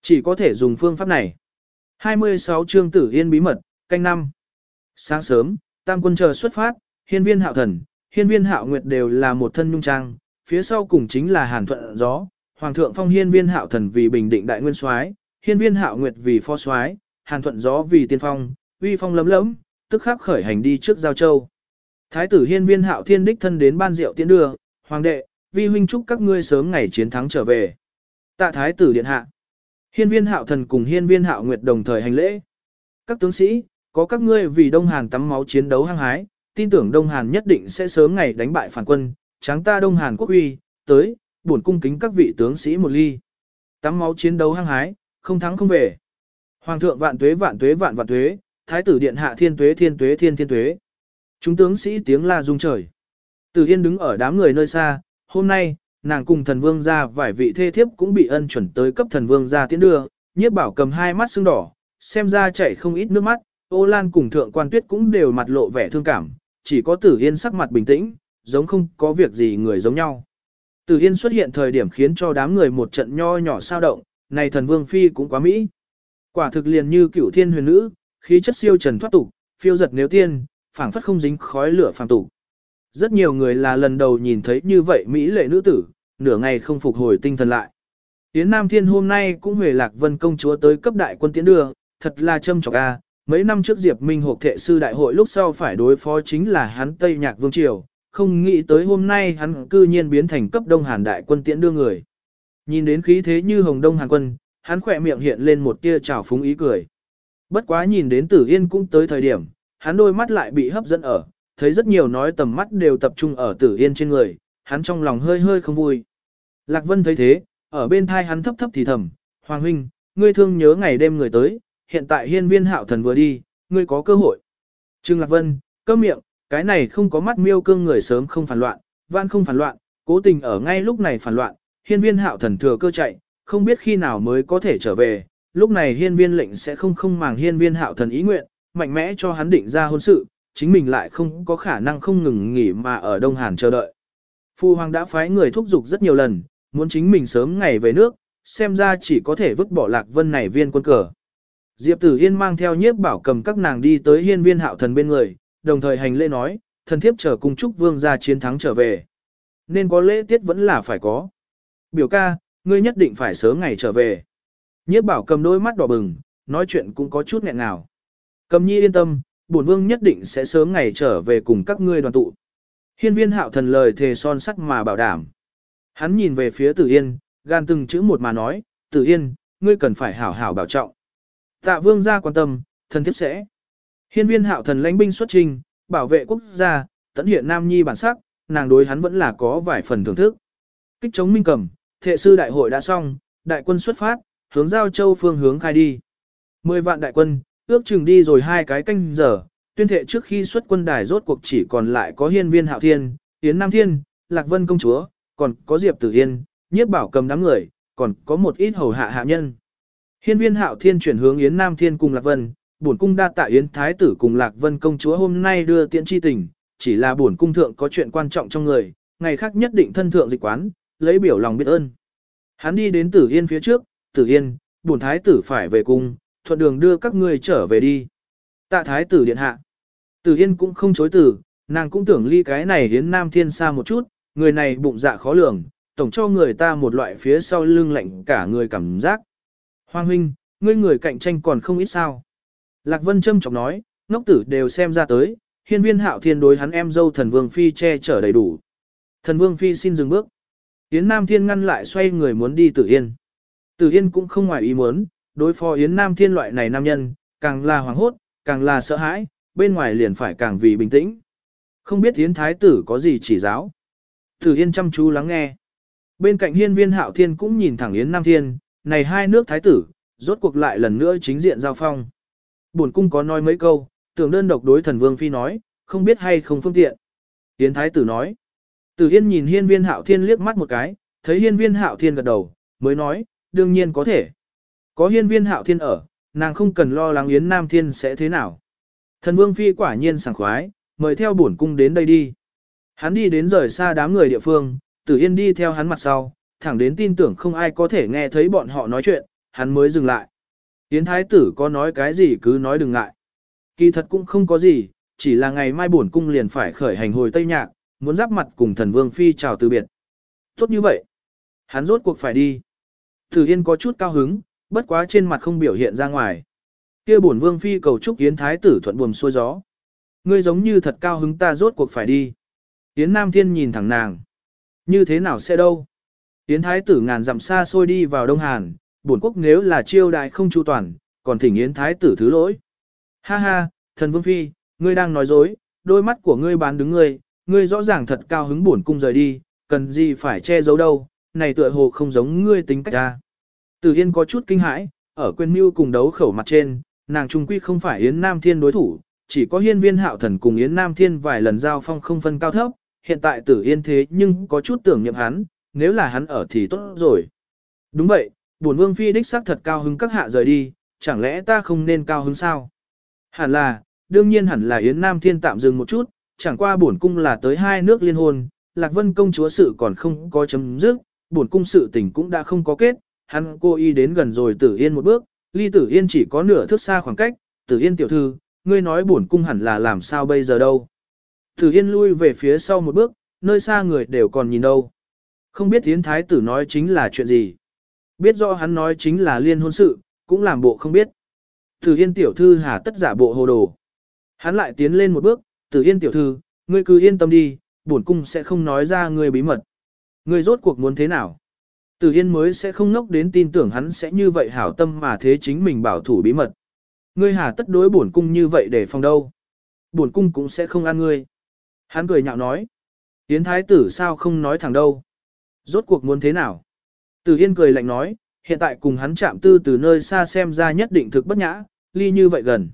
Chỉ có thể dùng phương pháp này. 26 chương tử yên bí mật, canh năm. Sáng sớm, tam quân chờ xuất phát, hiên viên hạo thần, hiên viên hạo nguyệt đều là một thân nhung trang, phía sau cùng chính là hàn thuận gió, hoàng thượng phong hiên viên hạo thần vì bình định đại nguyên soái, hiên viên hạo nguyệt vì phó soái, hàn thuận gió vì tiên phong, uy phong lấm lấm, tức khắc khởi hành đi trước giao châu. Thái tử hiên viên hạo thiên đích thân đến ban rượu tiễn đưa, hoàng đệ, vi huynh chúc các ngươi sớm ngày chiến thắng trở về. Tạ thái tử điện hạ. Hiên viên hạo thần cùng hiên viên hạo nguyệt đồng thời hành lễ. Các tướng sĩ, có các ngươi vì Đông Hàn tắm máu chiến đấu hăng hái, tin tưởng Đông Hàn nhất định sẽ sớm ngày đánh bại phản quân, tráng ta Đông Hàn quốc uy, tới, bổn cung kính các vị tướng sĩ một ly. Tắm máu chiến đấu hăng hái, không thắng không về. Hoàng thượng vạn tuế vạn tuế vạn vạn tuế, thái tử điện hạ thiên tuế thiên tuế thiên thiên tuế. Chúng tướng sĩ tiếng la rung trời. Từ Yên đứng ở đám người nơi xa, hôm nay, nàng cùng thần vương gia vài vị thê thiếp cũng bị ân chuẩn tới cấp thần vương gia tiến đưa, nhiếp bảo cầm hai mắt sưng đỏ, xem ra chảy không ít nước mắt, ô lan cùng thượng quan tuyết cũng đều mặt lộ vẻ thương cảm, chỉ có tử yên sắc mặt bình tĩnh, giống không có việc gì người giống nhau. Tử yên xuất hiện thời điểm khiến cho đám người một trận nho nhỏ sao động, này thần vương phi cũng quá mỹ. Quả thực liền như cửu thiên huyền nữ, khí chất siêu trần thoát tục, phiêu giật nếu tiên, phảng phất không dính khói lửa phàm tục. Rất nhiều người là lần đầu nhìn thấy như vậy mỹ lệ nữ tử, nửa ngày không phục hồi tinh thần lại. Yến Nam Thiên hôm nay cũng huề lạc vân công chúa tới cấp đại quân tiến đưa, thật là châm trọc a. Mấy năm trước Diệp Minh hộp thệ sư đại hội lúc sau phải đối phó chính là hắn Tây Nhạc Vương Triều, không nghĩ tới hôm nay hắn cư nhiên biến thành cấp Đông Hàn đại quân tiễn đưa người. Nhìn đến khí thế như hồng Đông Hàn quân, hắn khỏe miệng hiện lên một tia trào phúng ý cười. Bất quá nhìn đến Tử Yên cũng tới thời điểm, hắn đôi mắt lại bị hấp dẫn ở, thấy rất nhiều nói tầm mắt đều tập trung ở Tử Yên trên người, hắn trong lòng hơi hơi không vui. Lạc Vân thấy thế, ở bên thai hắn thấp thấp thì thầm, Hoàng huynh, ngươi thương nhớ ngày đêm người tới, hiện tại hiên viên hạo thần vừa đi, ngươi có cơ hội. Trương Lạc Vân, câm miệng, cái này không có mắt miêu cương người sớm không phản loạn, van không phản loạn, cố tình ở ngay lúc này phản loạn, hiên viên hạo thần thừa cơ chạy, không biết khi nào mới có thể trở về, lúc này hiên viên lệnh sẽ không không màng hiên viên hạo thần ý nguyện, mạnh mẽ cho hắn định ra hôn sự, chính mình lại không có khả năng không ngừng nghỉ mà ở Đông Hàn chờ đợi. Phu Hoàng đã phái người thúc giục rất nhiều lần, muốn chính mình sớm ngày về nước, xem ra chỉ có thể vứt bỏ lạc vân này viên quân cờ. Diệp Tử Yên mang theo nhiếp bảo cầm các nàng đi tới hiên viên hạo thần bên người, đồng thời hành lễ nói, thần thiếp chờ cùng chúc vương ra chiến thắng trở về. Nên có lễ tiết vẫn là phải có. Biểu ca, ngươi nhất định phải sớm ngày trở về. Nhiếp bảo cầm đôi mắt đỏ bừng, nói chuyện cũng có chút nghẹn ngào. Cầm nhi yên tâm, bổn vương nhất định sẽ sớm ngày trở về cùng các ngươi đoàn tụ. Hiên viên hạo thần lời thề son sắt mà bảo đảm. Hắn nhìn về phía tử yên, gan từng chữ một mà nói, tử yên, ngươi cần phải hảo hảo bảo trọng. Tạ vương gia quan tâm, thần thiếp sẽ. Hiên viên hạo thần lãnh binh xuất trình, bảo vệ quốc gia, tận hiện nam nhi bản sắc, nàng đối hắn vẫn là có vài phần thưởng thức. Kích chống minh cầm, thệ sư đại hội đã xong, đại quân xuất phát, hướng giao châu phương hướng khai đi. Mười vạn đại quân, ước chừng đi rồi hai cái canh giờ, tuyên thệ trước khi xuất quân đài rốt cuộc chỉ còn lại có hiên viên hạo thiên, yến nam thiên, lạc vân công chúa, còn có diệp tử yên, nhiếp bảo cầm đám người, còn có một ít hầu hạ hạ nhân. Hiên viên hạo thiên chuyển hướng yến nam thiên cùng lạc vân, bổn cung đa tạ yến thái tử cùng lạc vân công chúa hôm nay đưa tiễn chi tình, chỉ là bổn cung thượng có chuyện quan trọng trong người, ngày khác nhất định thân thượng dịch quán, lấy biểu lòng biết ơn. Hắn đi đến tử yên phía trước, tử yên, bổn thái tử phải về cung, thuận đường đưa các ngươi trở về đi. Tạ thái tử điện hạ. Tử yên cũng không chối từ, nàng cũng tưởng ly cái này đến nam thiên xa một chút, người này bụng dạ khó lường, tổng cho người ta một loại phía sau lưng lạnh cả người cảm giác. Hoàng huynh, ngươi người cạnh tranh còn không ít sao. Lạc Vân Trâm trọng nói, ngốc tử đều xem ra tới, hiên viên hạo thiên đối hắn em dâu thần vương phi che chở đầy đủ. Thần vương phi xin dừng bước. Yến Nam Thiên ngăn lại xoay người muốn đi Tử Yên. Tử Yên cũng không ngoài ý muốn, đối phó Yến Nam Thiên loại này nam nhân, càng là hoàng hốt, càng là sợ hãi, bên ngoài liền phải càng vì bình tĩnh. Không biết Yến Thái tử có gì chỉ giáo. Tử Yên chăm chú lắng nghe. Bên cạnh hiên viên hạo thiên cũng nhìn thẳng Yến Nam Thiên, này hai nước Thái tử, rốt cuộc lại lần nữa chính diện giao phong. Bổn cung có nói mấy câu, tưởng đơn độc đối thần vương phi nói, không biết hay không phương tiện. Yến Thái tử nói. Tử Yên nhìn hiên viên hạo thiên liếc mắt một cái, thấy hiên viên hạo thiên gật đầu, mới nói, đương nhiên có thể. Có hiên viên hạo thiên ở, nàng không cần lo lắng Yến Nam Thiên sẽ thế nào. Thần Vương Phi quả nhiên sảng khoái, mời theo bổn cung đến đây đi. Hắn đi đến rời xa đám người địa phương, Tử Yên đi theo hắn mặt sau, thẳng đến tin tưởng không ai có thể nghe thấy bọn họ nói chuyện, hắn mới dừng lại. Yến Thái tử có nói cái gì cứ nói đừng ngại. Kỳ thật cũng không có gì, chỉ là ngày mai bổn cung liền phải khởi hành hồi Tây Nhạc, muốn giáp mặt cùng thần Vương Phi chào từ biệt. Tốt như vậy. Hắn rốt cuộc phải đi. Tử Yên có chút cao hứng, bất quá trên mặt không biểu hiện ra ngoài. Kia bổn vương phi cầu chúc Yến thái tử thuận buồm xuôi gió. Ngươi giống như thật cao hứng ta rốt cuộc phải đi. Yến Nam Thiên nhìn thẳng nàng. Như thế nào sẽ đâu? Yến thái tử ngàn dặm xa xôi đi vào Đông Hàn, bổn quốc nếu là chiêu đại không chu toàn, còn thỉnh Yến thái tử thứ lỗi. Ha ha, thần vương phi, ngươi đang nói dối, đôi mắt của ngươi bán đứng ngươi, ngươi rõ ràng thật cao hứng buồn cung rời đi, cần gì phải che giấu đâu, này tựa hồ không giống ngươi tính cách ta. Tử Yên có chút kinh hãi, ở quên mưu cùng đấu khẩu mặt trên, nàng trung quy không phải Yến Nam Thiên đối thủ, chỉ có hiên viên hạo thần cùng Yến Nam Thiên vài lần giao phong không phân cao thấp, hiện tại tử yên thế nhưng có chút tưởng niệm hắn, nếu là hắn ở thì tốt rồi. Đúng vậy, buồn vương phi đích xác thật cao hứng các hạ rời đi, chẳng lẽ ta không nên cao hứng sao? Hẳn là, đương nhiên hẳn là Yến Nam Thiên tạm dừng một chút, chẳng qua bổn cung là tới hai nước liên hôn, Lạc Vân công chúa sự còn không có chấm dứt, bổn cung sự tình cũng đã không có kết, hắn cô y đến gần rồi Tử Yên một bước, ly Tử Yên chỉ có nửa thước xa khoảng cách, Tử Yên tiểu thư, ngươi nói bổn cung hẳn là làm sao bây giờ đâu? Tử Yên lui về phía sau một bước, nơi xa người đều còn nhìn đâu. Không biết Yến Thái tử nói chính là chuyện gì. Biết rõ hắn nói chính là liên hôn sự, cũng làm bộ không biết. Tử Yên tiểu thư hà tất giả bộ hồ đồ. Hắn lại tiến lên một bước, Tử Yên tiểu thư, ngươi cứ yên tâm đi, bổn cung sẽ không nói ra ngươi bí mật. Ngươi rốt cuộc muốn thế nào? Tử Yên mới sẽ không ngốc đến tin tưởng hắn sẽ như vậy hảo tâm mà thế chính mình bảo thủ bí mật. Ngươi hà tất đối bổn cung như vậy để phòng đâu? Bổn cung cũng sẽ không ăn ngươi. Hắn cười nhạo nói. Yến thái tử sao không nói thẳng đâu? Rốt cuộc muốn thế nào? Tử Yên cười lạnh nói, hiện tại cùng hắn chạm tư từ nơi xa xem ra nhất định thực bất nhã, ly như vậy gần.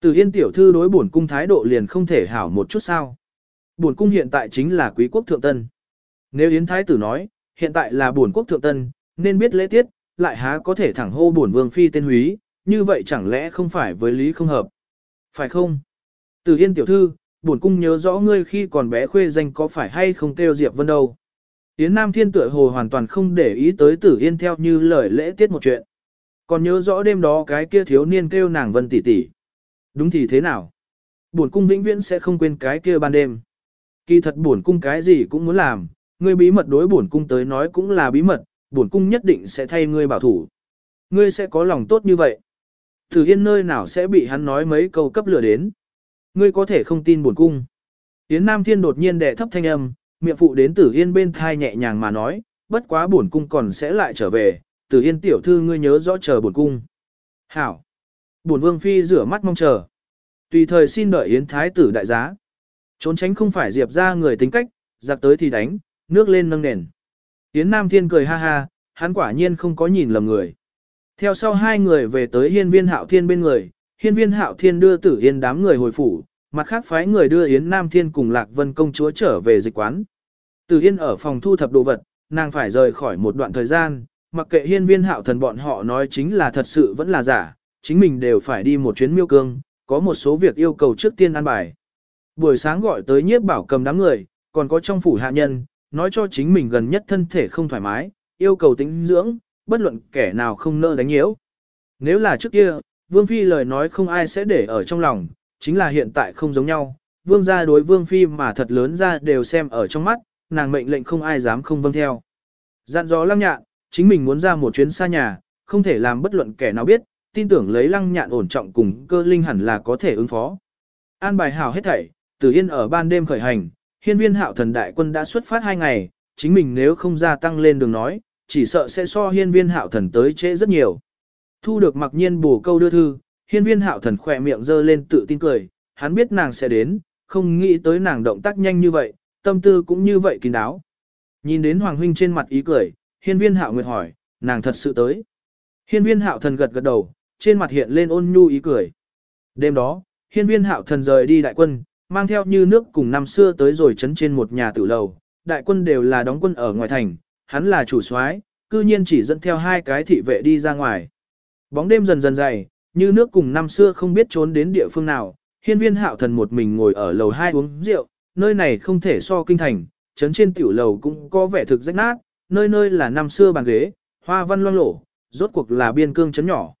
Từ Yên tiểu thư đối bổn cung thái độ liền không thể hảo một chút sao? Bổn cung hiện tại chính là quý quốc thượng tân. Nếu Yến thái tử nói, hiện tại là bổn quốc thượng tân, nên biết lễ tiết, lại há có thể thẳng hô bổn vương phi tên húy, như vậy chẳng lẽ không phải với lý không hợp? Phải không? Từ Yên tiểu thư, bổn cung nhớ rõ ngươi khi còn bé khuê danh có phải hay không kêu Diệp Vân đâu. Yến Nam Thiên tựa hồ hoàn toàn không để ý tới Tử Yên theo như lời lễ tiết một chuyện. Còn nhớ rõ đêm đó cái kia thiếu niên kêu nàng Vân tỷ tỷ. Đúng thì thế nào? Bổn cung vĩnh viễn sẽ không quên cái kia ban đêm. Kỳ thật bổn cung cái gì cũng muốn làm, ngươi bí mật đối bổn cung tới nói cũng là bí mật, bổn cung nhất định sẽ thay ngươi bảo thủ. Ngươi sẽ có lòng tốt như vậy. Thử Yên nơi nào sẽ bị hắn nói mấy câu cấp lửa đến. Ngươi có thể không tin buồn cung. Yến Nam Thiên đột nhiên đệ thấp thanh âm, miệng phụ đến Tử Yên bên thai nhẹ nhàng mà nói, bất quá buồn cung còn sẽ lại trở về, Tử Yên tiểu thư ngươi nhớ rõ chờ buồn cung. Hảo. Buồn vương phi rửa mắt mong chờ. Tùy thời xin đợi Yến Thái tử đại giá. Trốn tránh không phải diệp ra người tính cách, giặc tới thì đánh, nước lên nâng nền. Yến Nam Thiên cười ha ha, hắn quả nhiên không có nhìn lầm người. Theo sau hai người về tới hiên viên hạo thiên bên người, hiên viên hạo thiên đưa tử yên đám người hồi phủ, mặt khác phái người đưa Yến Nam Thiên cùng Lạc Vân công chúa trở về dịch quán. Tử Yên ở phòng thu thập đồ vật, nàng phải rời khỏi một đoạn thời gian, mặc kệ hiên viên hạo thần bọn họ nói chính là thật sự vẫn là giả, chính mình đều phải đi một chuyến miêu cương, có một số việc yêu cầu trước tiên ăn bài. Buổi sáng gọi tới nhiếp bảo cầm đám người, còn có trong phủ hạ nhân, nói cho chính mình gần nhất thân thể không thoải mái, yêu cầu tĩnh dưỡng, bất luận kẻ nào không nỡ đánh nhiễu. Nếu là trước kia, Vương Phi lời nói không ai sẽ để ở trong lòng, chính là hiện tại không giống nhau. Vương gia đối Vương Phi mà thật lớn ra đều xem ở trong mắt, nàng mệnh lệnh không ai dám không vâng theo. Dặn dò lăng nhạn, chính mình muốn ra một chuyến xa nhà, không thể làm bất luận kẻ nào biết, tin tưởng lấy lăng nhạn ổn trọng cùng cơ linh hẳn là có thể ứng phó. An bài hảo hết thảy, Tử Yên ở ban đêm khởi hành, hiên viên hạo thần đại quân đã xuất phát hai ngày, chính mình nếu không gia tăng lên đường nói, chỉ sợ sẽ so hiên viên hạo thần tới trễ rất nhiều. Thu được mặc nhiên bổ câu đưa thư, hiên viên hạo thần khỏe miệng dơ lên tự tin cười, hắn biết nàng sẽ đến, không nghĩ tới nàng động tác nhanh như vậy, tâm tư cũng như vậy kín đáo. Nhìn đến Hoàng Huynh trên mặt ý cười, hiên viên hạo nguyệt hỏi, nàng thật sự tới. Hiên viên hạo thần gật gật đầu, trên mặt hiện lên ôn nhu ý cười. Đêm đó, hiên viên hạo thần rời đi đại quân, mang theo như nước cùng năm xưa tới rồi chấn trên một nhà tử lầu. Đại quân đều là đóng quân ở ngoài thành, hắn là chủ soái, cư nhiên chỉ dẫn theo hai cái thị vệ đi ra ngoài. Bóng đêm dần dần dày, như nước cùng năm xưa không biết trốn đến địa phương nào, hiên viên hạo thần một mình ngồi ở lầu hai uống rượu, nơi này không thể so kinh thành, chấn trên tiểu lầu cũng có vẻ thực rách nát, nơi nơi là năm xưa bàn ghế, hoa văn loang lổ, rốt cuộc là biên cương chấn nhỏ.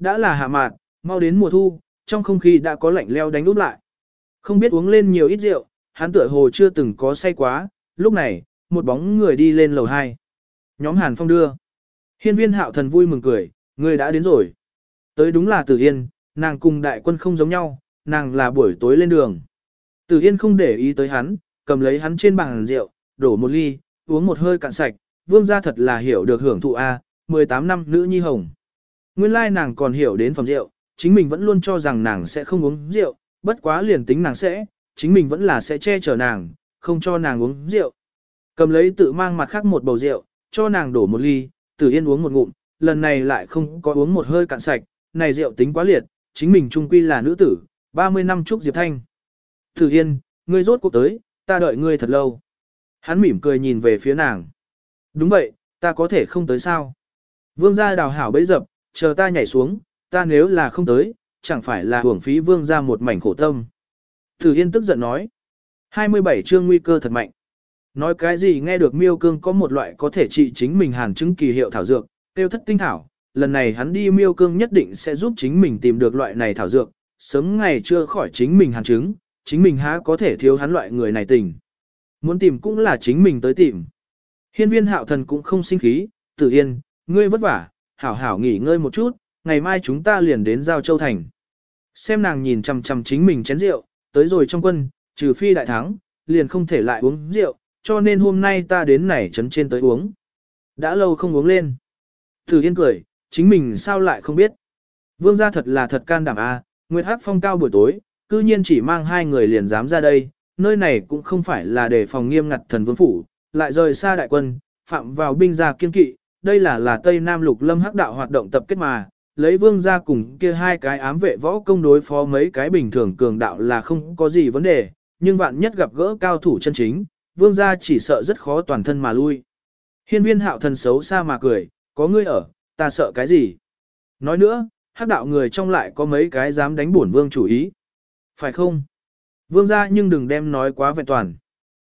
Đã là hạ mạn, mau đến mùa thu, trong không khí đã có lạnh leo đánh úp lại. Không biết uống lên nhiều ít rượu, hắn tựa hồ chưa từng có say quá, lúc này, một bóng người đi lên lầu 2. Nhóm Hàn Phong đưa. Hiên viên hạo thần vui mừng cười, người đã đến rồi. Tới đúng là Tử Yên, nàng cùng đại quân không giống nhau, nàng là buổi tối lên đường. Tử Yên không để ý tới hắn, cầm lấy hắn trên bàn rượu, đổ một ly, uống một hơi cạn sạch, vương gia thật là hiểu được hưởng thụ A, 18 năm nữ nhi hồng. Nguyên lai nàng còn hiểu đến phẩm rượu, chính mình vẫn luôn cho rằng nàng sẽ không uống rượu, bất quá liền tính nàng sẽ, chính mình vẫn là sẽ che chở nàng, không cho nàng uống rượu. Cầm lấy tự mang mặt khác một bầu rượu, cho nàng đổ một ly, tử yên uống một ngụm, lần này lại không có uống một hơi cạn sạch, này rượu tính quá liệt, chính mình trung quy là nữ tử, 30 năm chúc Diệp Thanh. Tử yên, ngươi rốt cuộc tới, ta đợi ngươi thật lâu. Hắn mỉm cười nhìn về phía nàng. Đúng vậy, ta có thể không tới sao. Vương gia đào hảo bấy dập, chờ ta nhảy xuống, ta nếu là không tới, chẳng phải là hưởng phí vương ra một mảnh khổ tâm. Tử Yên tức giận nói. 27 chương nguy cơ thật mạnh. Nói cái gì nghe được miêu cương có một loại có thể trị chính mình hàn chứng kỳ hiệu thảo dược, tiêu thất tinh thảo. Lần này hắn đi miêu cương nhất định sẽ giúp chính mình tìm được loại này thảo dược, sớm ngày chưa khỏi chính mình hàn chứng, chính mình há có thể thiếu hắn loại người này tình. Muốn tìm cũng là chính mình tới tìm. Hiên viên hạo thần cũng không sinh khí, tử yên, ngươi vất vả, hảo hảo nghỉ ngơi một chút, ngày mai chúng ta liền đến Giao Châu Thành. Xem nàng nhìn chằm chằm chính mình chén rượu, tới rồi trong quân, trừ phi đại thắng, liền không thể lại uống rượu, cho nên hôm nay ta đến này trấn trên tới uống. Đã lâu không uống lên. Thử Yên cười, chính mình sao lại không biết. Vương gia thật là thật can đảm a, Nguyệt Hắc phong cao buổi tối, cư nhiên chỉ mang hai người liền dám ra đây, nơi này cũng không phải là để phòng nghiêm ngặt thần vương phủ, lại rời xa đại quân, phạm vào binh gia kiên kỵ, đây là là Tây Nam Lục Lâm Hắc đạo hoạt động tập kết mà, lấy vương gia cùng kia hai cái ám vệ võ công đối phó mấy cái bình thường cường đạo là không có gì vấn đề, nhưng vạn nhất gặp gỡ cao thủ chân chính, vương gia chỉ sợ rất khó toàn thân mà lui. Hiên viên hạo thần xấu xa mà cười, có ngươi ở, ta sợ cái gì? Nói nữa, hắc đạo người trong lại có mấy cái dám đánh bổn vương chủ ý. Phải không? Vương gia nhưng đừng đem nói quá vẹn toàn.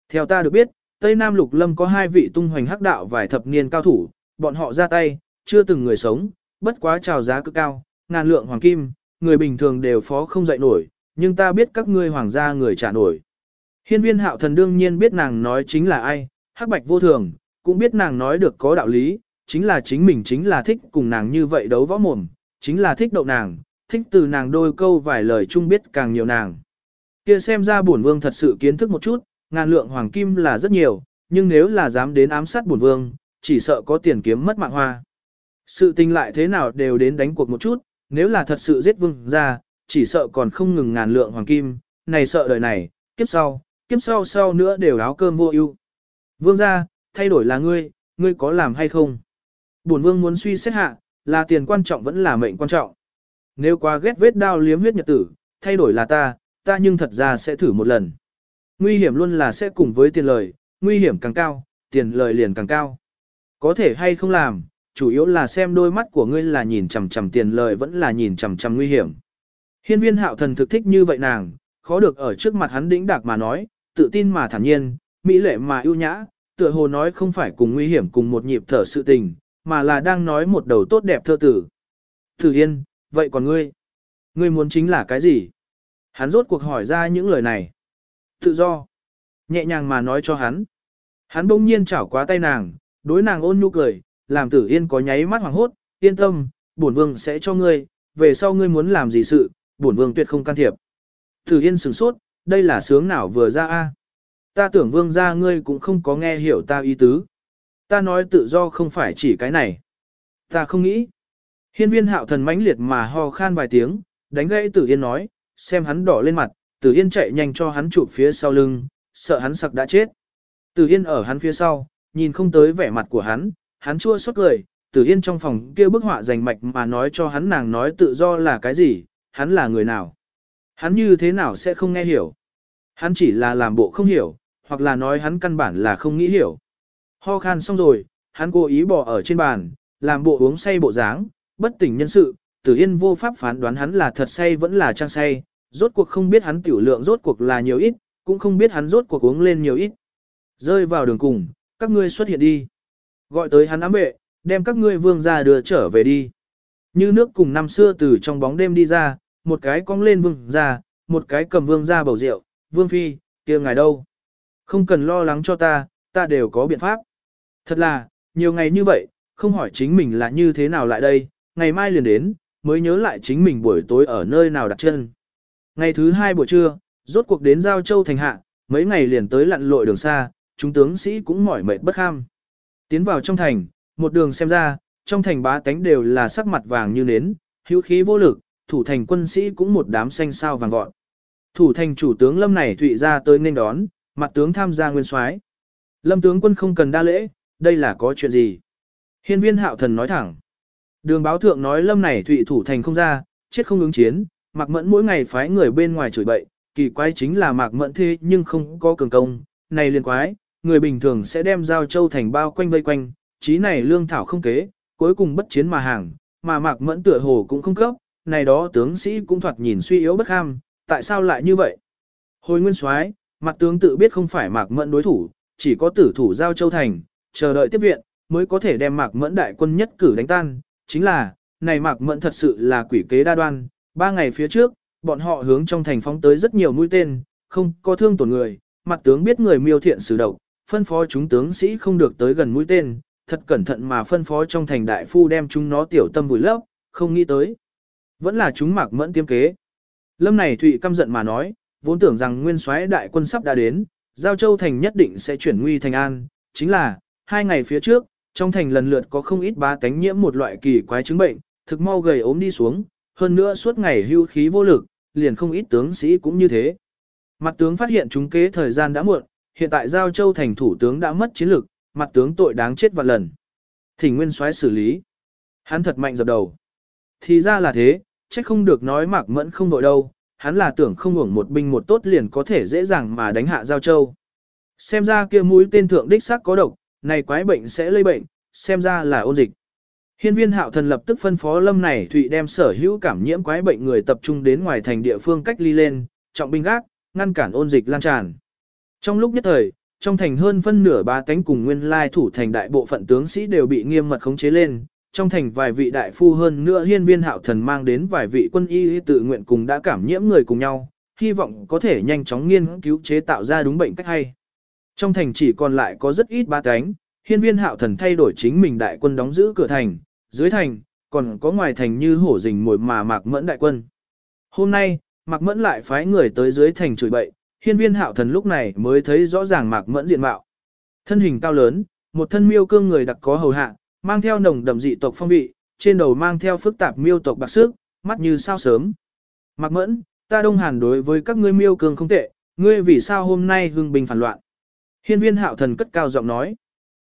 Theo ta được biết, Tây Nam Lục Lâm có hai vị tung hoành hắc đạo vài thập niên cao thủ, bọn họ ra tay, chưa từng người sống, bất quá chào giá cực cao, ngàn lượng hoàng kim, người bình thường đều phó không dậy nổi, nhưng ta biết các ngươi hoàng gia người trả nổi. Hiên viên hạo thần đương nhiên biết nàng nói chính là ai, hắc bạch vô thường, cũng biết nàng nói được có đạo lý, chính là chính mình chính là thích cùng nàng như vậy đấu võ mồm, chính là thích đậu nàng, thích từ nàng đôi câu vài lời chung biết càng nhiều nàng. Kia xem ra bổn vương thật sự kiến thức một chút, ngàn lượng hoàng kim là rất nhiều, nhưng nếu là dám đến ám sát bổn vương, chỉ sợ có tiền kiếm mất mạng hoa. Sự tình lại thế nào đều đến đánh cuộc một chút, nếu là thật sự giết vương ra, chỉ sợ còn không ngừng ngàn lượng hoàng kim, này sợ đời này, kiếp sau, kiếp sau sau nữa đều áo cơm vô ưu. Vương ra, thay đổi là ngươi, ngươi có làm hay không? Bổn vương muốn suy xét hạ, là tiền quan trọng vẫn là mệnh quan trọng. Nếu quá ghét vết đao liếm huyết nhật tử, thay đổi là ta, ta nhưng thật ra sẽ thử một lần. Nguy hiểm luôn là sẽ cùng với tiền lời, nguy hiểm càng cao, tiền lời liền càng cao. Có thể hay không làm, chủ yếu là xem đôi mắt của ngươi là nhìn chằm chằm tiền lời vẫn là nhìn chằm chằm nguy hiểm. Hiên viên hạo thần thực thích như vậy nàng, khó được ở trước mặt hắn đĩnh đạc mà nói, tự tin mà thản nhiên, mỹ lệ mà ưu nhã, tựa hồ nói không phải cùng nguy hiểm cùng một nhịp thở sự tình, mà là đang nói một đầu tốt đẹp thơ tử. Thử Yên, vậy còn ngươi? Ngươi muốn chính là cái gì? Hắn rốt cuộc hỏi ra những lời này. Tự do. Nhẹ nhàng mà nói cho hắn. Hắn bỗng nhiên chảo quá tay nàng, đối nàng ôn nhu cười, làm tử yên có nháy mắt hoàng hốt, yên tâm, bổn vương sẽ cho ngươi, về sau ngươi muốn làm gì sự, bổn vương tuyệt không can thiệp. Tử yên sửng sốt, đây là sướng nào vừa ra a? Ta tưởng vương ra ngươi cũng không có nghe hiểu ta ý tứ. Ta nói tự do không phải chỉ cái này. Ta không nghĩ. Hiên viên hạo thần mãnh liệt mà ho khan vài tiếng, đánh gãy tử yên nói, xem hắn đỏ lên mặt, tử yên chạy nhanh cho hắn chụp phía sau lưng, sợ hắn sặc đã chết. Tử yên ở hắn phía sau, nhìn không tới vẻ mặt của hắn, hắn chua xót cười, tử yên trong phòng kia bức họa rành mạch mà nói cho hắn nàng nói tự do là cái gì, hắn là người nào. Hắn như thế nào sẽ không nghe hiểu. Hắn chỉ là làm bộ không hiểu, hoặc là nói hắn căn bản là không nghĩ hiểu. Ho khan xong rồi, hắn cố ý bỏ ở trên bàn, làm bộ uống say bộ dáng, bất tỉnh nhân sự, tử yên vô pháp phán đoán hắn là thật say vẫn là trang say, rốt cuộc không biết hắn tiểu lượng rốt cuộc là nhiều ít, cũng không biết hắn rốt cuộc uống lên nhiều ít. Rơi vào đường cùng, các ngươi xuất hiện đi. Gọi tới hắn ám vệ, đem các ngươi vương ra đưa trở về đi. Như nước cùng năm xưa từ trong bóng đêm đi ra, một cái cong lên vương ra, một cái cầm vương ra bầu rượu, vương phi, kia ngài đâu. Không cần lo lắng cho ta, ta đều có biện pháp. Thật là, nhiều ngày như vậy, không hỏi chính mình là như thế nào lại đây, ngày mai liền đến, mới nhớ lại chính mình buổi tối ở nơi nào đặt chân. Ngày thứ hai buổi trưa, rốt cuộc đến Giao Châu Thành Hạ, mấy ngày liền tới lặn lội đường xa, chúng tướng sĩ cũng mỏi mệt bất kham. Tiến vào trong thành, một đường xem ra, trong thành bá tánh đều là sắc mặt vàng như nến, hữu khí vô lực, thủ thành quân sĩ cũng một đám xanh sao vàng vọt. Thủ thành chủ tướng Lâm này thụy ra tới nên đón, mặt tướng tham gia nguyên soái. Lâm tướng quân không cần đa lễ, đây là có chuyện gì? Hiên viên hạo thần nói thẳng. Đường báo thượng nói Lâm này thụy thủ thành không ra, chết không ứng chiến, mặc Mẫn mỗi ngày phái người bên ngoài chửi bậy, kỳ quái chính là Mạc Mẫn thế nhưng không có cường công, này liên quái, người bình thường sẽ đem giao châu thành bao quanh vây quanh, trí này lương thảo không kế, cuối cùng bất chiến mà hàng, mà Mạc Mẫn tựa hồ cũng không cấp, này đó tướng sĩ cũng thoạt nhìn suy yếu bất ham, tại sao lại như vậy? Hồi nguyên soái, mặt tướng tự biết không phải Mạc Mẫn đối thủ, chỉ có tử thủ giao châu thành, chờ đợi tiếp viện, mới có thể đem Mạc Mẫn đại quân nhất cử đánh tan, chính là, này Mạc Mẫn thật sự là quỷ kế đa đoan, ba ngày phía trước, bọn họ hướng trong thành phóng tới rất nhiều mũi tên, không có thương tổn người, mặt tướng biết người miêu thiện sử độc, phân phó chúng tướng sĩ không được tới gần mũi tên, thật cẩn thận mà phân phó trong thành đại phu đem chúng nó tiểu tâm vùi lấp, không nghĩ tới. Vẫn là chúng Mạc Mẫn tiêm kế. Lâm này Thụy căm giận mà nói, vốn tưởng rằng nguyên soái đại quân sắp đã đến, Giao Châu Thành nhất định sẽ chuyển nguy thành an, chính là, hai ngày phía trước, trong thành lần lượt có không ít bá tánh nhiễm một loại kỳ quái chứng bệnh, thực mau gầy ốm đi xuống, hơn nữa suốt ngày hưu khí vô lực, liền không ít tướng sĩ cũng như thế. Mặt tướng phát hiện chúng kế thời gian đã muộn, hiện tại Giao Châu Thành thủ tướng đã mất chiến lực, mặt tướng tội đáng chết vạn lần. Thỉnh nguyên soái xử lý. Hắn thật mạnh dập đầu. Thì ra là thế, chắc không được nói mạc mẫn không đội đâu, hắn là tưởng không hưởng một binh một tốt liền có thể dễ dàng mà đánh hạ giao châu. Xem ra kia mũi tên thượng đích xác có độc, này quái bệnh sẽ lây bệnh, xem ra là ôn dịch. Hiên viên hạo thần lập tức phân phó lâm này thụy đem sở hữu cảm nhiễm quái bệnh người tập trung đến ngoài thành địa phương cách ly lên, trọng binh gác, ngăn cản ôn dịch lan tràn. Trong lúc nhất thời, trong thành hơn phân nửa ba cánh cùng nguyên lai thủ thành đại bộ phận tướng sĩ đều bị nghiêm mật khống chế lên, trong thành vài vị đại phu hơn nữa hiên viên hạo thần mang đến vài vị quân y tự nguyện cùng đã cảm nhiễm người cùng nhau, hy vọng có thể nhanh chóng nghiên cứu chế tạo ra đúng bệnh cách hay. Trong thành chỉ còn lại có rất ít ba cánh, hiên viên hạo thần thay đổi chính mình đại quân đóng giữ cửa thành, dưới thành, còn có ngoài thành như hổ rình mồi mà mạc mẫn đại quân. Hôm nay, mạc mẫn lại phái người tới dưới thành chửi bậy, hiên viên hạo thần lúc này mới thấy rõ ràng mạc mẫn diện mạo. Thân hình cao lớn, một thân miêu cương người đặc có hầu hạ, mang theo nồng đậm dị tộc phong vị, trên đầu mang theo phức tạp miêu tộc bạc sức, mắt như sao sớm. Mạc mẫn, ta đông hàn đối với các ngươi miêu cương không tệ, ngươi vì sao hôm nay hưng bình phản loạn. Hiên viên hạo thần cất cao giọng nói.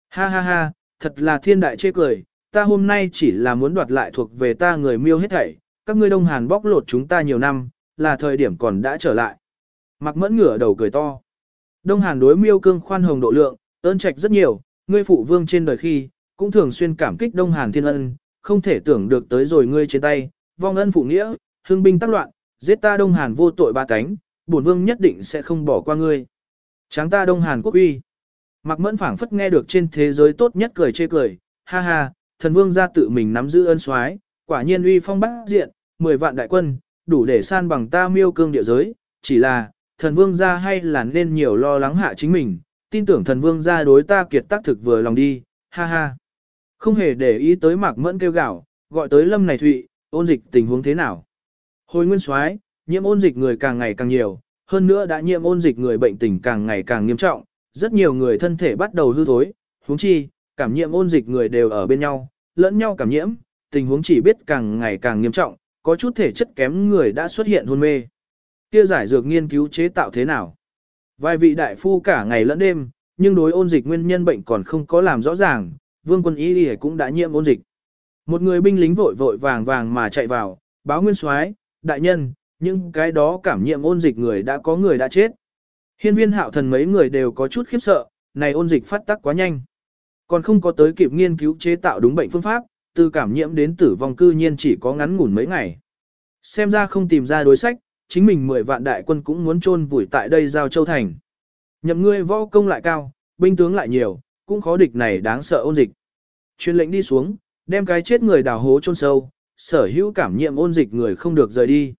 Ha ha ha, thật là thiên đại chê cười, ta hôm nay chỉ là muốn đoạt lại thuộc về ta người miêu hết thảy, các ngươi đông hàn bóc lột chúng ta nhiều năm, là thời điểm còn đã trở lại. Mạc mẫn ngửa đầu cười to. Đông hàn đối miêu cương khoan hồng độ lượng, ơn trạch rất nhiều, ngươi phụ vương trên đời khi, cũng thường xuyên cảm kích Đông Hàn Thiên Ân, không thể tưởng được tới rồi ngươi trên tay, vong ân phụ nghĩa, hương binh tác loạn, giết ta Đông Hàn vô tội ba cánh, bổn vương nhất định sẽ không bỏ qua ngươi. Tráng ta Đông Hàn quốc uy. Mạc Mẫn phảng phất nghe được trên thế giới tốt nhất cười chê cười, ha ha, thần vương gia tự mình nắm giữ ân soái, quả nhiên uy phong bát diện, 10 vạn đại quân, đủ để san bằng ta miêu cương địa giới, chỉ là, thần vương gia hay là nên nhiều lo lắng hạ chính mình, tin tưởng thần vương gia đối ta kiệt tác thực vừa lòng đi, ha ha. Không hề để ý tới Mạc Mẫn kêu gào, gọi tới Lâm này Thụy, ôn dịch tình huống thế nào. Hồi nguyên soái, nhiễm ôn dịch người càng ngày càng nhiều, hơn nữa đã nhiễm ôn dịch người bệnh tình càng ngày càng nghiêm trọng, rất nhiều người thân thể bắt đầu hư thối, huống chi, cảm nhiễm ôn dịch người đều ở bên nhau, lẫn nhau cảm nhiễm, tình huống chỉ biết càng ngày càng nghiêm trọng, có chút thể chất kém người đã xuất hiện hôn mê. Kia giải dược nghiên cứu chế tạo thế nào? Vài vị đại phu cả ngày lẫn đêm, nhưng đối ôn dịch nguyên nhân bệnh còn không có làm rõ ràng, vương quân y y cũng đã nhiễm ôn dịch. Một người binh lính vội vội vàng vàng mà chạy vào, báo nguyên soái, đại nhân, nhưng cái đó cảm nhiễm ôn dịch người đã có người đã chết. Hiên viên hạo thần mấy người đều có chút khiếp sợ, này ôn dịch phát tác quá nhanh. Còn không có tới kịp nghiên cứu chế tạo đúng bệnh phương pháp, từ cảm nhiễm đến tử vong cư nhiên chỉ có ngắn ngủn mấy ngày. Xem ra không tìm ra đối sách, chính mình 10 vạn đại quân cũng muốn chôn vùi tại đây giao châu thành. Nhậm ngươi võ công lại cao, binh tướng lại nhiều, cũng khó địch này đáng sợ ôn dịch. Truyền lệnh đi xuống, đem cái chết người đào hố chôn sâu, sở hữu cảm nhiệm ôn dịch người không được rời đi.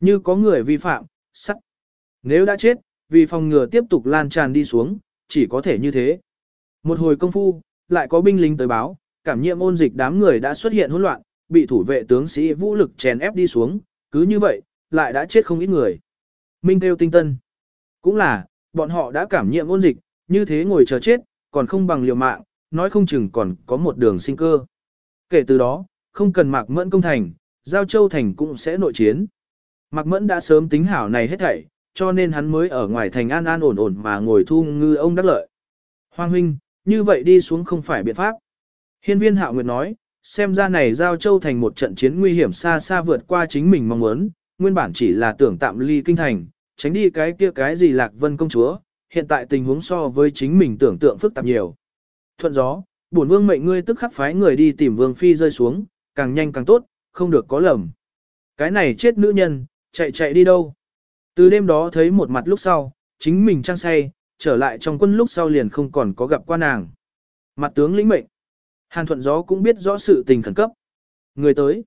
Như có người vi phạm, sắt. Nếu đã chết, vì phòng ngừa tiếp tục lan tràn đi xuống, chỉ có thể như thế. Một hồi công phu, lại có binh lính tới báo, cảm nhiệm ôn dịch đám người đã xuất hiện hỗn loạn, bị thủ vệ tướng sĩ vũ lực chèn ép đi xuống, cứ như vậy, lại đã chết không ít người. Minh kêu tinh tân. Cũng là, bọn họ đã cảm nhiễm ôn dịch, Như thế ngồi chờ chết, còn không bằng liều mạng, nói không chừng còn có một đường sinh cơ. Kể từ đó, không cần Mạc Mẫn công thành, Giao Châu Thành cũng sẽ nội chiến. Mạc Mẫn đã sớm tính hảo này hết thảy, cho nên hắn mới ở ngoài thành an an ổn ổn mà ngồi thu ngư ông đắc lợi. Hoàng huynh, như vậy đi xuống không phải biện pháp. Hiên viên hạo nguyệt nói, xem ra này Giao Châu Thành một trận chiến nguy hiểm xa xa vượt qua chính mình mong muốn, nguyên bản chỉ là tưởng tạm ly kinh thành, tránh đi cái kia cái gì lạc vân công chúa, hiện tại tình huống so với chính mình tưởng tượng phức tạp nhiều. Thuận gió, bổn vương mệnh ngươi tức khắc phái người đi tìm vương phi rơi xuống, càng nhanh càng tốt, không được có lầm. Cái này chết nữ nhân, chạy chạy đi đâu? Từ đêm đó thấy một mặt lúc sau, chính mình trang say, trở lại trong quân lúc sau liền không còn có gặp qua nàng. Mặt tướng lĩnh mệnh. Hàn thuận gió cũng biết rõ sự tình khẩn cấp. Người tới.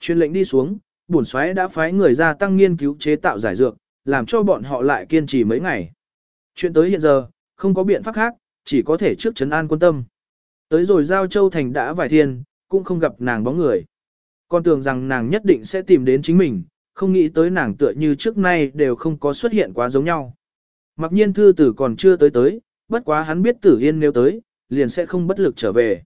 Chuyên lệnh đi xuống, bổn xoáy đã phái người ra tăng nghiên cứu chế tạo giải dược, làm cho bọn họ lại kiên trì mấy ngày. Chuyện tới hiện giờ, không có biện pháp khác, chỉ có thể trước chấn an quân tâm. Tới rồi giao châu thành đã vài thiên, cũng không gặp nàng bóng người. Con tưởng rằng nàng nhất định sẽ tìm đến chính mình, không nghĩ tới nàng tựa như trước nay đều không có xuất hiện quá giống nhau. Mặc nhiên thư tử còn chưa tới tới, bất quá hắn biết tử yên nếu tới, liền sẽ không bất lực trở về.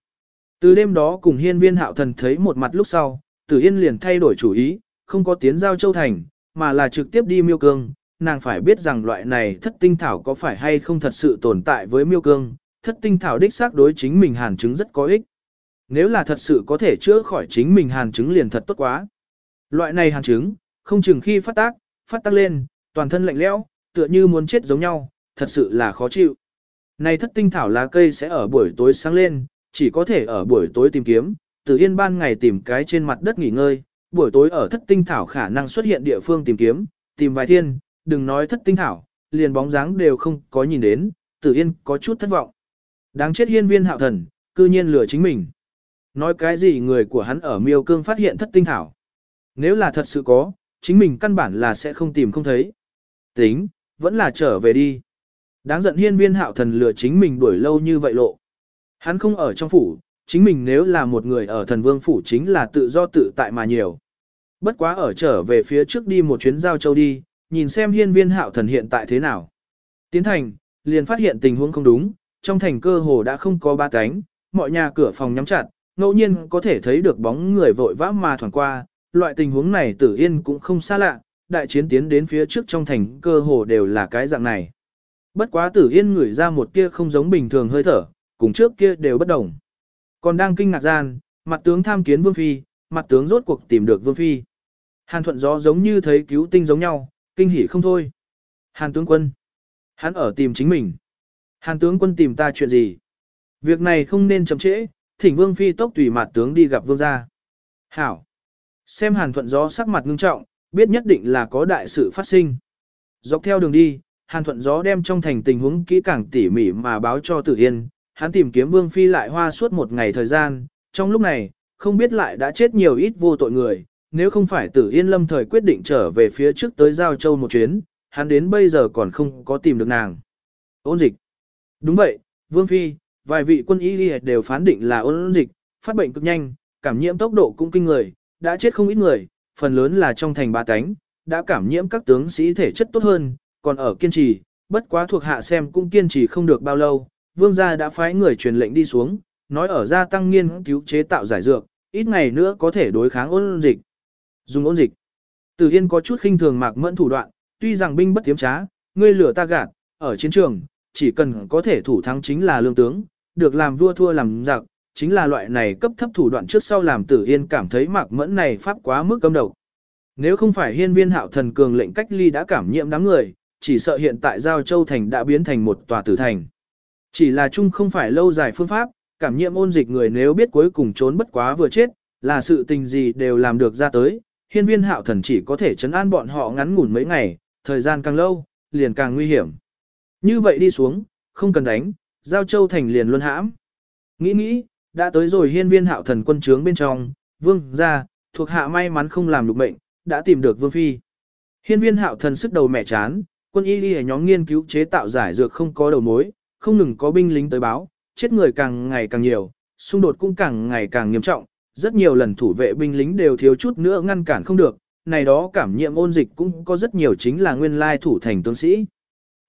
Từ đêm đó cùng hiên viên hạo thần thấy một mặt lúc sau, tử yên liền thay đổi chủ ý, không có tiến giao châu thành, mà là trực tiếp đi miêu cương. Nàng phải biết rằng loại này thất tinh thảo có phải hay không thật sự tồn tại với miêu cương, thất tinh thảo đích xác đối chính mình hàn chứng rất có ích. Nếu là thật sự có thể chữa khỏi chính mình hàn chứng liền thật tốt quá. Loại này hàn chứng, không chừng khi phát tác, phát tác lên, toàn thân lạnh lẽo, tựa như muốn chết giống nhau, thật sự là khó chịu. Này thất tinh thảo lá cây sẽ ở buổi tối sáng lên, chỉ có thể ở buổi tối tìm kiếm, từ yên ban ngày tìm cái trên mặt đất nghỉ ngơi, buổi tối ở thất tinh thảo khả năng xuất hiện địa phương tìm kiếm, tìm vài thiên, đừng nói thất tinh thảo, liền bóng dáng đều không có nhìn đến, tử yên có chút thất vọng. Đáng chết hiên viên hạo thần, cư nhiên lừa chính mình. Nói cái gì người của hắn ở miêu cương phát hiện thất tinh thảo. Nếu là thật sự có, chính mình căn bản là sẽ không tìm không thấy. Tính, vẫn là trở về đi. Đáng giận hiên viên hạo thần lừa chính mình đuổi lâu như vậy lộ. Hắn không ở trong phủ, chính mình nếu là một người ở thần vương phủ chính là tự do tự tại mà nhiều. Bất quá ở trở về phía trước đi một chuyến giao châu đi, nhìn xem hiên viên hạo thần hiện tại thế nào. Tiến thành, liền phát hiện tình huống không đúng, trong thành cơ hồ đã không có ba cánh, mọi nhà cửa phòng nhắm chặt, ngẫu nhiên có thể thấy được bóng người vội vã mà thoảng qua, loại tình huống này tử yên cũng không xa lạ, đại chiến tiến đến phía trước trong thành cơ hồ đều là cái dạng này. Bất quá tử yên ngửi ra một kia không giống bình thường hơi thở, cùng trước kia đều bất đồng. Còn đang kinh ngạc gian, mặt tướng tham kiến Vương Phi, mặt tướng rốt cuộc tìm được Vương Phi. Hàn thuận gió giống như thấy cứu tinh giống nhau, kinh hỉ không thôi. Hàn tướng quân. Hắn ở tìm chính mình. Hàn tướng quân tìm ta chuyện gì? Việc này không nên chậm trễ, thỉnh Vương Phi tốc tùy mặt tướng đi gặp Vương gia. Hảo. Xem Hàn thuận gió sắc mặt ngưng trọng, biết nhất định là có đại sự phát sinh. Dọc theo đường đi, Hàn thuận gió đem trong thành tình huống kỹ càng tỉ mỉ mà báo cho Tử Yên, hắn tìm kiếm Vương Phi lại hoa suốt một ngày thời gian, trong lúc này, không biết lại đã chết nhiều ít vô tội người, nếu không phải Tử Yên lâm thời quyết định trở về phía trước tới Giao Châu một chuyến, hắn đến bây giờ còn không có tìm được nàng. Ôn dịch. Đúng vậy, Vương Phi, vài vị quân y đều phán định là ôn dịch, phát bệnh cực nhanh, cảm nhiễm tốc độ cũng kinh người, đã chết không ít người, phần lớn là trong thành ba cánh, đã cảm nhiễm các tướng sĩ thể chất tốt hơn, còn ở kiên trì, bất quá thuộc hạ xem cũng kiên trì không được bao lâu, vương gia đã phái người truyền lệnh đi xuống, nói ở gia tăng nghiên cứu chế tạo giải dược, ít ngày nữa có thể đối kháng ôn dịch. Dùng ôn dịch. Từ Yên có chút khinh thường Mạc Mẫn thủ đoạn, tuy rằng binh bất tiếm trá, ngươi lửa ta gạt, ở chiến trường, chỉ cần có thể thủ thắng chính là lương tướng, được làm vua thua làm giặc, chính là loại này cấp thấp thủ đoạn trước sau làm Tử Yên cảm thấy Mạc Mẫn này pháp quá mức cấm độc. Nếu không phải hiên viên hạo thần cường lệnh cách ly đã cảm nhiễm đám người, chỉ sợ hiện tại Giao Châu Thành đã biến thành một tòa tử thành. Chỉ là chung không phải lâu dài phương pháp, cảm nhiễm ôn dịch người nếu biết cuối cùng trốn bất quá vừa chết, là sự tình gì đều làm được ra tới, hiên viên hạo thần chỉ có thể chấn an bọn họ ngắn ngủn mấy ngày, thời gian càng lâu, liền càng nguy hiểm. Như vậy đi xuống, không cần đánh, Giao Châu Thành liền luôn hãm. Nghĩ nghĩ, đã tới rồi hiên viên hạo thần quân trướng bên trong, vương ra, thuộc hạ may mắn không làm được mệnh, đã tìm được vương phi. Hiên viên hạo thần sức đầu mẹ chán, quân y đi nhóm nghiên cứu chế tạo giải dược không có đầu mối, không ngừng có binh lính tới báo, chết người càng ngày càng nhiều, xung đột cũng càng ngày càng nghiêm trọng, rất nhiều lần thủ vệ binh lính đều thiếu chút nữa ngăn cản không được, này đó cảm nhiễm ôn dịch cũng có rất nhiều chính là nguyên lai thủ thành tướng sĩ.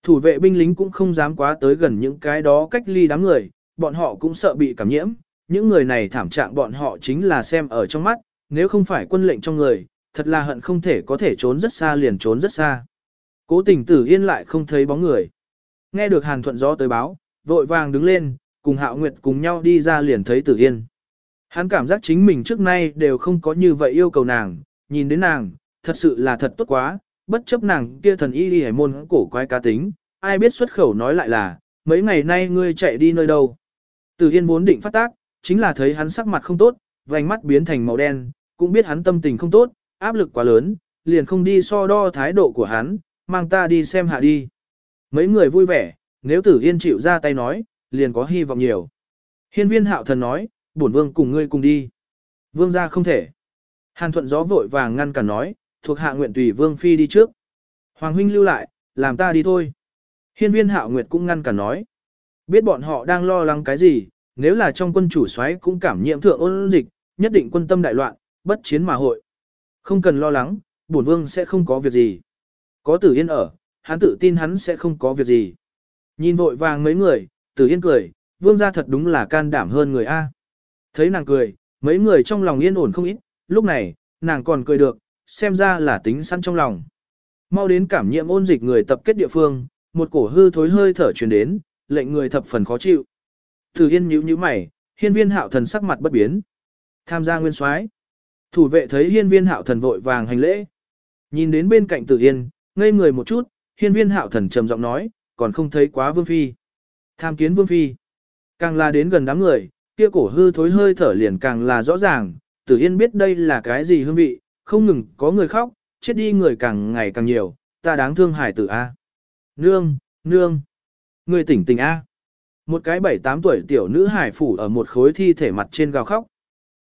Thủ vệ binh lính cũng không dám quá tới gần những cái đó cách ly đám người, bọn họ cũng sợ bị cảm nhiễm, những người này thảm trạng bọn họ chính là xem ở trong mắt, nếu không phải quân lệnh trong người, thật là hận không thể có thể trốn rất xa liền trốn rất xa. Cố tình tử yên lại không thấy bóng người. Nghe được hàn thuận gió tới báo, vội vàng đứng lên, cùng hạo nguyệt cùng nhau đi ra liền thấy tử yên. Hắn cảm giác chính mình trước nay đều không có như vậy yêu cầu nàng, nhìn đến nàng, thật sự là thật tốt quá, bất chấp nàng kia thần y y môn cổ quái cá tính, ai biết xuất khẩu nói lại là, mấy ngày nay ngươi chạy đi nơi đâu. Tử Yên vốn định phát tác, chính là thấy hắn sắc mặt không tốt, vành mắt biến thành màu đen, cũng biết hắn tâm tình không tốt, áp lực quá lớn, liền không đi so đo thái độ của hắn, mang ta đi xem hạ đi. Mấy người vui vẻ, nếu Tử Yên chịu ra tay nói, liền có hy vọng nhiều. Hiên viên hạo thần nói, bổn vương cùng ngươi cùng đi. Vương ra không thể. Hàn thuận gió vội vàng ngăn cản nói, thuộc hạ nguyện tùy vương phi đi trước. Hoàng huynh lưu lại, làm ta đi thôi. Hiên viên hạo nguyệt cũng ngăn cản nói. Biết bọn họ đang lo lắng cái gì, nếu là trong quân chủ soái cũng cảm nhiễm thượng ôn dịch, nhất định quân tâm đại loạn, bất chiến mà hội. Không cần lo lắng, bổn vương sẽ không có việc gì. Có tử yên ở, hắn tự tin hắn sẽ không có việc gì. Nhìn vội vàng mấy người, tử yên cười, vương gia thật đúng là can đảm hơn người A. Thấy nàng cười, mấy người trong lòng yên ổn không ít, lúc này, nàng còn cười được, xem ra là tính săn trong lòng. Mau đến cảm nhiễm ôn dịch người tập kết địa phương, một cổ hư thối hơi thở truyền đến, lệnh người thập phần khó chịu. Từ Yên nhíu nhíu mày, hiên viên hạo thần sắc mặt bất biến. Tham gia nguyên soái Thủ vệ thấy hiên viên hạo thần vội vàng hành lễ. Nhìn đến bên cạnh Tử Yên, ngây người một chút, hiên viên hạo thần trầm giọng nói, còn không thấy quá vương phi. Tham kiến vương phi. Càng là đến gần đám người, kia cổ hư thối hơi thở liền càng là rõ ràng, Tử Yên biết đây là cái gì hương vị, không ngừng có người khóc, chết đi người càng ngày càng nhiều, ta đáng thương hải tử A. Nương, nương, người tỉnh tỉnh A. Một cái bảy tám tuổi tiểu nữ hải phủ ở một khối thi thể mặt trên gào khóc.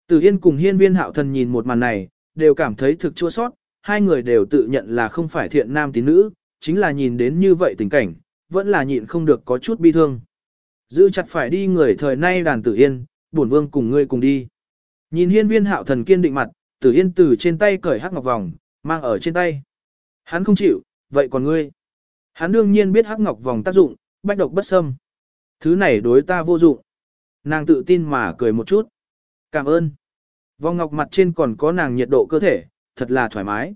Tử Yên cùng hiên viên hạo thần nhìn một màn này, đều cảm thấy thực chua sót, hai người đều tự nhận là không phải thiện nam tín nữ, chính là nhìn đến như vậy tình cảnh, vẫn là nhịn không được có chút bi thương. Giữ chặt phải đi người thời nay đàn Tử Yên, bổn vương cùng ngươi cùng đi. Nhìn hiên viên hạo thần kiên định mặt, Tử Yên từ trên tay cởi hắc ngọc vòng, mang ở trên tay. Hắn không chịu, vậy còn ngươi? Hắn đương nhiên biết hắc ngọc vòng tác dụng, bách độc bất xâm. Thứ này đối ta vô dụng. Nàng tự tin mà cười một chút. Cảm ơn. Vòng ngọc mặt trên còn có nàng nhiệt độ cơ thể, thật là thoải mái.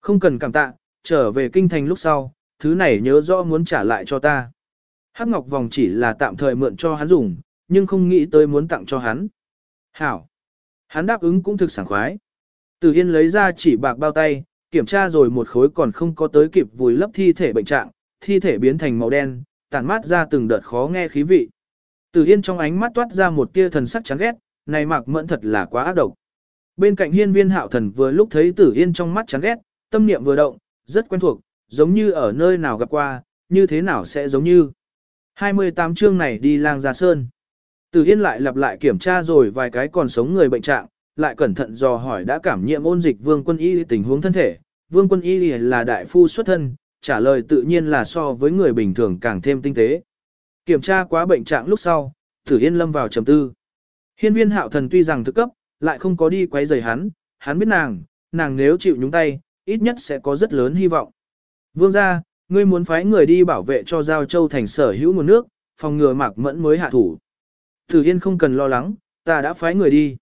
Không cần cảm tạ, trở về kinh thành lúc sau, thứ này nhớ rõ muốn trả lại cho ta. Hắc ngọc vòng chỉ là tạm thời mượn cho hắn dùng, nhưng không nghĩ tới muốn tặng cho hắn. Hảo. Hắn đáp ứng cũng thực sảng khoái. Từ Yên lấy ra chỉ bạc bao tay, kiểm tra rồi một khối còn không có tới kịp vùi lấp thi thể bệnh trạng, thi thể biến thành màu đen, tản mát ra từng đợt khó nghe khí vị. Từ Yên trong ánh mắt toát ra một tia thần sắc chán ghét, này Mạc Mẫn thật là quá ác độc. Bên cạnh Hiên Viên Hạo Thần vừa lúc thấy Tử Yên trong mắt chán ghét, tâm niệm vừa động, rất quen thuộc, giống như ở nơi nào gặp qua, như thế nào sẽ giống như. 28 chương này đi lang ra sơn. Từ Yên lại lặp lại kiểm tra rồi vài cái còn sống người bệnh trạng, lại cẩn thận dò hỏi đã cảm nhiễm ôn dịch Vương Quân Y tình huống thân thể. Vương Quân Y là đại phu xuất thân, trả lời tự nhiên là so với người bình thường càng thêm tinh tế. Kiểm tra quá bệnh trạng lúc sau, Tử Yên lâm vào trầm tư. Hiên viên hạo thần tuy rằng thức cấp, lại không có đi quấy rầy hắn, hắn biết nàng, nàng nếu chịu nhúng tay, ít nhất sẽ có rất lớn hy vọng. Vương gia, ngươi muốn phái người đi bảo vệ cho Giao Châu thành sở hữu nguồn nước, phòng ngừa mạc mẫn mới hạ thủ. Tử Yên không cần lo lắng, ta đã phái người đi.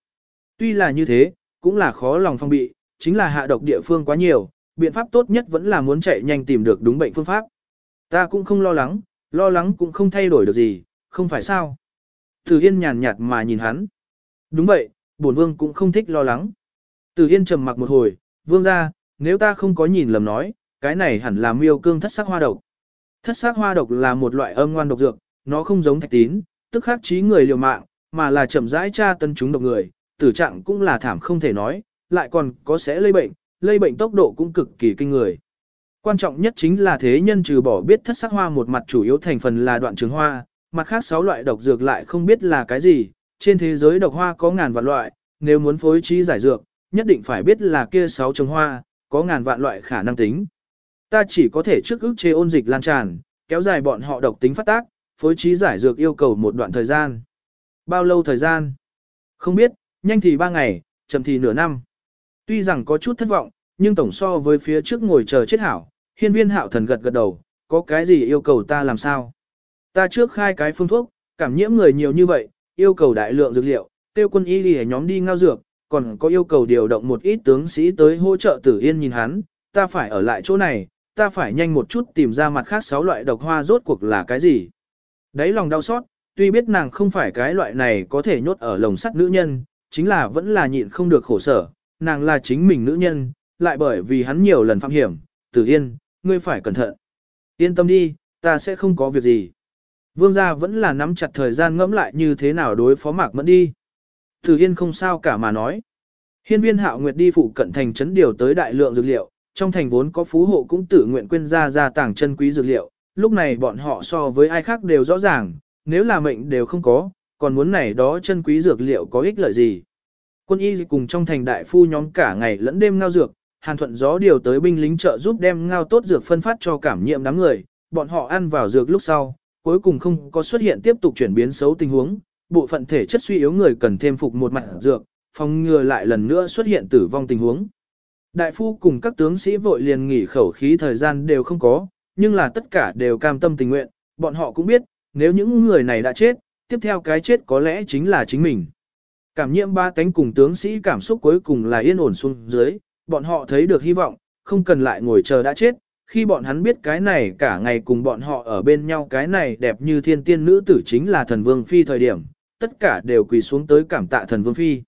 Tuy là như thế, cũng là khó lòng phong bị, chính là hạ độc địa phương quá nhiều, biện pháp tốt nhất vẫn là muốn chạy nhanh tìm được đúng bệnh phương pháp. Ta cũng không lo lắng, lo lắng cũng không thay đổi được gì, không phải sao. Tử Yên nhàn nhạt mà nhìn hắn. Đúng vậy, bổn vương cũng không thích lo lắng. Tử Yên trầm mặc một hồi, vương ra, nếu ta không có nhìn lầm nói, cái này hẳn là miêu cương thất sắc hoa độc. Thất sắc hoa độc là một loại âm ngoan độc dược, nó không giống thạch tín, tức khắc trí người liều mạng, mà là chậm rãi tra tân chúng độc người, tử trạng cũng là thảm không thể nói, lại còn có sẽ lây bệnh, lây bệnh tốc độ cũng cực kỳ kinh người. Quan trọng nhất chính là thế nhân trừ bỏ biết thất sắc hoa một mặt chủ yếu thành phần là đoạn trường hoa, mặt khác sáu loại độc dược lại không biết là cái gì, trên thế giới độc hoa có ngàn vạn loại, nếu muốn phối trí giải dược, nhất định phải biết là kia sáu trồng hoa, có ngàn vạn loại khả năng tính. Ta chỉ có thể trước ức chế ôn dịch lan tràn, kéo dài bọn họ độc tính phát tác, phối trí giải dược yêu cầu một đoạn thời gian. Bao lâu thời gian? Không biết, nhanh thì ba ngày, chậm thì nửa năm. Tuy rằng có chút thất vọng, nhưng tổng so với phía trước ngồi chờ chết hảo, hiên viên hạo thần gật gật đầu, có cái gì yêu cầu ta làm sao? Ta trước khai cái phương thuốc, cảm nhiễm người nhiều như vậy, yêu cầu đại lượng dược liệu, tiêu quân y đi nhóm đi ngao dược, còn có yêu cầu điều động một ít tướng sĩ tới hỗ trợ tử yên nhìn hắn, ta phải ở lại chỗ này, ta phải nhanh một chút tìm ra mặt khác sáu loại độc hoa rốt cuộc là cái gì. Đấy lòng đau xót, tuy biết nàng không phải cái loại này có thể nhốt ở lồng sắt nữ nhân, chính là vẫn là nhịn không được khổ sở, nàng là chính mình nữ nhân, lại bởi vì hắn nhiều lần phạm hiểm, tử yên, ngươi phải cẩn thận. Yên tâm đi, ta sẽ không có việc gì. Vương gia vẫn là nắm chặt thời gian ngẫm lại như thế nào đối phó mạc mẫn đi. Thử yên không sao cả mà nói. Hiên viên hạo nguyệt đi phụ cận thành trấn điều tới đại lượng dược liệu, trong thành vốn có phú hộ cũng tự nguyện quên ra ra tàng chân quý dược liệu, lúc này bọn họ so với ai khác đều rõ ràng, nếu là mệnh đều không có, còn muốn này đó chân quý dược liệu có ích lợi gì. Quân y cùng trong thành đại phu nhóm cả ngày lẫn đêm ngao dược, Hàn Thuận gió điều tới binh lính trợ giúp đem ngao tốt dược phân phát cho cảm nhiễm đám người, bọn họ ăn vào dược lúc sau, cuối cùng không có xuất hiện tiếp tục chuyển biến xấu tình huống, bộ phận thể chất suy yếu người cần thêm phục một mặt dược, phòng ngừa lại lần nữa xuất hiện tử vong tình huống. Đại phu cùng các tướng sĩ vội liền nghỉ khẩu khí thời gian đều không có, nhưng là tất cả đều cam tâm tình nguyện, bọn họ cũng biết, nếu những người này đã chết, tiếp theo cái chết có lẽ chính là chính mình. Cảm nhiễm ba cánh cùng tướng sĩ cảm xúc cuối cùng là yên ổn xuống dưới, bọn họ thấy được hy vọng, không cần lại ngồi chờ đã chết, khi bọn hắn biết cái này cả ngày cùng bọn họ ở bên nhau cái này đẹp như thiên tiên nữ tử chính là thần vương phi thời điểm, tất cả đều quỳ xuống tới cảm tạ thần vương phi.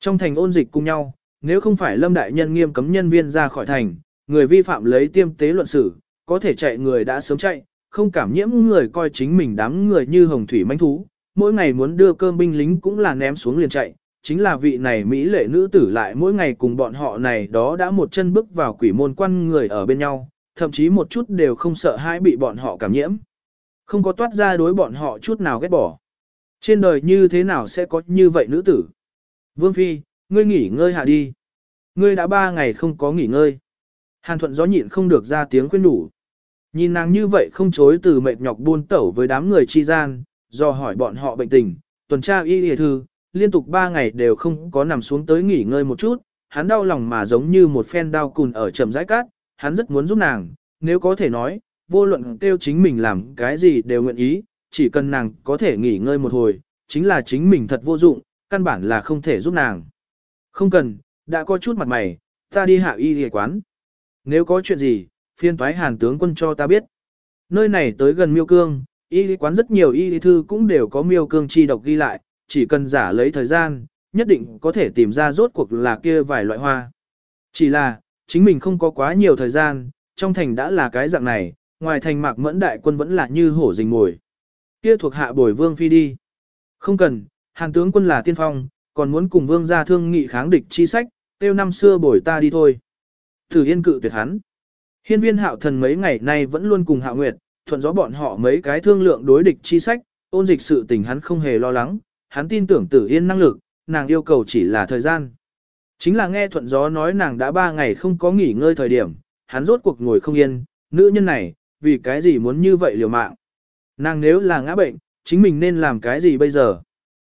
Trong thành ôn dịch cùng nhau, nếu không phải lâm đại nhân nghiêm cấm nhân viên ra khỏi thành, người vi phạm lấy tiêm tế luận xử, có thể chạy người đã sớm chạy, không cảm nhiễm người coi chính mình đám người như hồng thủy manh thú, mỗi ngày muốn đưa cơm binh lính cũng là ném xuống liền chạy, chính là vị này Mỹ lệ nữ tử lại mỗi ngày cùng bọn họ này đó đã một chân bước vào quỷ môn quan người ở bên nhau, thậm chí một chút đều không sợ hãi bị bọn họ cảm nhiễm. Không có toát ra đối bọn họ chút nào ghét bỏ. Trên đời như thế nào sẽ có như vậy nữ tử? Vương Phi, ngươi nghỉ ngơi hạ đi. Ngươi đã ba ngày không có nghỉ ngơi. Hàn thuận gió nhịn không được ra tiếng khuyên đủ. Nhìn nàng như vậy không chối từ mệt nhọc buôn tẩu với đám người chi gian, do hỏi bọn họ bệnh tình, tuần tra y y thư, liên tục ba ngày đều không có nằm xuống tới nghỉ ngơi một chút, hắn đau lòng mà giống như một phen đau cùn ở chậm rãi cát, hắn rất muốn giúp nàng, nếu có thể nói, vô luận kêu chính mình làm cái gì đều nguyện ý, chỉ cần nàng có thể nghỉ ngơi một hồi, chính là chính mình thật vô dụng, căn bản là không thể giúp nàng. Không cần, đã có chút mặt mày, ta đi hạ y y quán. Nếu có chuyện gì, phiên toái hàn tướng quân cho ta biết. Nơi này tới gần miêu cương, y lý quán rất nhiều y lý thư cũng đều có miêu cương chi độc ghi lại, chỉ cần giả lấy thời gian, nhất định có thể tìm ra rốt cuộc là kia vài loại hoa. Chỉ là, chính mình không có quá nhiều thời gian, trong thành đã là cái dạng này, ngoài thành mạc mẫn đại quân vẫn là như hổ rình mồi. Kia thuộc hạ bồi vương phi đi. Không cần, hàn tướng quân là tiên phong, còn muốn cùng vương gia thương nghị kháng địch chi sách, tiêu năm xưa bồi ta đi thôi. Tử Yên cự tuyệt hắn. Hiên viên hạo thần mấy ngày nay vẫn luôn cùng hạo nguyệt, thuận gió bọn họ mấy cái thương lượng đối địch chi sách, ôn dịch sự tình hắn không hề lo lắng, hắn tin tưởng tử yên năng lực, nàng yêu cầu chỉ là thời gian. Chính là nghe thuận gió nói nàng đã ba ngày không có nghỉ ngơi thời điểm, hắn rốt cuộc ngồi không yên, nữ nhân này, vì cái gì muốn như vậy liều mạng. Nàng nếu là ngã bệnh, chính mình nên làm cái gì bây giờ?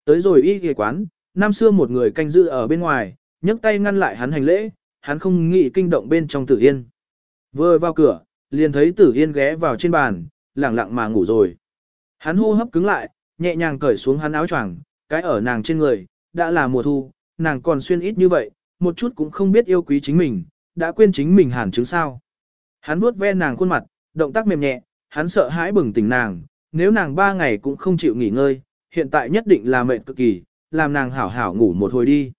Tới rồi y ghề quán, năm xưa một người canh giữ ở bên ngoài, nhấc tay ngăn lại hắn hành lễ, hắn không nghĩ kinh động bên trong tử yên. Vừa vào cửa, liền thấy tử yên ghé vào trên bàn, lẳng lặng mà ngủ rồi. Hắn hô hấp cứng lại, nhẹ nhàng cởi xuống hắn áo choàng, cái ở nàng trên người, đã là mùa thu, nàng còn xuyên ít như vậy, một chút cũng không biết yêu quý chính mình, đã quên chính mình hàn chứng sao. Hắn vuốt ve nàng khuôn mặt, động tác mềm nhẹ, hắn sợ hãi bừng tỉnh nàng, nếu nàng ba ngày cũng không chịu nghỉ ngơi, hiện tại nhất định là mệt cực kỳ, làm nàng hảo hảo ngủ một hồi đi.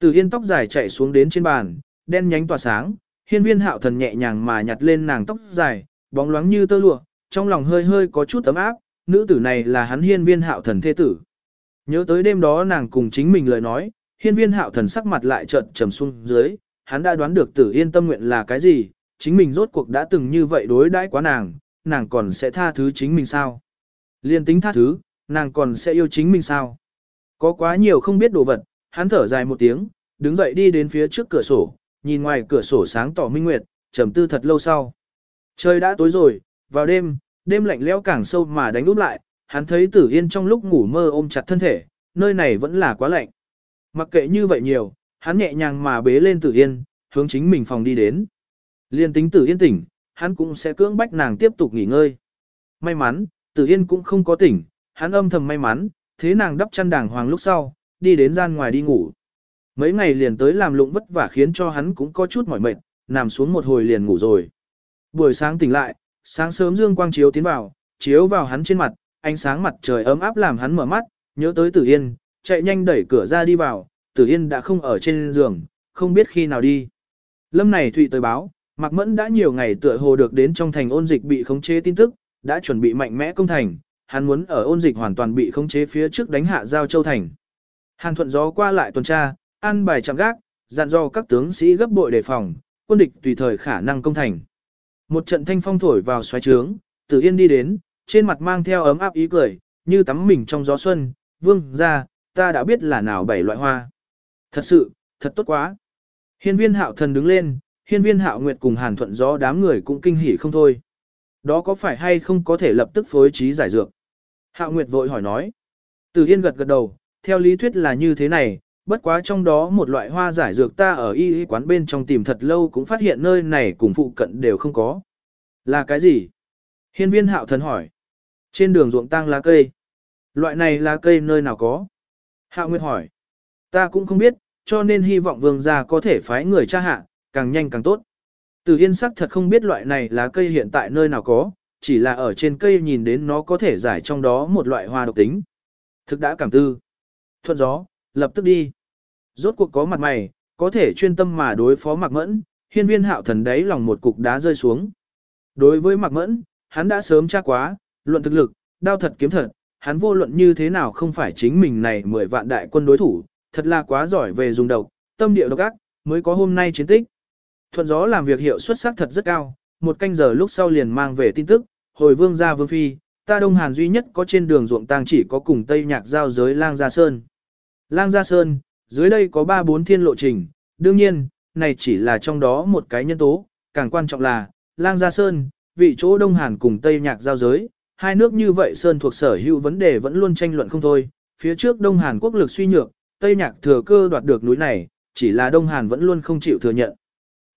Từ yên tóc dài chạy xuống đến trên bàn, đen nhánh tỏa sáng, hiên viên hạo thần nhẹ nhàng mà nhặt lên nàng tóc dài, bóng loáng như tơ lụa, trong lòng hơi hơi có chút ấm áp, nữ tử này là hắn hiên viên hạo thần thế tử. Nhớ tới đêm đó nàng cùng chính mình lời nói, hiên viên hạo thần sắc mặt lại chợt trầm xuống dưới, hắn đã đoán được tử yên tâm nguyện là cái gì, chính mình rốt cuộc đã từng như vậy đối đãi quá nàng, nàng còn sẽ tha thứ chính mình sao? Liên tính tha thứ, nàng còn sẽ yêu chính mình sao? Có quá nhiều không biết đồ vật, hắn thở dài một tiếng, đứng dậy đi đến phía trước cửa sổ, nhìn ngoài cửa sổ sáng tỏ minh nguyệt, trầm tư thật lâu sau. Trời đã tối rồi, vào đêm, đêm lạnh lẽo càng sâu mà đánh úp lại, hắn thấy tử yên trong lúc ngủ mơ ôm chặt thân thể, nơi này vẫn là quá lạnh. Mặc kệ như vậy nhiều, hắn nhẹ nhàng mà bế lên tử yên, hướng chính mình phòng đi đến. Liên tính tử yên tỉnh, hắn cũng sẽ cưỡng bách nàng tiếp tục nghỉ ngơi. May mắn, Tử Yên cũng không có tỉnh, hắn âm thầm may mắn, thế nàng đắp chăn đàng hoàng lúc sau, đi đến gian ngoài đi ngủ. Mấy ngày liền tới làm lụng vất vả khiến cho hắn cũng có chút mỏi mệt, nằm xuống một hồi liền ngủ rồi. Buổi sáng tỉnh lại, sáng sớm dương quang chiếu tiến vào, chiếu vào hắn trên mặt, ánh sáng mặt trời ấm áp làm hắn mở mắt, nhớ tới Tử Yên, chạy nhanh đẩy cửa ra đi vào, Tử Yên đã không ở trên giường, không biết khi nào đi. Lâm này Thụy tới báo, Mạc Mẫn đã nhiều ngày tựa hồ được đến trong thành ôn dịch bị khống chế tin tức, đã chuẩn bị mạnh mẽ công thành, hắn muốn ở ôn dịch hoàn toàn bị khống chế phía trước đánh hạ giao châu thành. Hàn thuận gió qua lại tuần tra, ăn bài chạm gác, dặn dò các tướng sĩ gấp bội đề phòng, quân địch tùy thời khả năng công thành. Một trận thanh phong thổi vào xoáy trướng, Tử Yên đi đến, trên mặt mang theo ấm áp ý cười, như tắm mình trong gió xuân, vương ra, ta đã biết là nào bảy loại hoa. Thật sự, thật tốt quá. Hiên viên hạo thần đứng lên, hiên viên hạo nguyệt cùng hàn thuận gió đám người cũng kinh hỉ không thôi. Đó có phải hay không có thể lập tức phối trí giải dược? Hạo nguyệt vội hỏi nói. Từ Yên gật gật đầu, theo lý thuyết là như thế này, bất quá trong đó một loại hoa giải dược ta ở y y quán bên trong tìm thật lâu cũng phát hiện nơi này cùng phụ cận đều không có. Là cái gì? Hiên viên hạo thần hỏi. Trên đường ruộng tăng lá cây. Loại này lá cây nơi nào có? Hạo Nguyệt hỏi. Ta cũng không biết, cho nên hy vọng vương gia có thể phái người tra hạ, càng nhanh càng tốt. Từ Yên sắc thật không biết loại này lá cây hiện tại nơi nào có, chỉ là ở trên cây nhìn đến nó có thể giải trong đó một loại hoa độc tính. Thực đã cảm tư. Thuận gió, lập tức đi. Rốt cuộc có mặt mày, có thể chuyên tâm mà đối phó Mạc Mẫn, hiên viên hạo thần đấy lòng một cục đá rơi xuống. Đối với Mạc Mẫn, hắn đã sớm tra quá, luận thực lực, đao thật kiếm thật, hắn vô luận như thế nào không phải chính mình này 10 vạn đại quân đối thủ, thật là quá giỏi về dùng độc, tâm địa độc ác, mới có hôm nay chiến tích. Thuận gió làm việc hiệu suất sắc thật rất cao, một canh giờ lúc sau liền mang về tin tức, hồi vương gia vương phi, ta Đông Hàn duy nhất có trên đường ruộng tang chỉ có cùng Tây Nhạc giao giới Lang Gia Sơn. Lang Gia Sơn, dưới đây có 3-4 thiên lộ trình, đương nhiên, này chỉ là trong đó một cái nhân tố, càng quan trọng là, Lang Gia Sơn, vị chỗ Đông Hàn cùng Tây Nhạc giao giới, hai nước như vậy Sơn thuộc sở hữu vấn đề vẫn luôn tranh luận không thôi, phía trước Đông Hàn quốc lực suy nhược, Tây Nhạc thừa cơ đoạt được núi này, chỉ là Đông Hàn vẫn luôn không chịu thừa nhận.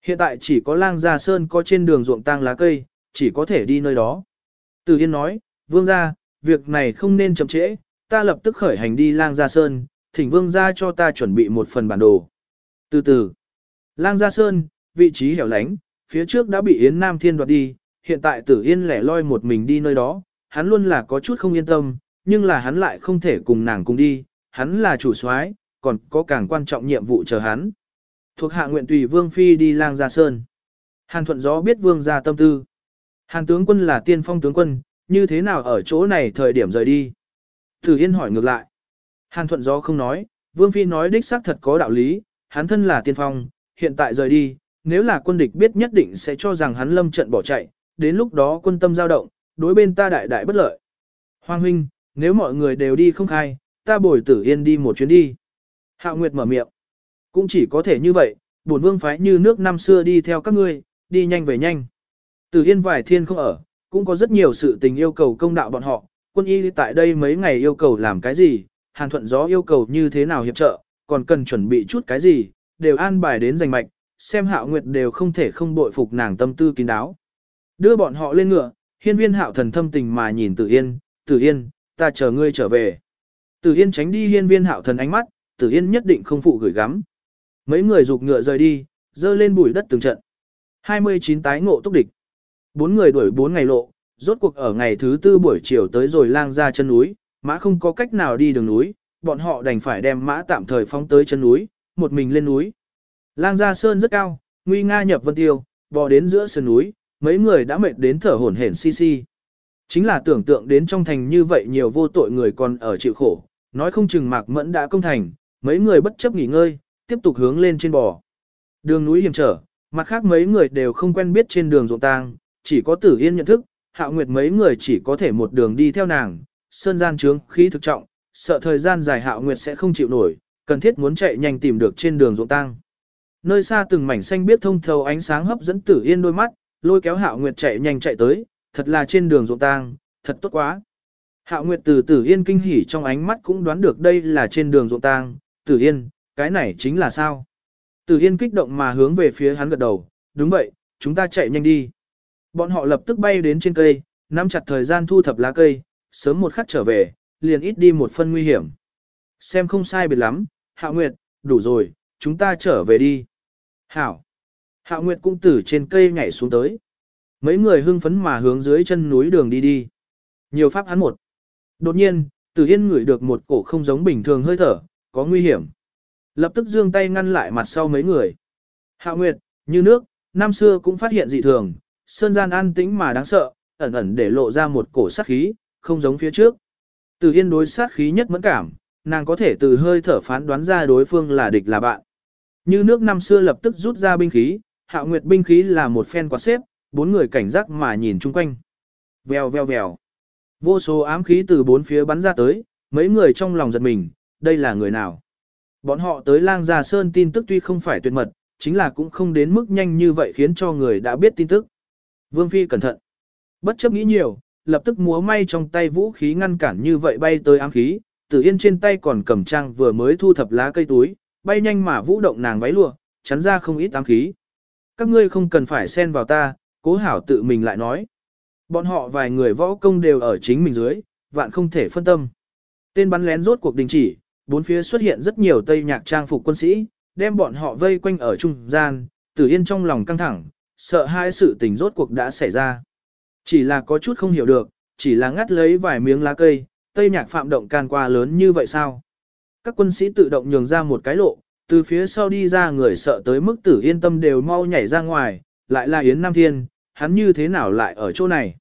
Hiện tại chỉ có lang gia sơn có trên đường ruộng tang lá cây, chỉ có thể đi nơi đó. Từ Yên nói, vương gia, việc này không nên chậm trễ, ta lập tức khởi hành đi lang gia sơn, thỉnh vương gia cho ta chuẩn bị một phần bản đồ. Từ từ, lang gia sơn, vị trí hẻo lánh, phía trước đã bị Yến Nam Thiên đoạt đi, hiện tại tử Yên lẻ loi một mình đi nơi đó, hắn luôn là có chút không yên tâm, nhưng là hắn lại không thể cùng nàng cùng đi, hắn là chủ soái, còn có càng quan trọng nhiệm vụ chờ hắn. Thuộc hạ nguyện tùy Vương Phi đi lang gia sơn. Hàn thuận gió biết Vương gia tâm tư. Hàn tướng quân là tiên phong tướng quân, như thế nào ở chỗ này thời điểm rời đi? Thử Yên hỏi ngược lại. Hàn thuận gió không nói, Vương Phi nói đích xác thật có đạo lý, hắn thân là tiên phong, hiện tại rời đi, nếu là quân địch biết nhất định sẽ cho rằng hắn lâm trận bỏ chạy, đến lúc đó quân tâm dao động, đối bên ta đại đại bất lợi. Hoàng huynh, nếu mọi người đều đi không khai, ta bồi tử yên đi một chuyến đi. Hạo Nguyệt mở miệng. Cũng chỉ có thể như vậy, bổn vương phái như nước năm xưa đi theo các ngươi, đi nhanh về nhanh. Tử yên vài thiên không ở, cũng có rất nhiều sự tình yêu cầu công đạo bọn họ, quân y tại đây mấy ngày yêu cầu làm cái gì, hàn thuận gió yêu cầu như thế nào hiệp trợ, còn cần chuẩn bị chút cái gì, đều an bài đến giành mạch, xem hạo nguyệt đều không thể không bội phục nàng tâm tư kín đáo. Đưa bọn họ lên ngựa, hiên viên hạo thần thâm tình mà nhìn tử yên, tử yên, ta chờ ngươi trở về. Tử Yên tránh đi hiên viên hạo thần ánh mắt, Tử Yên nhất định không phụ gửi gắm. Mấy người rục ngựa rời đi, dơ lên bụi đất từng trận. 29 tái ngộ túc địch. Bốn người đuổi bốn ngày lộ, rốt cuộc ở ngày thứ tư buổi chiều tới rồi lang ra chân núi, mã không có cách nào đi đường núi, bọn họ đành phải đem mã tạm thời phóng tới chân núi, một mình lên núi. Lang ra sơn rất cao, nguy nga nhập vân tiêu, bò đến giữa sơn núi, mấy người đã mệt đến thở hổn hển si si. Chính là tưởng tượng đến trong thành như vậy nhiều vô tội người còn ở chịu khổ, nói không chừng Mạc Mẫn đã công thành, mấy người bất chấp nghỉ ngơi, tiếp tục hướng lên trên bò. Đường núi hiểm trở, mặt khác mấy người đều không quen biết trên đường ruộng tang, chỉ có Tử Yên nhận thức, Hạo Nguyệt mấy người chỉ có thể một đường đi theo nàng, sơn gian trướng khí thực trọng, sợ thời gian dài Hạo Nguyệt sẽ không chịu nổi, cần thiết muốn chạy nhanh tìm được trên đường ruộng tang. Nơi xa từng mảnh xanh biết thông thấu ánh sáng hấp dẫn Tử Yên đôi mắt, lôi kéo Hạo Nguyệt chạy nhanh chạy tới, thật là trên đường ruộng tang, thật tốt quá. Hạo Nguyệt từ Tử Yên kinh hỉ trong ánh mắt cũng đoán được đây là trên đường ruộng tang, Tử Yên, cái này chính là sao? Tử Yên kích động mà hướng về phía hắn gật đầu, đúng vậy, chúng ta chạy nhanh đi. Bọn họ lập tức bay đến trên cây, nắm chặt thời gian thu thập lá cây, sớm một khắc trở về, liền ít đi một phân nguy hiểm. Xem không sai biệt lắm, Hạo Nguyệt, đủ rồi, chúng ta trở về đi. Hảo. Hạo Nguyệt cũng từ trên cây nhảy xuống tới. Mấy người hưng phấn mà hướng dưới chân núi đường đi đi. Nhiều pháp hắn một. Đột nhiên, Tử Yên ngửi được một cổ không giống bình thường hơi thở, có nguy hiểm. Lập tức giương tay ngăn lại mặt sau mấy người. Hạo Nguyệt, như nước, năm xưa cũng phát hiện dị thường, sơn gian an tĩnh mà đáng sợ, ẩn ẩn để lộ ra một cổ sát khí, không giống phía trước. Từ Yên đối sát khí nhất mẫn cảm, nàng có thể từ hơi thở phán đoán ra đối phương là địch là bạn. Như nước năm xưa lập tức rút ra binh khí, Hạo Nguyệt binh khí là một phen quạt xếp, bốn người cảnh giác mà nhìn chung quanh. Vèo vèo vèo. Vô số ám khí từ bốn phía bắn ra tới, mấy người trong lòng giật mình, đây là người nào? Bọn họ tới lang gia sơn tin tức tuy không phải tuyệt mật, chính là cũng không đến mức nhanh như vậy khiến cho người đã biết tin tức. Vương Phi cẩn thận. Bất chấp nghĩ nhiều, lập tức múa may trong tay vũ khí ngăn cản như vậy bay tới ám khí, Tử Yên trên tay còn cầm trang vừa mới thu thập lá cây túi, bay nhanh mà vũ động nàng váy lụa, chắn ra không ít ám khí. Các ngươi không cần phải xen vào ta, cố hảo tự mình lại nói. Bọn họ vài người võ công đều ở chính mình dưới, vạn không thể phân tâm. Tên bắn lén rốt cuộc đình chỉ, bốn phía xuất hiện rất nhiều tây nhạc trang phục quân sĩ, đem bọn họ vây quanh ở trung gian, Tử Yên trong lòng căng thẳng, sợ hai sự tình rốt cuộc đã xảy ra. Chỉ là có chút không hiểu được, chỉ là ngắt lấy vài miếng lá cây, tây nhạc phạm động can qua lớn như vậy sao? Các quân sĩ tự động nhường ra một cái lộ, từ phía sau đi ra người sợ tới mức tử yên tâm đều mau nhảy ra ngoài, lại là Yến Nam Thiên, hắn như thế nào lại ở chỗ này?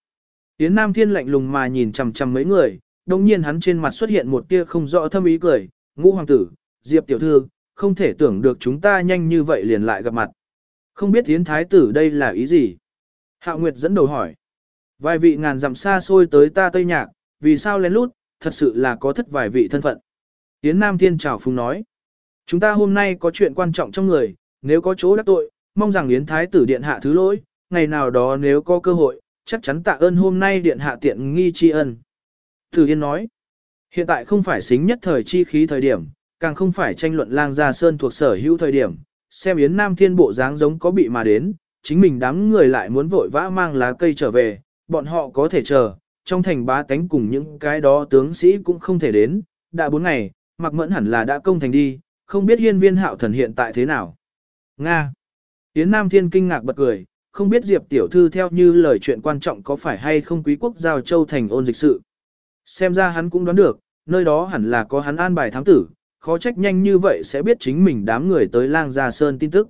Yến Nam Thiên lạnh lùng mà nhìn chằm chằm mấy người, đồng nhiên hắn trên mặt xuất hiện một tia không rõ thâm ý cười, ngũ hoàng tử, diệp tiểu thư, không thể tưởng được chúng ta nhanh như vậy liền lại gặp mặt. Không biết Yến Thái tử đây là ý gì? Hạ Nguyệt dẫn đầu hỏi. Vài vị ngàn dặm xa xôi tới ta Tây Nhạc, vì sao lén lút, thật sự là có thất vài vị thân phận. Yến Nam Thiên chào phùng nói. Chúng ta hôm nay có chuyện quan trọng trong người, nếu có chỗ đắc tội, mong rằng Yến Thái tử Điện Hạ thứ lỗi, ngày nào đó nếu có cơ hội, chắc chắn tạ ơn hôm nay Điện Hạ tiện nghi tri ân. Tử Yên nói. Hiện tại không phải xính nhất thời chi khí thời điểm, càng không phải tranh luận lang gia sơn thuộc sở hữu thời điểm, xem Yến Nam Thiên bộ dáng giống có bị mà đến, chính mình đám người lại muốn vội vã mang lá cây trở về, bọn họ có thể chờ, trong thành bá tánh cùng những cái đó tướng sĩ cũng không thể đến, đã bốn ngày, mặc mẫn hẳn là đã công thành đi, không biết hiên viên hạo thần hiện tại thế nào. Nga. Yến Nam Thiên kinh ngạc bật cười, không biết Diệp tiểu thư theo như lời chuyện quan trọng có phải hay không quý quốc giao châu thành ôn dịch sự. Xem ra hắn cũng đoán được, nơi đó hẳn là có hắn an bài thám tử, khó trách nhanh như vậy sẽ biết chính mình đám người tới lang gia sơn tin tức.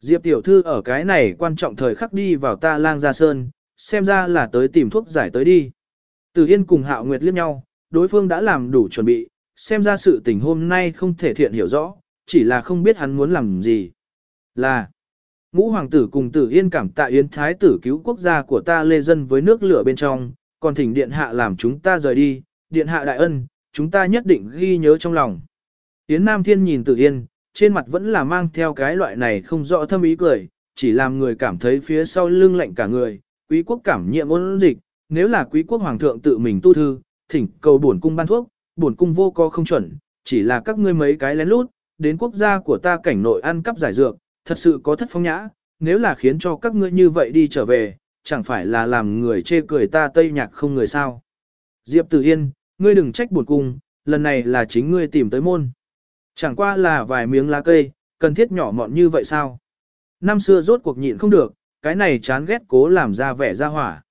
Diệp tiểu thư ở cái này quan trọng thời khắc đi vào ta lang gia sơn, xem ra là tới tìm thuốc giải tới đi. Từ Yên cùng Hạo Nguyệt liếc nhau, đối phương đã làm đủ chuẩn bị, xem ra sự tình hôm nay không thể thiện hiểu rõ, chỉ là không biết hắn muốn làm gì. Là, ngũ hoàng tử cùng tử Yên cảm tạ Yến Thái tử cứu quốc gia của ta lê dân với nước lửa bên trong, còn thỉnh điện hạ làm chúng ta rời đi, điện hạ đại ân, chúng ta nhất định ghi nhớ trong lòng. Yến Nam Thiên nhìn tử Yên, trên mặt vẫn là mang theo cái loại này không rõ thâm ý cười, chỉ làm người cảm thấy phía sau lưng lạnh cả người, quý quốc cảm nhiệm ôn dịch, nếu là quý quốc hoàng thượng tự mình tu thư, thỉnh cầu bổn cung ban thuốc, bổn cung vô co không chuẩn, chỉ là các ngươi mấy cái lén lút, đến quốc gia của ta cảnh nội ăn cắp giải dược, thật sự có thất phong nhã, nếu là khiến cho các ngươi như vậy đi trở về, chẳng phải là làm người chê cười ta tây nhạc không người sao. Diệp Tử Yên, ngươi đừng trách bổn cung, lần này là chính ngươi tìm tới môn. Chẳng qua là vài miếng lá cây, cần thiết nhỏ mọn như vậy sao? Năm xưa rốt cuộc nhịn không được, cái này chán ghét cố làm ra vẻ ra hỏa.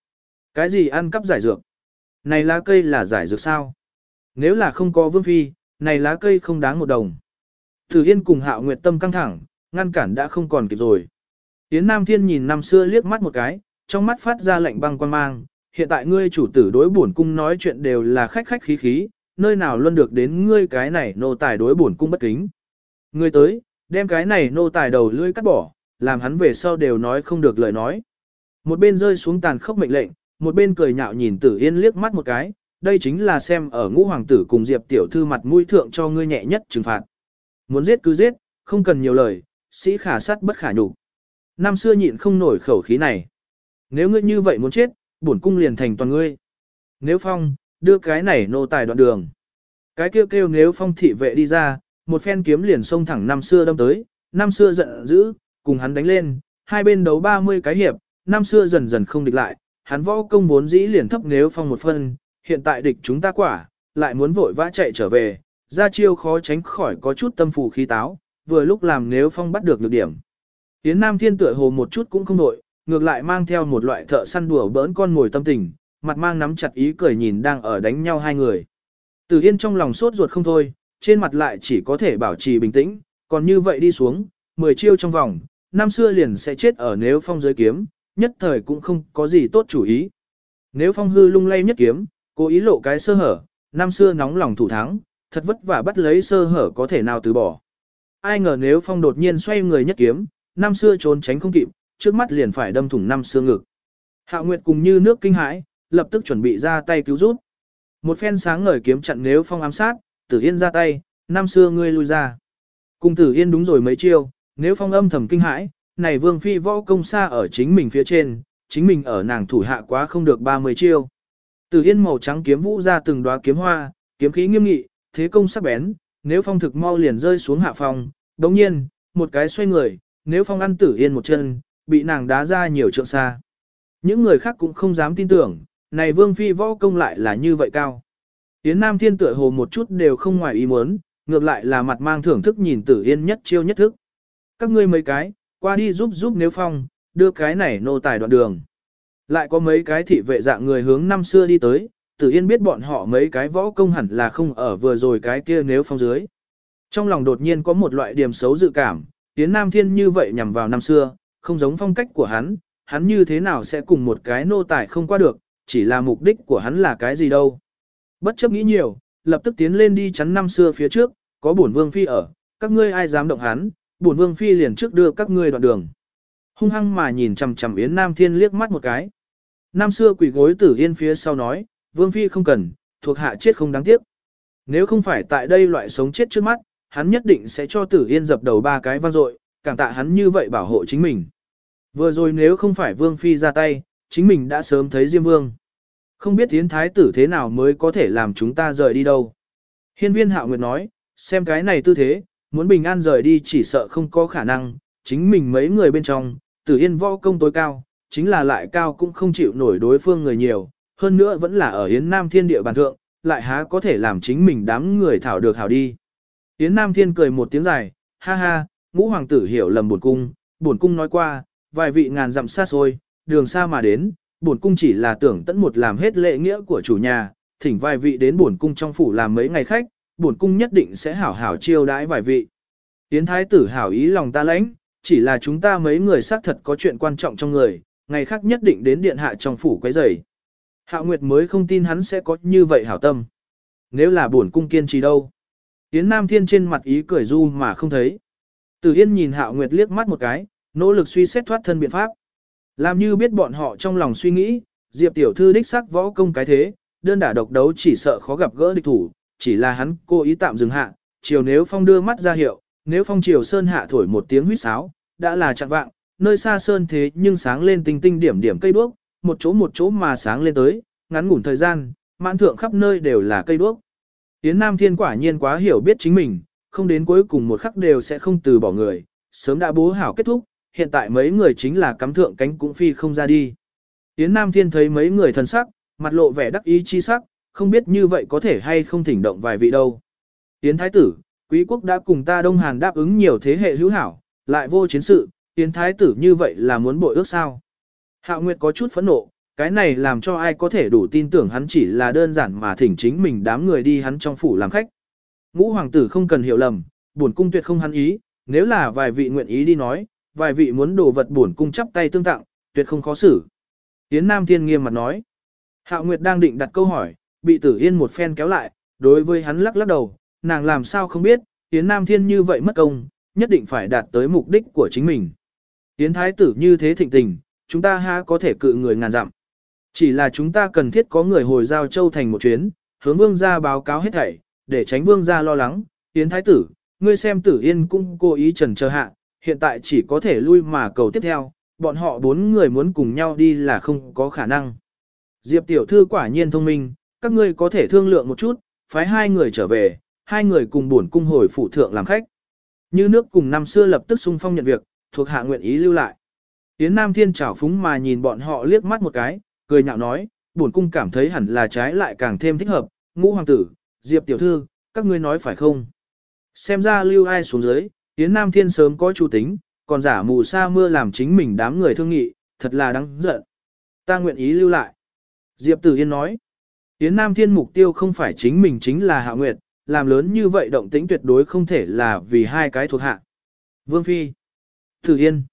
Cái gì ăn cắp giải dược? Này lá cây là giải dược sao? Nếu là không có vương phi, này lá cây không đáng một đồng. Tử Yên cùng Hạo Nguyệt tâm căng thẳng, ngăn cản đã không còn kịp rồi. Yến Nam Thiên nhìn năm xưa liếc mắt một cái, trong mắt phát ra lạnh băng quan mang. Hiện tại ngươi chủ tử đối bổn cung nói chuyện đều là khách khách khí khí, nơi nào luôn được đến ngươi cái này nô tài đối bổn cung bất kính. Ngươi tới, đem cái này nô tài đầu lưỡi cắt bỏ, làm hắn về sau đều nói không được lời nói. Một bên rơi xuống tàn khốc mệnh lệnh, một bên cười nhạo nhìn Tử Yên liếc mắt một cái, đây chính là xem ở ngũ hoàng tử cùng Diệp tiểu thư mặt mũi thượng cho ngươi nhẹ nhất trừng phạt. Muốn giết cứ giết, không cần nhiều lời, sĩ khả sát bất khả nhục. Năm xưa nhịn không nổi khẩu khí này. Nếu ngươi như vậy muốn chết, bổn cung liền thành toàn ngươi. Nếu phong, đưa cái này nô tài đoạn đường. Cái kêu kêu nếu phong thị vệ đi ra, một phen kiếm liền xông thẳng năm xưa đâm tới, năm xưa giận dữ, cùng hắn đánh lên, hai bên đấu 30 cái hiệp, năm xưa dần dần không địch lại, hắn võ công vốn dĩ liền thấp nếu phong một phân, hiện tại địch chúng ta quả, lại muốn vội vã chạy trở về, ra chiêu khó tránh khỏi có chút tâm phù khí táo, vừa lúc làm nếu phong bắt được lược điểm. Yến Nam Thiên tựa hồ một chút cũng không nội, ngược lại mang theo một loại thợ săn đùa bỡn con ngồi tâm tình, mặt mang nắm chặt ý cười nhìn đang ở đánh nhau hai người. Tử Yên trong lòng sốt ruột không thôi, trên mặt lại chỉ có thể bảo trì bình tĩnh, còn như vậy đi xuống, 10 chiêu trong vòng, năm xưa liền sẽ chết ở nếu phong giới kiếm, nhất thời cũng không có gì tốt chủ ý. Nếu phong hư lung lay nhất kiếm, cố ý lộ cái sơ hở, năm xưa nóng lòng thủ thắng, thật vất vả bắt lấy sơ hở có thể nào từ bỏ. Ai ngờ nếu phong đột nhiên xoay người nhất kiếm, năm xưa trốn tránh không kịp, trước mắt liền phải đâm thủng năm xương ngực. Hạ Nguyệt cùng như nước kinh hãi, lập tức chuẩn bị ra tay cứu giúp. Một phen sáng ngời kiếm chặn nếu phong ám sát, Tử Yên ra tay, năm xưa ngươi lui ra. Cùng Tử Yên đúng rồi mấy chiêu, nếu phong âm thầm kinh hãi, này Vương Phi võ công xa ở chính mình phía trên, chính mình ở nàng thủ hạ quá không được 30 chiêu. Tử Yên màu trắng kiếm vũ ra từng đóa kiếm hoa, kiếm khí nghiêm nghị, thế công sắc bén, nếu phong thực mau liền rơi xuống hạ phòng, đồng nhiên, một cái xoay người, nếu phong ăn Tử Yên một chân, bị nàng đá ra nhiều trượng xa. Những người khác cũng không dám tin tưởng, này Vương Phi võ công lại là như vậy cao. Yến Nam Thiên tựa hồ một chút đều không ngoài ý muốn, ngược lại là mặt mang thưởng thức nhìn Tử Yên nhất chiêu nhất thức. Các ngươi mấy cái, qua đi giúp giúp nếu phong, đưa cái này nô tài đoạn đường. Lại có mấy cái thị vệ dạng người hướng năm xưa đi tới, Tử Yên biết bọn họ mấy cái võ công hẳn là không ở vừa rồi cái kia nếu phong dưới. Trong lòng đột nhiên có một loại điểm xấu dự cảm, Yến Nam Thiên như vậy nhằm vào năm xưa, không giống phong cách của hắn, hắn như thế nào sẽ cùng một cái nô tài không qua được, chỉ là mục đích của hắn là cái gì đâu. Bất chấp nghĩ nhiều, lập tức tiến lên đi chắn năm xưa phía trước, có bổn vương phi ở, các ngươi ai dám động hắn, bổn vương phi liền trước đưa các ngươi đoạn đường. Hung hăng mà nhìn chằm chằm Yến Nam Thiên liếc mắt một cái. Năm xưa quỷ gối tử yên phía sau nói, vương phi không cần, thuộc hạ chết không đáng tiếc. Nếu không phải tại đây loại sống chết trước mắt, hắn nhất định sẽ cho tử yên dập đầu ba cái vang dội, cảm tạ hắn như vậy bảo hộ chính mình. Vừa rồi nếu không phải vương phi ra tay, chính mình đã sớm thấy Diêm Vương. Không biết tiến thái tử thế nào mới có thể làm chúng ta rời đi đâu. Hiên viên hạo nguyệt nói, xem cái này tư thế, muốn bình an rời đi chỉ sợ không có khả năng, chính mình mấy người bên trong, tử yên võ công tối cao, chính là lại cao cũng không chịu nổi đối phương người nhiều, hơn nữa vẫn là ở Yến Nam Thiên địa bàn thượng, lại há có thể làm chính mình đám người thảo được hảo đi. Yến Nam Thiên cười một tiếng dài, ha ha, ngũ hoàng tử hiểu lầm buồn cung, buồn cung nói qua, vài vị ngàn dặm xa xôi, đường xa mà đến, bổn cung chỉ là tưởng tận một làm hết lệ nghĩa của chủ nhà, thỉnh vài vị đến bổn cung trong phủ làm mấy ngày khách, bổn cung nhất định sẽ hảo hảo chiêu đãi vài vị. Yến thái tử hảo ý lòng ta lãnh, chỉ là chúng ta mấy người xác thật có chuyện quan trọng trong người, ngày khác nhất định đến điện hạ trong phủ quấy rầy. Hạo Nguyệt mới không tin hắn sẽ có như vậy hảo tâm. Nếu là bổn cung kiên trì đâu? Yến Nam Thiên trên mặt ý cười du mà không thấy. Từ Yên nhìn Hạo Nguyệt liếc mắt một cái, nỗ lực suy xét thoát thân biện pháp. Làm như biết bọn họ trong lòng suy nghĩ, Diệp tiểu thư đích sắc võ công cái thế, đơn đả độc đấu chỉ sợ khó gặp gỡ địch thủ, chỉ là hắn cố ý tạm dừng hạ, chiều nếu phong đưa mắt ra hiệu, nếu phong chiều sơn hạ thổi một tiếng huýt sáo, đã là chặn vạng, nơi xa sơn thế nhưng sáng lên tinh tinh điểm điểm cây đuốc, một chỗ một chỗ mà sáng lên tới, ngắn ngủn thời gian, mãn thượng khắp nơi đều là cây đuốc. Yến Nam Thiên quả nhiên quá hiểu biết chính mình, không đến cuối cùng một khắc đều sẽ không từ bỏ người, sớm đã bố hảo kết thúc, hiện tại mấy người chính là cắm thượng cánh cũng phi không ra đi. Yến Nam Thiên thấy mấy người thần sắc, mặt lộ vẻ đắc ý chi sắc, không biết như vậy có thể hay không thỉnh động vài vị đâu. Yến Thái tử, quý quốc đã cùng ta Đông Hàn đáp ứng nhiều thế hệ hữu hảo, lại vô chiến sự, Yến Thái tử như vậy là muốn bội ước sao. Hạo Nguyệt có chút phẫn nộ, cái này làm cho ai có thể đủ tin tưởng hắn chỉ là đơn giản mà thỉnh chính mình đám người đi hắn trong phủ làm khách. Ngũ hoàng tử không cần hiểu lầm, buồn cung tuyệt không hắn ý, nếu là vài vị nguyện ý đi nói, vài vị muốn đồ vật bổn cung chắp tay tương tặng, tuyệt không khó xử. Yến Nam Thiên nghiêm mặt nói. Hạo Nguyệt đang định đặt câu hỏi, bị Tử Yên một phen kéo lại, đối với hắn lắc lắc đầu, nàng làm sao không biết, Yến Nam Thiên như vậy mất công, nhất định phải đạt tới mục đích của chính mình. Yến Thái tử như thế thịnh tình, chúng ta ha có thể cự người ngàn dặm. Chỉ là chúng ta cần thiết có người hồi giao châu thành một chuyến, hướng vương gia báo cáo hết thảy, để tránh vương gia lo lắng. Yến Thái tử, ngươi xem Tử Yên cũng cố ý trần chờ hạ, hiện tại chỉ có thể lui mà cầu tiếp theo, bọn họ bốn người muốn cùng nhau đi là không có khả năng. Diệp tiểu thư quả nhiên thông minh, các ngươi có thể thương lượng một chút, phái hai người trở về, hai người cùng buồn cung hồi phụ thượng làm khách. Như nước cùng năm xưa lập tức xung phong nhận việc, thuộc hạ nguyện ý lưu lại. Yến Nam Thiên trảo phúng mà nhìn bọn họ liếc mắt một cái, cười nhạo nói, bổn cung cảm thấy hẳn là trái lại càng thêm thích hợp, ngũ hoàng tử, diệp tiểu thư, các ngươi nói phải không? Xem ra lưu ai xuống dưới, Yến Nam Thiên sớm có chủ tính, còn giả mù sa mưa làm chính mình đám người thương nghị, thật là đáng giận. Ta nguyện ý lưu lại. Diệp Tử Yên nói, Yến Nam Thiên mục tiêu không phải chính mình chính là Hạ Nguyệt, làm lớn như vậy động tĩnh tuyệt đối không thể là vì hai cái thuộc hạ. Vương Phi, Tử Yên,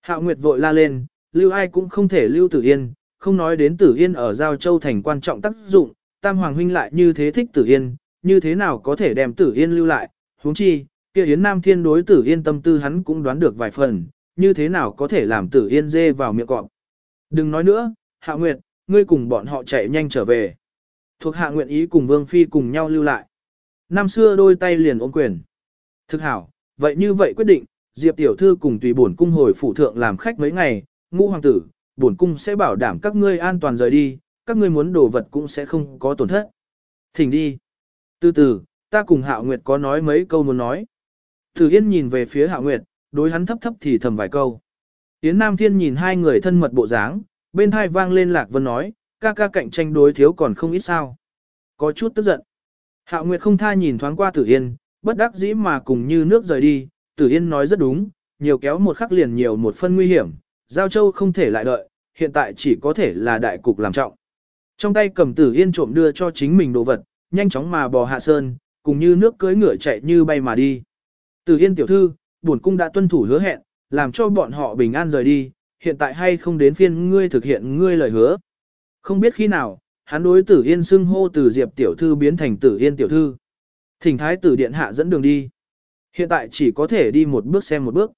Hạ Nguyệt vội la lên, lưu ai cũng không thể lưu Tử Yên, không nói đến Tử Yên ở Giao Châu thành quan trọng tác dụng, Tam Hoàng huynh lại như thế thích Tử Yên, như thế nào có thể đem Tử Yên lưu lại, huống chi, kia Yến Nam Thiên đối Tử Yên tâm tư hắn cũng đoán được vài phần, như thế nào có thể làm Tử Yên dê vào miệng cọp. Đừng nói nữa, Hạ Nguyệt, ngươi cùng bọn họ chạy nhanh trở về. Thuộc hạ nguyện ý cùng Vương Phi cùng nhau lưu lại. Năm xưa đôi tay liền ôm quyền. Thực hảo, vậy như vậy quyết định, Diệp tiểu thư cùng tùy bổn cung hồi phủ thượng làm khách mấy ngày, ngũ hoàng tử, bổn cung sẽ bảo đảm các ngươi an toàn rời đi, các ngươi muốn đồ vật cũng sẽ không có tổn thất. Thỉnh đi. Từ từ, ta cùng Hạo Nguyệt có nói mấy câu muốn nói. Tử Yên nhìn về phía Hạo Nguyệt, đối hắn thấp thấp thì thầm vài câu. Yến Nam Thiên nhìn hai người thân mật bộ dáng, bên thai vang lên Lạc Vân nói, ca ca cạnh tranh đối thiếu còn không ít sao. Có chút tức giận. Hạo Nguyệt không tha nhìn thoáng qua Tử Yên, bất đắc dĩ mà cùng như nước rời đi, Tử Yên nói rất đúng, nhiều kéo một khắc liền nhiều một phân nguy hiểm, Giao Châu không thể lại đợi, hiện tại chỉ có thể là đại cục làm trọng. Trong tay cầm Tử Yên trộm đưa cho chính mình đồ vật, nhanh chóng mà bò hạ sơn, cùng như nước cưới ngựa chạy như bay mà đi. Tử Yên tiểu thư, bổn cung đã tuân thủ hứa hẹn, làm cho bọn họ bình an rời đi, hiện tại hay không đến phiên ngươi thực hiện ngươi lời hứa. Không biết khi nào, hắn đối Tử Yên xưng hô từ Diệp tiểu thư biến thành Tử Yên tiểu thư. Thỉnh thái tử điện hạ dẫn đường đi. Hiện tại chỉ có thể đi một bước xem một bước.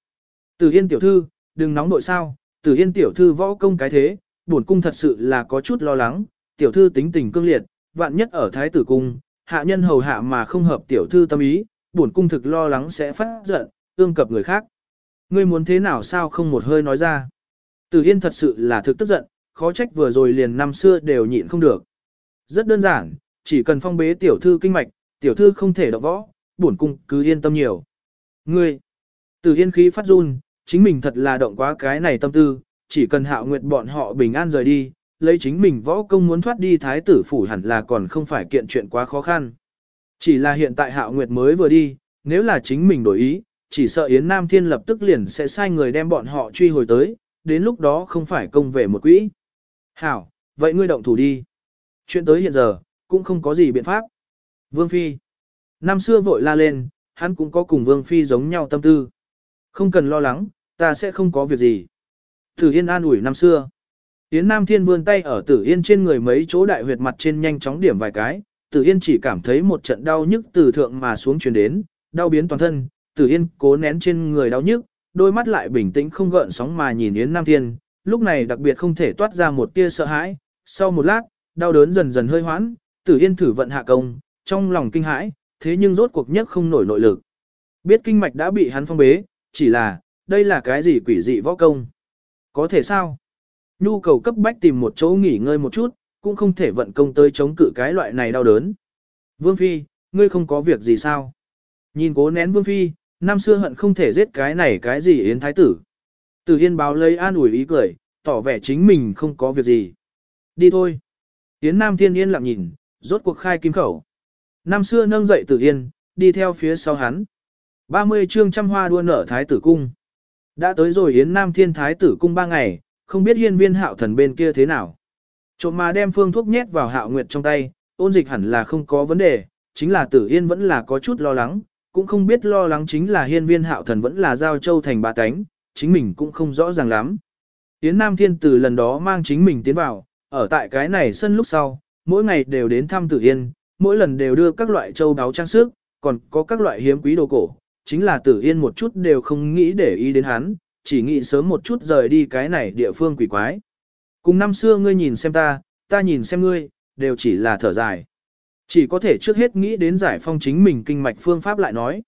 Tử Yên tiểu thư, đừng nóng nội sao, Tử Yên tiểu thư võ công cái thế, bổn cung thật sự là có chút lo lắng, tiểu thư tính tình cương liệt, vạn nhất ở thái tử cung, hạ nhân hầu hạ mà không hợp tiểu thư tâm ý, bổn cung thực lo lắng sẽ phát giận, tương cập người khác. Ngươi muốn thế nào sao không một hơi nói ra. Tử Yên thật sự là thực tức giận, khó trách vừa rồi liền năm xưa đều nhịn không được. Rất đơn giản, chỉ cần phong bế tiểu thư kinh mạch, tiểu thư không thể động võ, bổn cung cứ yên tâm nhiều. Ngươi, Tử Yên khí phát run, chính mình thật là động quá cái này tâm tư, chỉ cần hạo nguyệt bọn họ bình an rời đi, lấy chính mình võ công muốn thoát đi thái tử phủ hẳn là còn không phải kiện chuyện quá khó khăn. Chỉ là hiện tại hạo nguyệt mới vừa đi, nếu là chính mình đổi ý, chỉ sợ Yến Nam Thiên lập tức liền sẽ sai người đem bọn họ truy hồi tới, đến lúc đó không phải công về một quỹ. Hảo, vậy ngươi động thủ đi. Chuyện tới hiện giờ, cũng không có gì biện pháp. Vương Phi. Năm xưa vội la lên, hắn cũng có cùng Vương Phi giống nhau tâm tư. Không cần lo lắng, ta sẽ không có việc gì. Tử Yên an ủi năm xưa. Yến Nam Thiên vươn tay ở Tử Yên trên người mấy chỗ đại huyệt mặt trên nhanh chóng điểm vài cái, Tử Yên chỉ cảm thấy một trận đau nhức từ thượng mà xuống truyền đến, đau biến toàn thân, Tử Yên cố nén trên người đau nhức, đôi mắt lại bình tĩnh không gợn sóng mà nhìn Yến Nam Thiên, lúc này đặc biệt không thể toát ra một tia sợ hãi, sau một lát, đau đớn dần dần hơi hoãn, Tử Yên thử vận hạ công, trong lòng kinh hãi, thế nhưng rốt cuộc nhất không nổi nội lực. Biết kinh mạch đã bị hắn phong bế, chỉ là, đây là cái gì quỷ dị võ công? Có thể sao? Nhu cầu cấp bách tìm một chỗ nghỉ ngơi một chút, cũng không thể vận công tới chống cự cái loại này đau đớn. Vương Phi, ngươi không có việc gì sao? Nhìn cố nén Vương Phi, năm xưa hận không thể giết cái này cái gì Yến Thái Tử. Tử Yên báo lấy an ủi ý cười, tỏ vẻ chính mình không có việc gì. Đi thôi. Yến Nam Thiên Yên lặng nhìn, rốt cuộc khai kim khẩu. Năm xưa nâng dậy Tử Yên, đi theo phía sau hắn. 30 chương trăm hoa đua nở Thái Tử Cung. Đã tới rồi Yến Nam Thiên Thái Tử Cung ba ngày, không biết hiên viên hạo thần bên kia thế nào. Trộm mà đem phương thuốc nhét vào hạo nguyệt trong tay, ôn dịch hẳn là không có vấn đề, chính là tử yên vẫn là có chút lo lắng, cũng không biết lo lắng chính là hiên viên hạo thần vẫn là giao châu thành ba cánh, chính mình cũng không rõ ràng lắm. Yến Nam Thiên từ lần đó mang chính mình tiến vào, ở tại cái này sân lúc sau, mỗi ngày đều đến thăm tử yên, mỗi lần đều đưa các loại châu đáo trang sức, còn có các loại hiếm quý đồ cổ, chính là tử yên một chút đều không nghĩ để ý đến hắn, chỉ nghĩ sớm một chút rời đi cái này địa phương quỷ quái. Cùng năm xưa ngươi nhìn xem ta, ta nhìn xem ngươi, đều chỉ là thở dài. Chỉ có thể trước hết nghĩ đến giải phong chính mình kinh mạch phương pháp lại nói.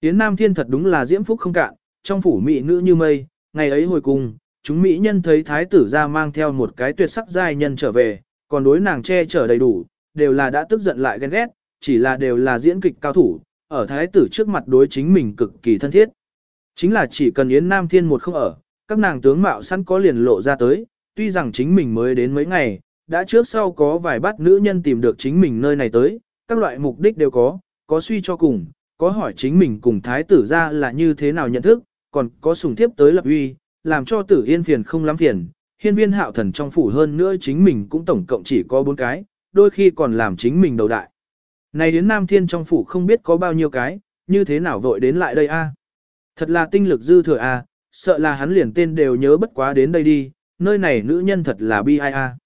Yến Nam Thiên thật đúng là diễm phúc không cạn, trong phủ mỹ nữ như mây, ngày ấy hồi cùng, chúng mỹ nhân thấy thái tử ra mang theo một cái tuyệt sắc giai nhân trở về, còn đối nàng che chở đầy đủ, đều là đã tức giận lại ghen ghét, chỉ là đều là diễn kịch cao thủ, ở thái tử trước mặt đối chính mình cực kỳ thân thiết. Chính là chỉ cần Yến Nam Thiên một không ở, Các nàng tướng mạo sẵn có liền lộ ra tới, tuy rằng chính mình mới đến mấy ngày, đã trước sau có vài bát nữ nhân tìm được chính mình nơi này tới, các loại mục đích đều có, có suy cho cùng, có hỏi chính mình cùng thái tử ra là như thế nào nhận thức, còn có sùng tiếp tới lập uy, làm cho tử yên phiền không lắm phiền. Hiên viên hạo thần trong phủ hơn nữa chính mình cũng tổng cộng chỉ có bốn cái, đôi khi còn làm chính mình đầu đại. Này đến Nam Thiên trong phủ không biết có bao nhiêu cái, như thế nào vội đến lại đây a? Thật là tinh lực dư thừa a, sợ là hắn liền tên đều nhớ bất quá đến đây đi, nơi này nữ nhân thật là bi ai a.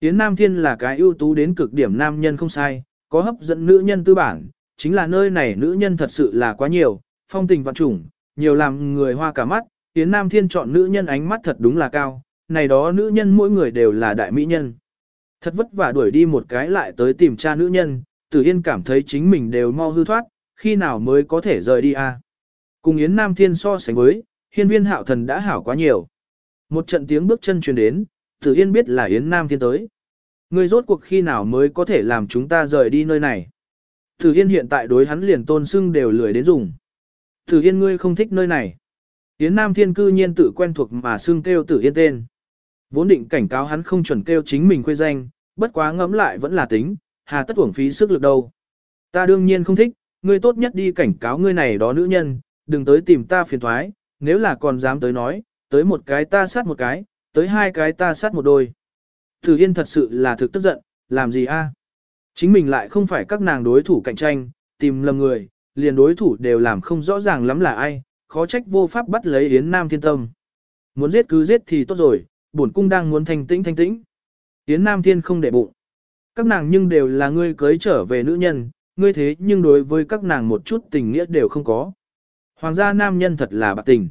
Yến Nam Thiên là cái ưu tú đến cực điểm nam nhân không sai, có hấp dẫn nữ nhân tư bản, chính là nơi này nữ nhân thật sự là quá nhiều, phong tình vạn trùng, nhiều làm người hoa cả mắt, Yến Nam Thiên chọn nữ nhân ánh mắt thật đúng là cao, này đó nữ nhân mỗi người đều là đại mỹ nhân. Thật vất vả đuổi đi một cái lại tới tìm cha nữ nhân, Tử Yên cảm thấy chính mình đều mau hư thoát, khi nào mới có thể rời đi a? Cùng Yến Nam Thiên so sánh với, hiên viên hạo thần đã hảo quá nhiều. Một trận tiếng bước chân truyền đến, Tử Yên biết là Yến Nam Thiên tới. Ngươi rốt cuộc khi nào mới có thể làm chúng ta rời đi nơi này? Tử Yên hiện tại đối hắn liền tôn sưng đều lười đến dùng. Tử Yên ngươi không thích nơi này. Yến Nam Thiên cư nhiên tự quen thuộc mà xưng kêu Tử Yên tên. Vốn định cảnh cáo hắn không chuẩn kêu chính mình khuê danh, bất quá ngẫm lại vẫn là tính, hà tất uổng phí sức lực đâu. Ta đương nhiên không thích, ngươi tốt nhất đi cảnh cáo ngươi này đó nữ nhân, đừng tới tìm ta phiền thoái, nếu là còn dám tới nói, tới một cái ta sát một cái, tới hai cái ta sát một đôi. Tử Yên thật sự là thực tức giận, làm gì a? Chính mình lại không phải các nàng đối thủ cạnh tranh, tìm lầm người, liền đối thủ đều làm không rõ ràng lắm là ai, khó trách vô pháp bắt lấy Yến Nam Thiên Tâm. Muốn giết cứ giết thì tốt rồi, bổn cung đang muốn thanh tĩnh thanh tĩnh. Yến Nam Thiên không để bụng. Các nàng nhưng đều là ngươi cưới trở về nữ nhân, ngươi thế nhưng đối với các nàng một chút tình nghĩa đều không có. Hoàng gia nam nhân thật là bạc tình.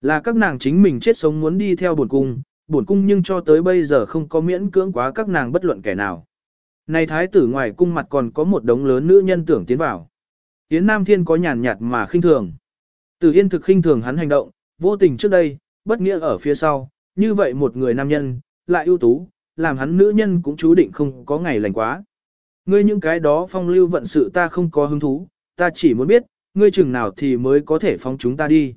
Là các nàng chính mình chết sống muốn đi theo bổn cung, bổn cung nhưng cho tới bây giờ không có miễn cưỡng quá các nàng bất luận kẻ nào. Này thái tử ngoài cung mặt còn có một đống lớn nữ nhân tưởng tiến vào. Yến Nam Thiên có nhàn nhạt mà khinh thường. Từ Yên thực khinh thường hắn hành động, vô tình trước đây, bất nghĩa ở phía sau, như vậy một người nam nhân, lại ưu tú, làm hắn nữ nhân cũng chú định không có ngày lành quá. Ngươi những cái đó phong lưu vận sự ta không có hứng thú, ta chỉ muốn biết, ngươi chừng nào thì mới có thể phóng chúng ta đi.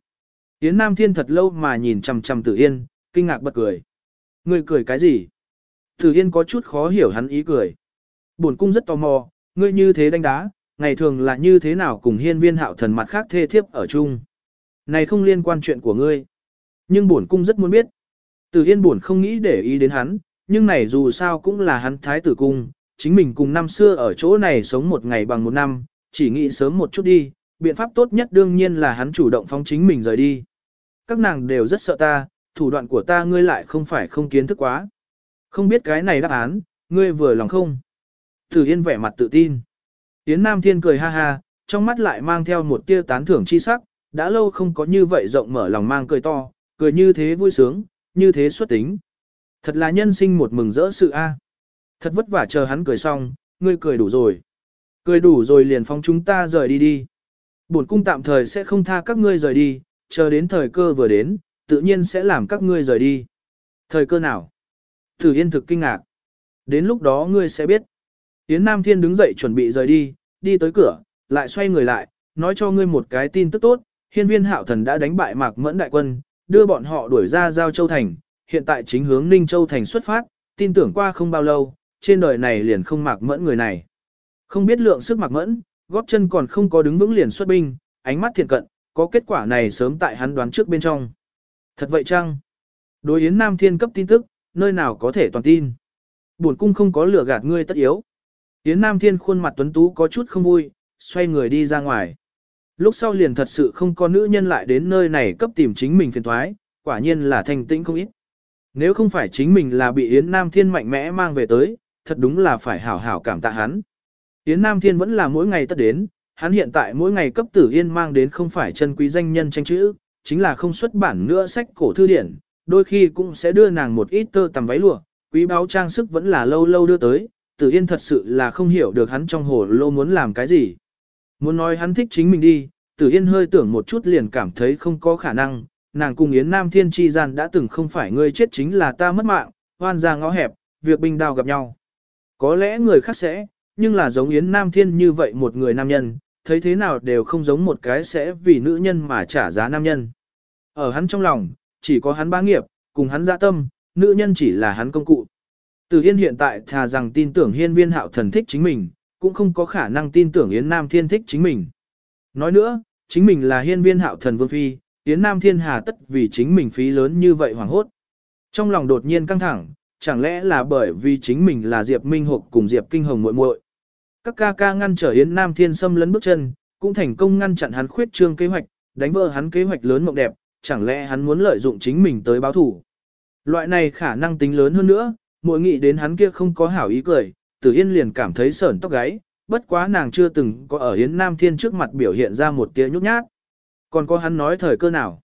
Yến Nam Thiên thật lâu mà nhìn chằm chằm Tử Yên, kinh ngạc bật cười. Ngươi cười cái gì? Tử Yên có chút khó hiểu hắn ý cười. Bổn cung rất tò mò, ngươi như thế đánh đá, ngày thường là như thế nào cùng hiên viên hạo thần mặt khác thê thiếp ở chung. Này không liên quan chuyện của ngươi. Nhưng bổn cung rất muốn biết. Tử Yên bổn không nghĩ để ý đến hắn, nhưng này dù sao cũng là hắn thái tử cung, chính mình cùng năm xưa ở chỗ này sống một ngày bằng một năm, chỉ nghĩ sớm một chút đi, biện pháp tốt nhất đương nhiên là hắn chủ động phóng chính mình rời đi. Các nàng đều rất sợ ta, thủ đoạn của ta ngươi lại không phải không kiến thức quá. Không biết cái này đáp án, ngươi vừa lòng không? Tử Yên vẻ mặt tự tin. Yến Nam Thiên cười ha ha, trong mắt lại mang theo một tia tán thưởng chi sắc, đã lâu không có như vậy rộng mở lòng mang cười to, cười như thế vui sướng, như thế xuất tính. Thật là nhân sinh một mừng rỡ sự a. Thật vất vả chờ hắn cười xong, ngươi cười đủ rồi. Cười đủ rồi liền phóng chúng ta rời đi đi. Bổn cung tạm thời sẽ không tha các ngươi rời đi, chờ đến thời cơ vừa đến, tự nhiên sẽ làm các ngươi rời đi. Thời cơ nào? Tử Yên thực kinh ngạc. Đến lúc đó ngươi sẽ biết. Yến Nam Thiên đứng dậy chuẩn bị rời đi, đi tới cửa, lại xoay người lại, nói cho ngươi một cái tin tức tốt, hiên viên hạo thần đã đánh bại mạc mẫn đại quân, đưa bọn họ đuổi ra giao châu thành, hiện tại chính hướng Ninh Châu thành xuất phát, tin tưởng qua không bao lâu, trên đời này liền không mạc mẫn người này. Không biết lượng sức mạc mẫn, góp chân còn không có đứng vững liền xuất binh, ánh mắt thiện cận, có kết quả này sớm tại hắn đoán trước bên trong. Thật vậy chăng? Đối Yến Nam Thiên cấp tin tức, nơi nào có thể toàn tin. Buồn cung không có lửa gạt ngươi tất yếu. Yến Nam Thiên khuôn mặt tuấn tú có chút không vui, xoay người đi ra ngoài. Lúc sau liền thật sự không có nữ nhân lại đến nơi này cấp tìm chính mình phiền thoái, quả nhiên là thành tĩnh không ít. Nếu không phải chính mình là bị Yến Nam Thiên mạnh mẽ mang về tới, thật đúng là phải hảo hảo cảm tạ hắn. Yến Nam Thiên vẫn là mỗi ngày tất đến, hắn hiện tại mỗi ngày cấp tử yên mang đến không phải chân quý danh nhân tranh chữ, chính là không xuất bản nữa sách cổ thư điển, đôi khi cũng sẽ đưa nàng một ít tơ tằm váy lụa, quý báo trang sức vẫn là lâu lâu đưa tới, tử yên thật sự là không hiểu được hắn trong hồ lô muốn làm cái gì. Muốn nói hắn thích chính mình đi, tử yên hơi tưởng một chút liền cảm thấy không có khả năng, nàng cùng Yến Nam Thiên chi gian đã từng không phải ngươi chết chính là ta mất mạng, hoan ra ngõ hẹp, việc binh đao gặp nhau. Có lẽ người khác sẽ, nhưng là giống Yến Nam Thiên như vậy một người nam nhân, thấy thế nào đều không giống một cái sẽ vì nữ nhân mà trả giá nam nhân. Ở hắn trong lòng, chỉ có hắn bá nghiệp, cùng hắn dạ tâm, nữ nhân chỉ là hắn công cụ. Từ Yên hiện tại thà rằng tin tưởng hiên viên hạo thần thích chính mình, cũng không có khả năng tin tưởng Yến Nam Thiên thích chính mình. Nói nữa, chính mình là hiên viên hạo thần vương phi, Yến Nam Thiên hà tất vì chính mình phí lớn như vậy hoảng hốt. Trong lòng đột nhiên căng thẳng, chẳng lẽ là bởi vì chính mình là Diệp Minh Hục cùng Diệp Kinh Hồng muội muội. Các ca ca ngăn trở Yến Nam Thiên xâm lấn bước chân, cũng thành công ngăn chặn hắn khuyết trương kế hoạch, đánh vỡ hắn kế hoạch lớn mộng đẹp, chẳng lẽ hắn muốn lợi dụng chính mình tới báo thủ. Loại này khả năng tính lớn hơn nữa, mỗi nghĩ đến hắn kia không có hảo ý cười, Tử Yên liền cảm thấy sởn tóc gáy, bất quá nàng chưa từng có ở Yến Nam Thiên trước mặt biểu hiện ra một tia nhút nhát. Còn có hắn nói thời cơ nào?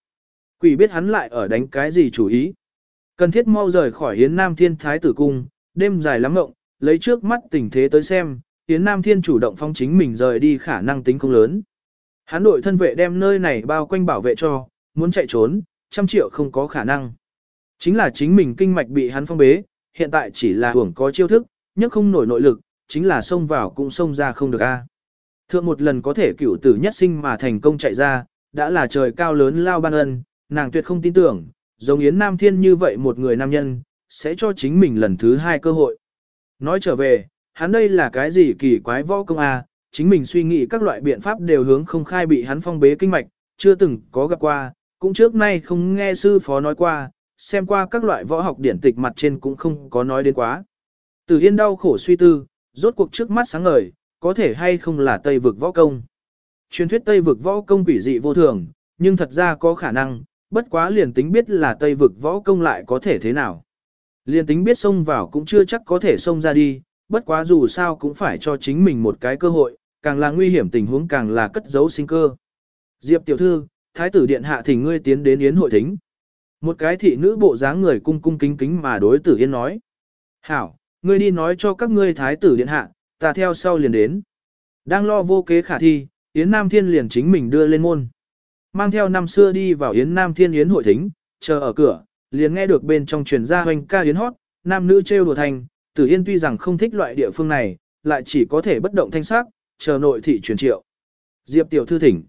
Quỷ biết hắn lại ở đánh cái gì chủ ý. Cần thiết mau rời khỏi Yến Nam Thiên Thái tử cung, đêm dài lắm ngộng, lấy trước mắt tình thế tới xem, Yến Nam Thiên chủ động phong chính mình rời đi khả năng tính không lớn. Hán đội thân vệ đem nơi này bao quanh bảo vệ cho, muốn chạy trốn, trăm triệu không có khả năng. Chính là chính mình kinh mạch bị hắn phong bế, hiện tại chỉ là hưởng có chiêu thức, nhất không nổi nội lực, chính là xông vào cũng xông ra không được a. Thượng một lần có thể cửu tử nhất sinh mà thành công chạy ra, đã là trời cao lớn lao ban ân, nàng tuyệt không tin tưởng, giống Yến Nam Thiên như vậy một người nam nhân, sẽ cho chính mình lần thứ hai cơ hội. Nói trở về, hắn đây là cái gì kỳ quái võ công a? chính mình suy nghĩ các loại biện pháp đều hướng không khai bị hắn phong bế kinh mạch, chưa từng có gặp qua, cũng trước nay không nghe sư phó nói qua, xem qua các loại võ học điển tịch mặt trên cũng không có nói đến quá. Từ Yên đau khổ suy tư, rốt cuộc trước mắt sáng ngời, có thể hay không là Tây vực võ công. Truyền thuyết Tây vực võ công quỷ dị vô thường, nhưng thật ra có khả năng, bất quá liền tính biết là Tây vực võ công lại có thể thế nào. Liền tính biết xông vào cũng chưa chắc có thể xông ra đi, bất quá dù sao cũng phải cho chính mình một cái cơ hội, càng là nguy hiểm tình huống càng là cất giấu sinh cơ. Diệp tiểu thư, thái tử điện hạ thỉnh ngươi tiến đến yến hội thính. Một cái thị nữ bộ dáng người cung cung kính kính mà đối tử yên nói. Hảo, ngươi đi nói cho các ngươi thái tử điện hạ, ta theo sau liền đến. Đang lo vô kế khả thi, Yến Nam Thiên liền chính mình đưa lên môn. Mang theo năm xưa đi vào Yến Nam Thiên Yến hội thính, chờ ở cửa, liền nghe được bên trong truyền ra hoành ca Yến hót, nam nữ trêu đùa thành, Tử Yên tuy rằng không thích loại địa phương này, lại chỉ có thể bất động thanh sắc, chờ nội thị truyền triệu. Diệp tiểu thư thỉnh.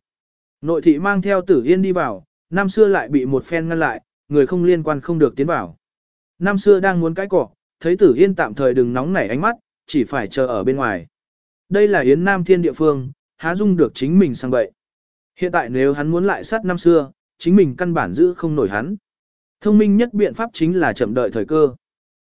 Nội thị mang theo Tử Yên đi vào, năm xưa lại bị một phen ngăn lại, người không liên quan không được tiến vào. Năm xưa đang muốn cái cỏ, thấy Tử Yên tạm thời đừng nóng nảy ánh mắt, chỉ phải chờ ở bên ngoài. Đây là Yến Nam Thiên địa phương, há dung được chính mình sang bậy. Hiện tại nếu hắn muốn lại sát năm xưa, chính mình căn bản giữ không nổi hắn. Thông minh nhất biện pháp chính là chậm đợi thời cơ.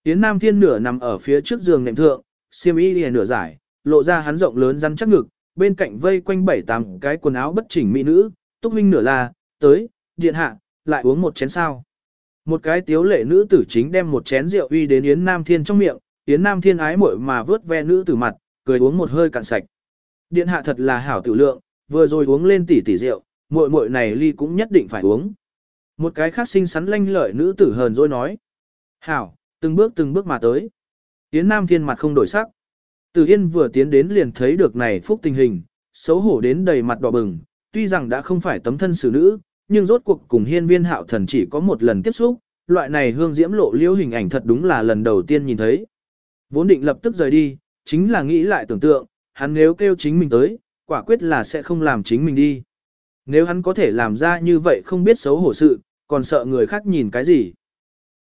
Yến Nam Thiên nửa nằm ở phía trước giường nệm thượng, xiêm y lìa nửa giải, lộ ra hắn rộng lớn rắn chắc ngực, bên cạnh vây quanh bảy tám cái quần áo bất chỉnh mỹ nữ, túc minh nửa là, tới, điện hạ, lại uống một chén sao. Một cái tiếu lệ nữ tử chính đem một chén rượu uy đến Yến Nam Thiên trong miệng, Yến Nam Thiên ái muội mà vớt ve nữ tử mặt, cười uống một hơi cạn sạch. Điện hạ thật là hảo tiểu lượng, vừa rồi uống lên tỷ tỷ rượu, muội muội này ly cũng nhất định phải uống. Một cái khác xinh xắn lanh lợi nữ tử hờn dỗi nói. Hảo, từng bước từng bước mà tới. Yến Nam Thiên mặt không đổi sắc. Từ Yên vừa tiến đến liền thấy được này phúc tình hình, xấu hổ đến đầy mặt đỏ bừng, tuy rằng đã không phải tấm thân xử nữ, nhưng rốt cuộc cùng hiên viên hạo thần chỉ có một lần tiếp xúc, loại này hương diễm lộ liễu hình ảnh thật đúng là lần đầu tiên nhìn thấy. Vốn định lập tức rời đi, chính là nghĩ lại tưởng tượng, hắn nếu kêu chính mình tới, quả quyết là sẽ không làm chính mình đi. Nếu hắn có thể làm ra như vậy không biết xấu hổ sự, còn sợ người khác nhìn cái gì.